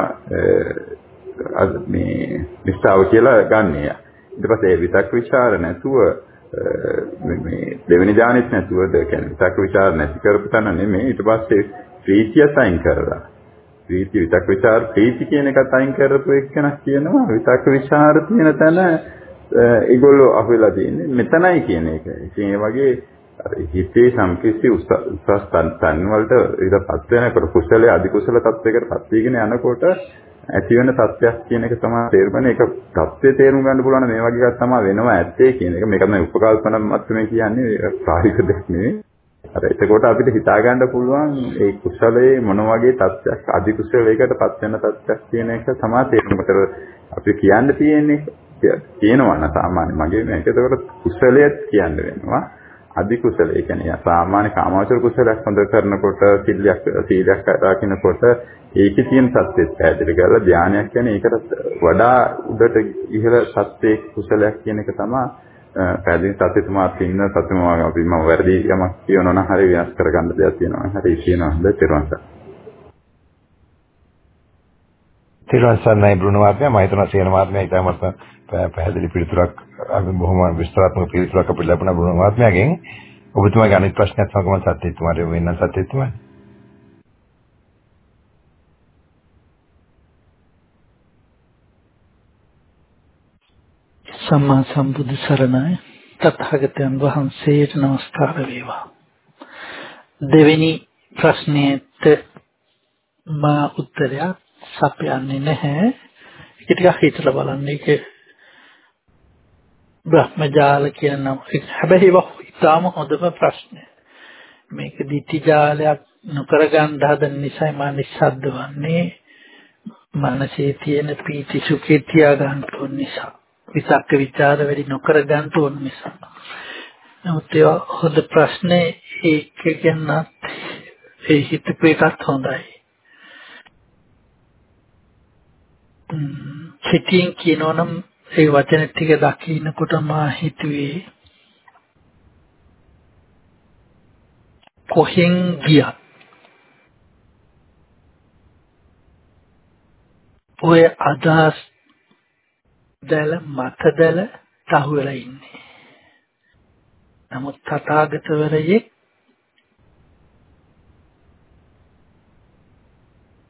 මේ නිස්සතාව කියලා ගන්න එයා. ඊට පස්සේ විතක් ਵਿਚාර නැතුව මේ දෙවෙනි ධානයේත් නැතුවද කියන්නේ විතක් ਵਿਚාර නැති කරපු තැන නෙමෙයි ඊට පස්සේ ප්‍රීතිය සයින් කරලා ප්‍රීති විතක් ਵਿਚාර ප්‍රීති කියන එකත් අයින් කරපු එක්කෙනක් කියනවා. විතක් ਵਿਚාර තියෙන තැන ඒගොල්ලෝ අහුවෙලා තියෙන්නේ මෙතනයි කියන එක. ඉතින් ඒ වගේ හිතේ සම්පිස්සි උසස් තන් වලට ඊටපත් වෙනකොට කුසලයේ අධි කුසල තත්වයකට පත් වීගෙන යනකොට ඇති වෙන තත්ත්වයක් කියන එක තමයි තේරුමනේ. ඒක தත්ත්වය තේරුම් ගන්න පුළුවන් මේ වගේ එකක් තමයි වෙනවා ඇත්තේ කියන එක. මේක තමයි උපකල්පන මත මේ කියන්නේ. ප්‍රායෝගික දෙයක් නෙවෙයි. අර එතකොට අපිට හිතා ගන්න පුළුවන් ඒ කුසලයේ මොන වගේ තත්ත්වයක් අධි කුසලයකටපත් වෙන තත්ත්වයක් කියන එක තමයි තේරුම් ගන්න අපි කියන්න තියෙන්නේ කියනවා නම් සාමාන්‍ය මගේ මේක එතකොට කුසලයක් කියන්න වෙනවා. අධි කුසල ඒ කියන්නේ සාමාන්‍ය කාමාවචර කුසලයක් හොඳ කරනකොට සීලයක් සීලයක් රකින්නකොට ඒකේ තියෙන සත්‍යය පැහැදිලි කරලා ධානයක් කියන්නේ ඒකට වඩා උඩට ඉහළ සත්‍යයේ කුසලයක් කියන එක තමයි පැහැදිලි සත්‍යතුමාත් ඉන්න සත්‍යම අපි මම වැරදි යමක් කියනවා නම් හරි වෙනස් කරගන්න දෙයක් තියෙනවා. හරි කියනවා හොඳ තේරුම් ගන්න. තේරුම් ගන්නයි බ්‍රුණ මාත්‍යා. මම හිතනවා සේන මාත්‍යා ඉතාමත් පැහැදිලි පිළිතුරක් අපි බොහොම විස්තරාත්මක පිළිතුරක් අපිට ලැබුණා බ්‍රුණ මාත්‍යාගෙන්. ඔබතුමාගේ අනිත් ප්‍රශ්නයක් සමගම සත්‍යතුමාට වෙන්න සත්‍යතුමා. සම්මා සම්බුදු සරණයි. තථාගතයන් වහන්සේට নমස්කාර වේවා. දෙවෙනි ප්‍රශ්නෙට මා උත්තරයක් සපයන්නේ නැහැ. ඒක ටිකක් හිතලා බලන්න. ඒක බ්‍රහ්මජාල කියන නම. හැබැයි ඒක ඉතාම හොඳම ප්‍රශ්නය. මේක දිටිජාලයක් නොකර ගන්න හදන නිසා මා නිස්සද්ද වන්නේ. මනසේ තියෙන පීති සුඛේ තියා ගන්න ඕන නිසා. විතක්ක ਵਿਚාර වැඩි නොකර ගන්න ඕන නිසා. නමුත් ඒ හොඳ ප්‍රශ්නේ ඒක ගැනත් ඒ හිතපු එකත් හොඳයි. සිටින් කියනවනම් ඒ වචන ටික දකින්නකොට මා හිතුවේ කොහෙන් ගියත් ඔය අදහස් දැල මතදැල තහු වෙලා ඉන්නේ. නමුත් තථාගතවරයේ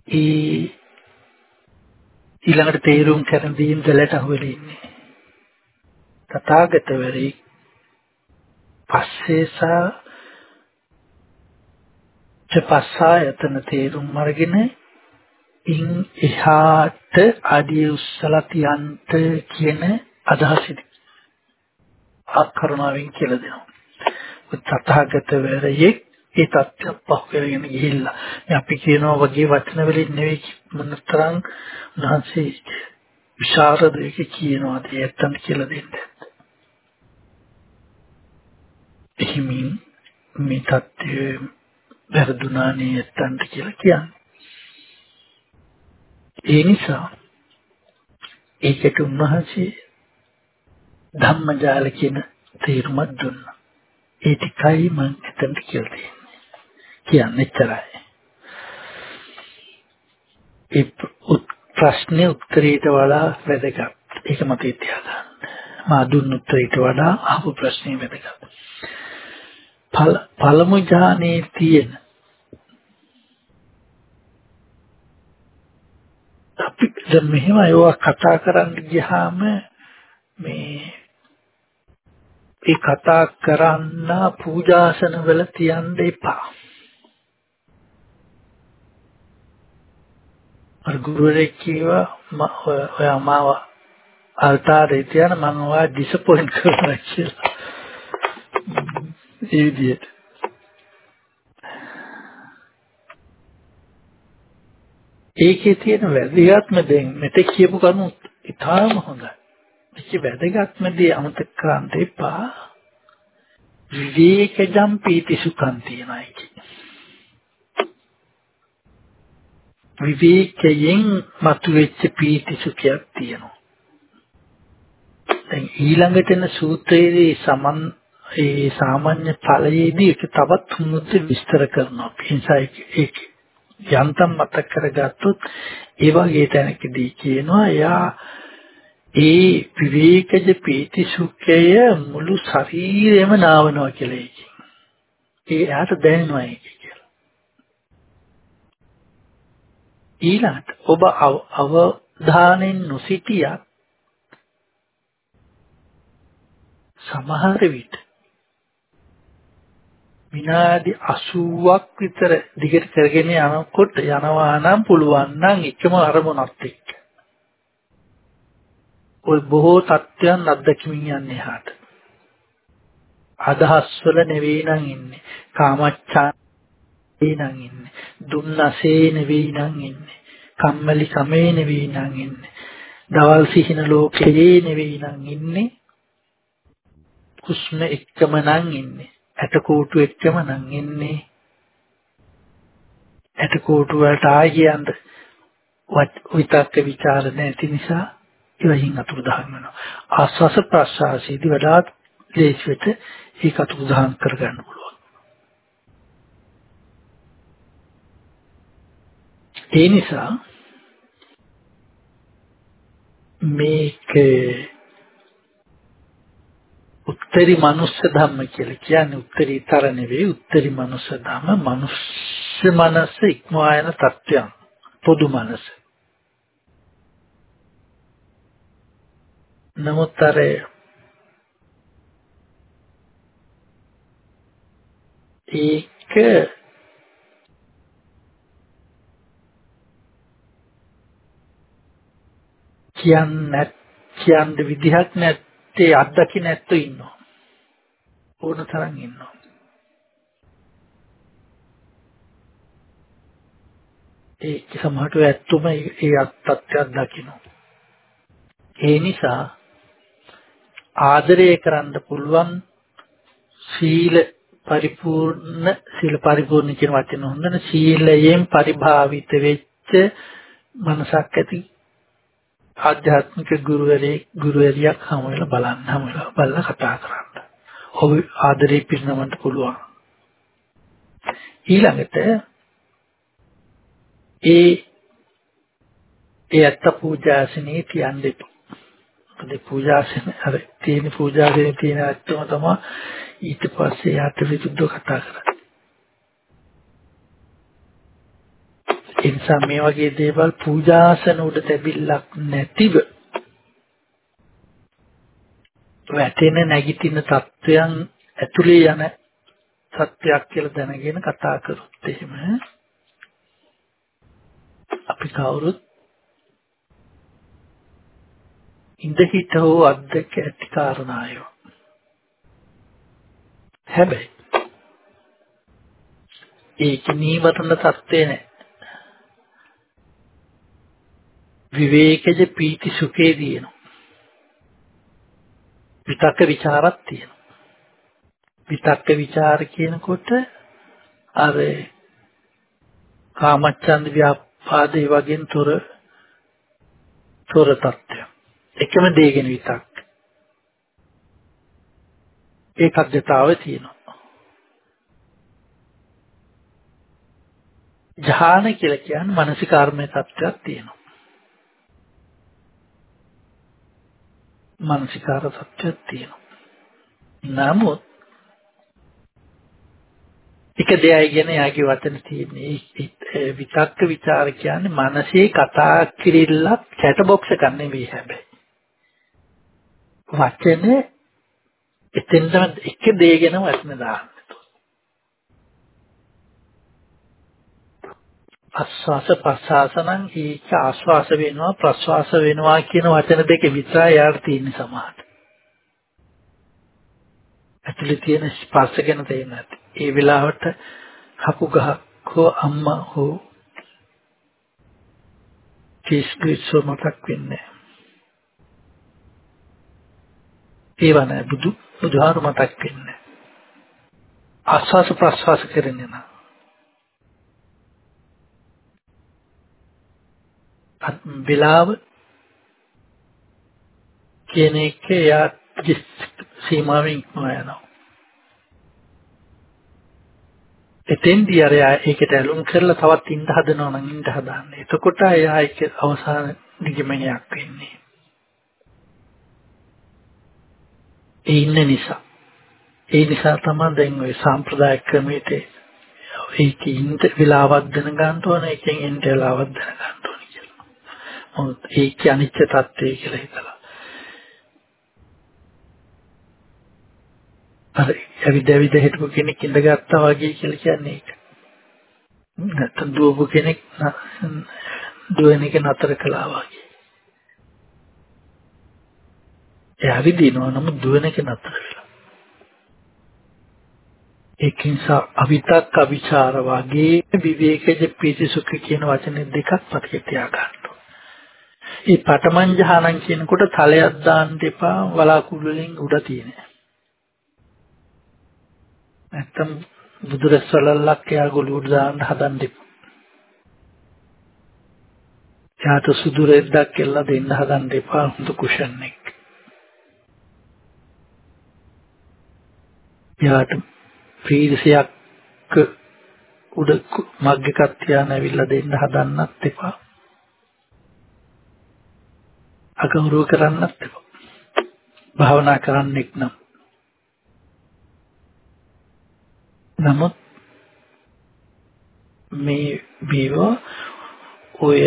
ඒ ඊළඟට තේරුම් කරන දීම් දැලට අහු වෙලා ඉන්නේ. තථාගතවරේ පස්සේසා චපස්සායතන තේරුම් අරගෙන ඉන් එහාට ආදී උස්සලා තියන්ට කියන අදහස ආකරණාවෙන් කියලා දෙනවා. තථාගත වේරයේ ඒ தත්ත්වය පහුවෙගෙන ගිහිල්ලා මේ අපි කියනවා වගේ වචන වලින් නෙවෙයි මොනතරම් උන්වහන්සේ විශාරදයක කියනවාද ඇත්තම කියලා දෙන්න. එහිමින් මේ தත්ත්වය වැරදුනානේ ඇත්තන්ට කියලා කියන්නේ. ඒ නිසා ඒකට උන්වහන්සේ ධම්මජාල කියන තේරුමක් දුන්නා. ඒ ටිකයි මම එතනට කියලා තියෙන්නේ. කියන්නේ එච්චරයි. ඒ ප්‍රශ්නේ උත්තරයට වඩා වැදගත්. ඒක මතේ තියාගන්න. මා දුන්න උත්තරයට වඩා අහපු ප්‍රශ්නේ වැදගත්. පළමු ඥානයේ තියෙන අපි දැන් මෙහෙම ඒවා කතා කරන්න ගියාම මේ ඒ කතා කරන්න පූජාසන වල තියන්න එපා. අර ගුරුවරයෙක් කිව්වා ඔයා මාව අල්තාරේ තියන මම ඔයා ඩිසපොයින්ට් කරනවා කියලා. ඒ විදිහට. ඒකේ තියෙන වැදගත්ම දේ මෙතෙක් කියපු කරුණු ඉතාම හොඳයි. මේක වැදගත්ම දේ අමතක කරන්න එපා. විවේකජම් පීති සුඛං තියනයි කියන්නේ. විවේකයෙන් මතුවෙච්ච පීති සුඛයක් තියෙනවා. දැන් ඊළඟට එන සූත්‍රයේ සමන් ඒ සාමාන්‍ය ඵලයේදී ඒක තවත් උන්නත විස්තර කරනවා. නිසා ඒක යන්තම් මතක කරගත්තොත් ඒ වගේ තැනකදී කියනවා එයා ඒ විවේකජ පීති සුඛය මුළු ශරීරෙම නාවනවා කියලා ඒකෙන්. ඒ එයාට දැනෙනවා ඒක කියලා. ඊළඟට ඔබ අවධානයෙන් නොසිටියත් සමහර විට විනාඩි 80ක් විතර දිගට කරගෙන යනකොට යනවා නම් පුළුවන් නම් එකම අරමුණක් එක්ක. ওই බොහෝ තත්ත්වයන් අත්දැකීමින් යන්නේ එහාට. අදහස් වල නෙවෙයි නම් ඉන්නේ. කාමච්ඡා නම් ඉන්නේ. දුන්නසේ නෙවෙයි නම් ඉන්නේ. කම්මැලි කමේ නෙවෙයි නම් ඉන්නේ. දවල් සිහින ලෝකයේ නෙවෙයි නම් ඉන්නේ. කුස්ම එක්කම නම් ඉන්නේ. ඇටකෝටු එක්කම නම් ඉන්නේ. ඇටකෝටු වලට ආය කියන්න විතක්ක ਵਿਚාර නැති නිසා ඒවයින් අතුරුදහන් වෙනවා. ආස්වාස ප්‍රසආසීදී වඩාත් ලේසියට ඒක අතුරුදහන් කරගන්න පුළුවන්. ඒ නිසා මේක උත්තරී මනුස්ස ධම්ම කියලා කියන්නේ උත්තරීතර නෙවෙයි උත්තරී මනුස්ස ධම්ම මනුස්ස මනස ඉක්මවා යන තත්ත්වයන් පොදු මනස. නමුත් අර ඒක කියන්නේ කියන්න විදිහක් නැත්තේ අත්දකින්න නැත්තෝ ඉන්නවා. ඕන තරම් ඉන්නවා. ඒක සමහරට ඇත්තම ඒ අත්ත්‍යයක් දකින්න ඒ නිසා ආදරය කරන්න පුළුවන් සීල පරිපූර්ණ සීල පරිපූර්ණ කියන වචන හොඳන. සීලයෙන් පරිභාවිත වෙච්ච මනසක් ඇති ආධ්‍යාත්මික ගුරුවරයෙක් ගුරුවරියක් හමු වෙලා බලන්න හමු වෙලා බලලා කතා කරන්න. ඔබ ආදරේ පිරිනවන්න පුළුවන්. ඊළඟට ඒ ඒ අත්ත පූජාසනේ තියන්නේ මොකද පූජාසන අර තියෙන පූජාසනේ තියෙන ඇත්තම තමයි ඊට පස්සේ යාට විරුද්ධව කතා කරන්නේ. ඒ නිසා මේ වගේ දේවල් පූජාසන උඩ තැබිල්ලක් නැතිව වැටෙන නැගිටින තත්වයන් ඇතුලේ යන සත්‍යයක් කියලා දැනගෙන කතා කරොත් එහෙම අපිට අපි කවුරුත් ඉඳ හිට හෝ අද්දක ඇති කාරණාය. හැබැයි ඒක නීවරණ තත්ත්වේ නෑ. විවේකජ පීති සුඛේ දිනන. විතක්ක ਵਿਚාරක් තියෙනවා. විතක්ක ਵਿਚාර කියනකොට අර කාමච්ඡන්ද ව්‍යාපාදේ වගේ තොර තොර తত্ত্বය එකම දේ ගැන විතක්. ඒකග්ගතාවය තියෙනවා. ධානය කියලා කියන්නේ මානසික කර්මයේ తত্ত্বයක් තියෙනවා. මානසිකාර තත්ත්වයක් තියෙනවා. නමුත් එක දෙයයි ගැන යාගේ වචන තියෙන්නේ විතක්ක ਵਿਚාර කියන්නේ මනසේ කතා කිරිල්ලක් චැට් බොක්ස් එකක් නෙවෙයි හැබැයි. වචනේ එතෙන්ටම එක දේ ගැන වචන දාන්න. ආස්වාස ප්‍රසආස නම් ඒක ආස්වාස වෙනවා ප්‍රස්වාස වෙනවා කියන වචන දෙක විතරයි යාර තියෙන සමහරට. ඇතුලේ තියෙන ස්පර්ශ ගැන තේරෙන්නේ නැති. ඒ වෙලාවට හපු ගහක් හෝ අම්මා හෝ කිස්කිසෝ මතක් වෙන්නේ. ඒව නෑ බුදු බුදුහාර මතක් වෙන්නේ. ආස්වාස ප්‍රස්වාස කරන්නේ නෑ. වෙලාව කියන එක යා සීමාවෙන් ඉක්මවා යනවා. එතෙන්දී අර ඒකට ඇලුම් කරලා තවත් ඉඳ හදනවා නම් ඉඳ හදාන්නේ. එතකොට එයා ඒක අවසාන නිගමනයක් වෙන්නේ. ඒ ඉන්න නිසා. ඒ නිසා තමයි දැන් ওই සාම්ප්‍රදායික ක්‍රමයට ඒකේ ඉන්න වෙලාවක් දැනගන්න ඕන එකෙන් එන්න වෙලාවක් දැනගන්න ඕන කියලා. මොකද ඒක අනිත්‍ය தත්ත්වය කියලා හිතලා. අර ඇවිද ඇවිද හිටපු කෙනෙක් ඉඳගත්තා වගේ කියලා කියන්නේ ඒක. නැත්නම් දුවපු කෙනෙක් දුවන එක නතර කළා වගේ. එයා විදිනවා නමුත් දුවන එක නතර වෙලා. ඒක නිසා අවිතක් අවිචාර වගේ විවේකජ පීති සුඛ කියන වචන දෙකක් මතක තියාගන්න. මේ පටමං ජහනං කියනකොට තලයක් දාන්න එපා වලාකුළු වලින් උඩ තියෙනවා. නැත්තම් බුදුරසලල්ලක් එයා ගොළුට දාන්න හදන්න එපා. යාට සුදු රෙද්දක් කියලා දෙන්න හදන්න එපා හොඳ කුෂන් එක. යාට ප්‍රීතිසයක් උඩ මග් එකක් තියාන ඇවිල්ලා දෙන්න හදන්නත් එපා. අගෞරව කරන්නත් එපා. භාවනා කරන්නෙක් නම් නමුත් මේ බීව ඔය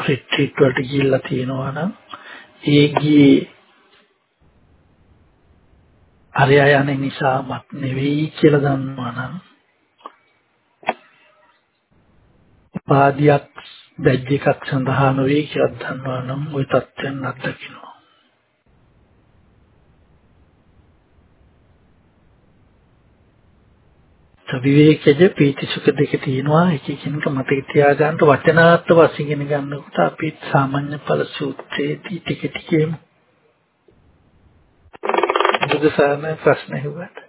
රිට්‍රීට් වලට ගිහිල්ලා තියෙනවා නම් ඒ ගියේ අරයා යන නිසාමත් නෙවෙයි කියලා දන්නවා නම් පාදියක් දැජ් එකක් සඳහා නොවේ කියත් දන්නවා නම් ওই தත්ත්වයන් අත්දකිනවා. විවේකජ පීති සුඛ දෙක තියෙනවා එක එකිනෙක මතක තියාගන්න වචනාර්ථ වශයෙන් ඉගෙන ගන්නකොට අපි සාමාන්‍ය ඵල සූත්‍රයේදී ටික ටිකම බුදුසාරණ ප්‍රශ්න හෙව්වට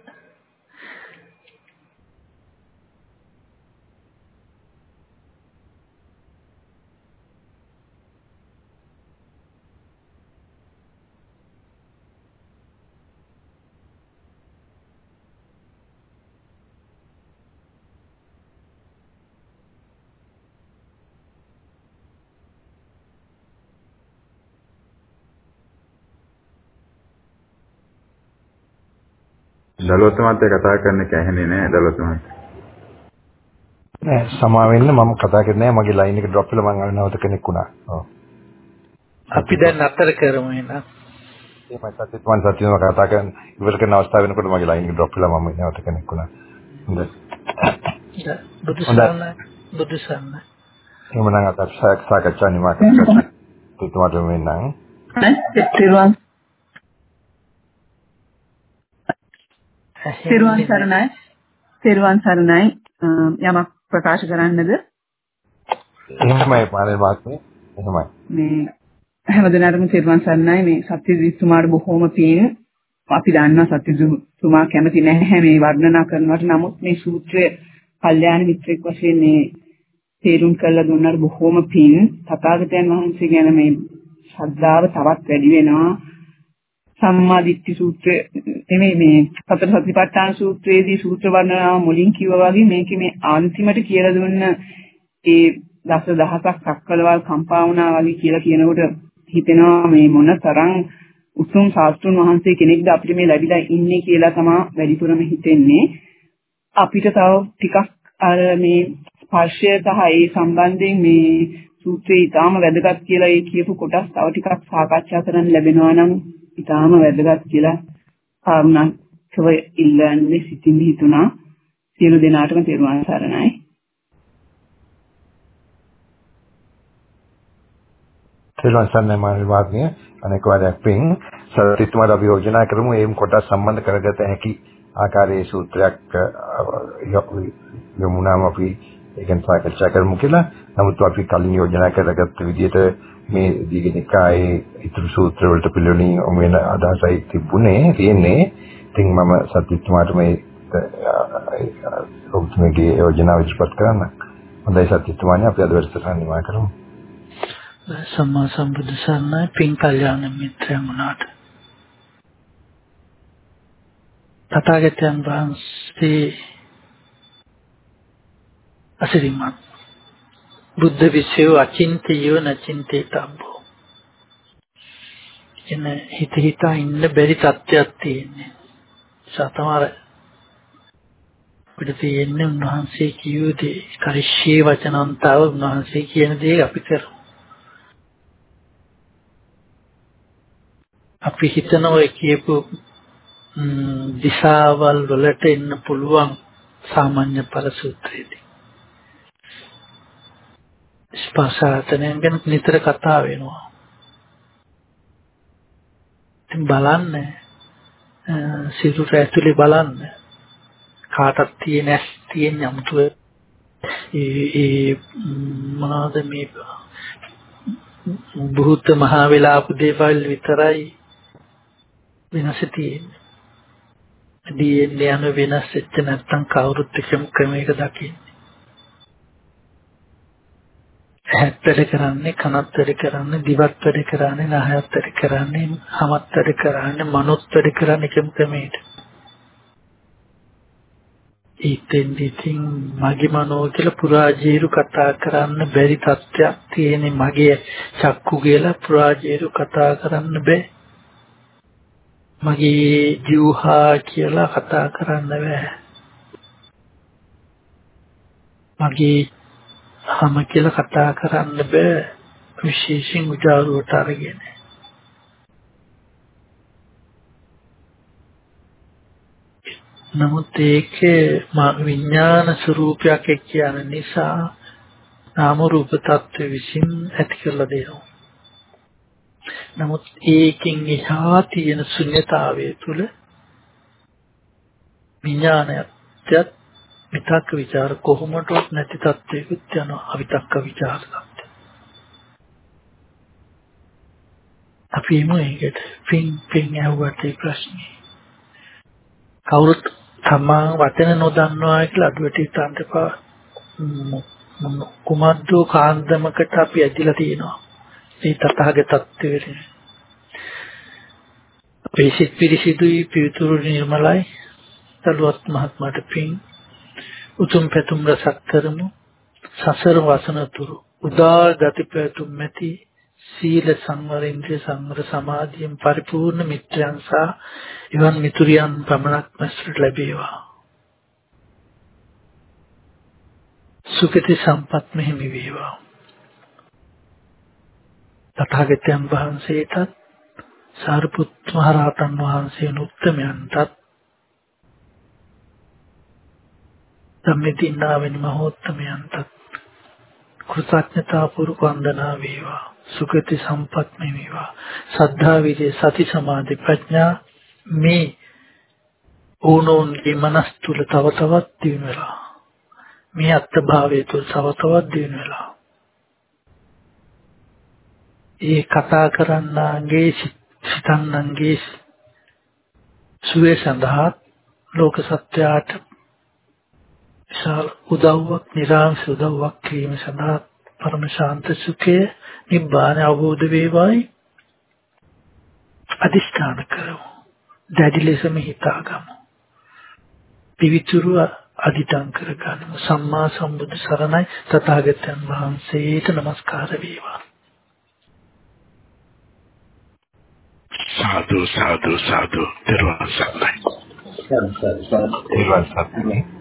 දලොත් මහත්තයා කතා කරන්න කැහෙන්නේ නැහැ දලොත් මහත්තයා. නෑ සමා වෙන්න මම කතා කරන්නේ නැහැ මගේ ලයින් එක ඩ්‍රොප් වෙලා මම නැවත කෙනෙක් වුණා. ඔව්. අපි දැන් අතර කරමු එහෙනම්. එහෙමයි සත්‍යත් මම සත්‍යම කතා කරන ඉවර කරන අවස්ථාව වෙනකොට මගේ ලයින් එක ඩ්‍රොප් වෙලා මම නැවත කෙනෙක් වුණා. හොඳයි. බුදුසසුන බුදු සරණයි. එහෙමනම් අද සාකච්ඡා නිමා කරගන්න. තුතුමාට මෙන්නම්. තෙරුවන් තෙරුවන් සරණයි. තෙරුවන් සරණයි. යමක් ප්‍රකාශ කරන්නද? එහෙමයි පාරේ වාස්නේ. එහෙමයි. මේ හැමදෙනාටම තෙරුවන් සරණයි මේ සත්‍යජිත්තුමාට බොහොම පින් අපි දන්නවා සත්‍යජිත්තුමා කැමති නැහැ මේ වර්ණනා කරනවට නමුත් මේ සූත්‍රය කල්යාණ මිත්‍රෙක් වශයෙන් මේ තේරුම් කරලා දුන්නාට බොහොම පින් තථාගතයන් වහන්සේ ගැන මේ ශ්‍රද්ධාව තවත් වැඩි වෙනවා සම්මා දිට්ඨි සූත්‍රය නෙමෙයි මේ සතර සතිපට්ඨාන සූත්‍රයේදී සූත්‍ර වර්ණනාව මුලින් කිව්වා වගේ මේකේ මේ අන්තිමට කියලා දුන්න ඒ දස දහසක් සක්කලවල් කම්පා වුණා වගේ කියලා කියනකොට හිතෙනවා මේ මොන තරම් උතුම් ශාස්ත්‍රුන් වහන්සේ කෙනෙක්ද අපිට මේ ලැබිලා ඉන්නේ කියලා තමයි වැඩිපුරම හිතෙන්නේ. අපිට තව ටිකක් අර මේ ස්පර්ශය සහ ඒ සම්බන්ධයෙන් මේ සූත්‍රයේ ඊටාම වැදගත් කියලා ඒ කියපු කොටස් තව ටිකක් සාකච්ඡා කරන්න ලැබෙනවා නම් ඊටාම වැදගත් කියලා කාරුණාකව ඉල්ලන්නේ සිතින් හිතුණා. සියලු දෙනාටම තෙරුවන් සරණයි. තෙරුවන් සරණයි මානව වාග්ය අනෙක් වාරයක් පින් සරිතුමාට අපි යෝජනා කරමු එම් කොටස් සම්බන්ධ කරගත හැකි ආකාරයේ සූත්‍රයක් යමුනාම අපි ඒකෙන් සාකච්ඡා කරමු කියලා. නමුත් අපි කලින් යෝජනා කරගත්ත විදිහට මේ දීගනිකායේ ඉතුරු සූත්‍ර වලට පිළිවෙලින් වෙන අදහසයි තිබුණේ තියෙන්නේ. ඉතින් මම සත්‍යතුමාට මේ ඔබතුමගේ යෝජනාව ඉදිරිපත් කරන්න. හොඳයි සත්‍යතුමානි අපි අද වැඩසටහන නිමා කරමු. සම්මා සම්බුදු සරණයි පින් කල්යාණ මිත්‍රයන් වුණාට තථාගතයන් වහන්සේ අසිරිමත් බුද්ධ විශ්ව අචින්තියව නචින්තේ තබ්බෝ. එන හිත හිතා ඉන්න බැරි තත්ත්වයක් තියෙන්නේ. සතමාර අපිට තියෙන්නේ උන්වහන්සේ කියූ දේ. කරිෂ්ඨේ වචනන්තාව උන්වහන්සේ කියන දේ අපි කරමු. අපි හිතන ඔය කියපු දිශාවල් වලට එන්න පුළුවන් සාමාන්‍ය ඵල සූත්‍රයේදී ස්පර්ශාතනයන් ගැන නිතර කතා වෙනවා. ඉතින් බලන්න සිරුර ඇතුලේ බලන්න කාටත් තියෙන ඇස් තියෙන යමුතු ඒ ඒ මොනවාද මේ බුද්ධ මහා වෙලාපු දේවල් විතරයි වෙනස තියෙන්නේ. DNA යන වෙනස් වෙච්ච නැත්නම් කවුරුත් එකම ක්‍රමයක දකින්නේ. ඇහත් වැඩ කරන්නේ කනත් වැඩ කරන්නේ දිවත් වැඩ කරන්නේ නහයත් වැඩ කරන්නේ හමත් වැඩ කරන්නේ මනොත් වැඩ කරන්නේ එකම ක්‍රමයකට. ඒතෙන් ඉතින් මගේ මනෝ කියලා පුරාජීරු කතා කරන්න බැරි තත්ත්වයක් තියෙන මගේ චක්කු කියලා පුරාජීරු කතා කරන්න බෑ. මගේ ජීවහා කියලා කතා කරන්න බෑ. මගේ හම කියලා කතා කරන්න බෑ විශේෂයෙන් උජාරුවට අරගෙන. නමුත් ඒකේ විඥාන ස්වરૂපයක් කියන නිසා නාම රූප tattve විසින් ඇති කරලා දෙනවා. නමුත් ඒකෙන් එහා තියෙන ශුන්්‍යතාවය තුළ විඥානයත් විතක්ක ਵਿਚාර කොහොමඩවත් නැති තත්ත්වයකට යන අවිතක්ක ਵਿਚාර තත්ත්වය. අපි මේකට පින් පින් ඇහුවට ප්‍රශ්නේ. කවුරුත් තමා වචන නොදන්නවා කියලා අඩුවට හිතන්න එපා. කුමද්ද කාන්දමකට අපි ඇදිලා තියෙනවා. මේ තථාගත තත්ත්වෙට. අපේ සිත් පිරිසිදුයි පිවිතුරු නිර්මලයි. තලුවත් මහත්මයාට පින් උතුම් පැතුම් රසක් කරමු. සසර වසනතුරු උදාර ගති පැතුම් මෙති සීල සංවර ඉන්ද්‍රිය සංවර සමාධියෙන් පරිපූර්ණ මිත්‍රයන් සහ එවන් මිතුරියන් පමණක් මැසට ලැබේවා. සුගති සම්පත් මෙහිමි වේවා. තථාගතයන් වහන්සේටත් සාරිපුත් මහ රහතන් වහන්සේ උත්තමයන්ටත් ධම්මදින්නා වෙන මහෝත්තමයන්ටත් කෘතඥතා පුරුක වන්දනා වේවා. සුගති සම්පත් වේවා සද්ධා විරිය සති සමාධි ප්‍රඥා මේ ඕනෝන්ගේ මනස් තුල තව තවත් දිනු වෙලා මේ අත්භාවය තුල තව තවත් දිනු වෙලා. ඒ කතා කරන්නාගේ සිතන්නන්ගේ සුවේ සඳහා ලෝක සත්‍යයට විශාල උදව්වක් නිරාංශ උදව්වක් කිරීම සඳහා පරම ශාන්ත සුඛය නිබ්බාන අවබෝධ වේවායි. අදිෂ්ඨාන කරමු. දැඩි ලෙසම හිතාගමු. පිවිතුරු අදිටන් කරගන්නමු සම්මා සම්බුදු සරණයි තථාගතයන් වහන්සේට নমස්කාර වේවා. සාදු සාදු සාදු. දරුවන් සරණයි. Sir sir sir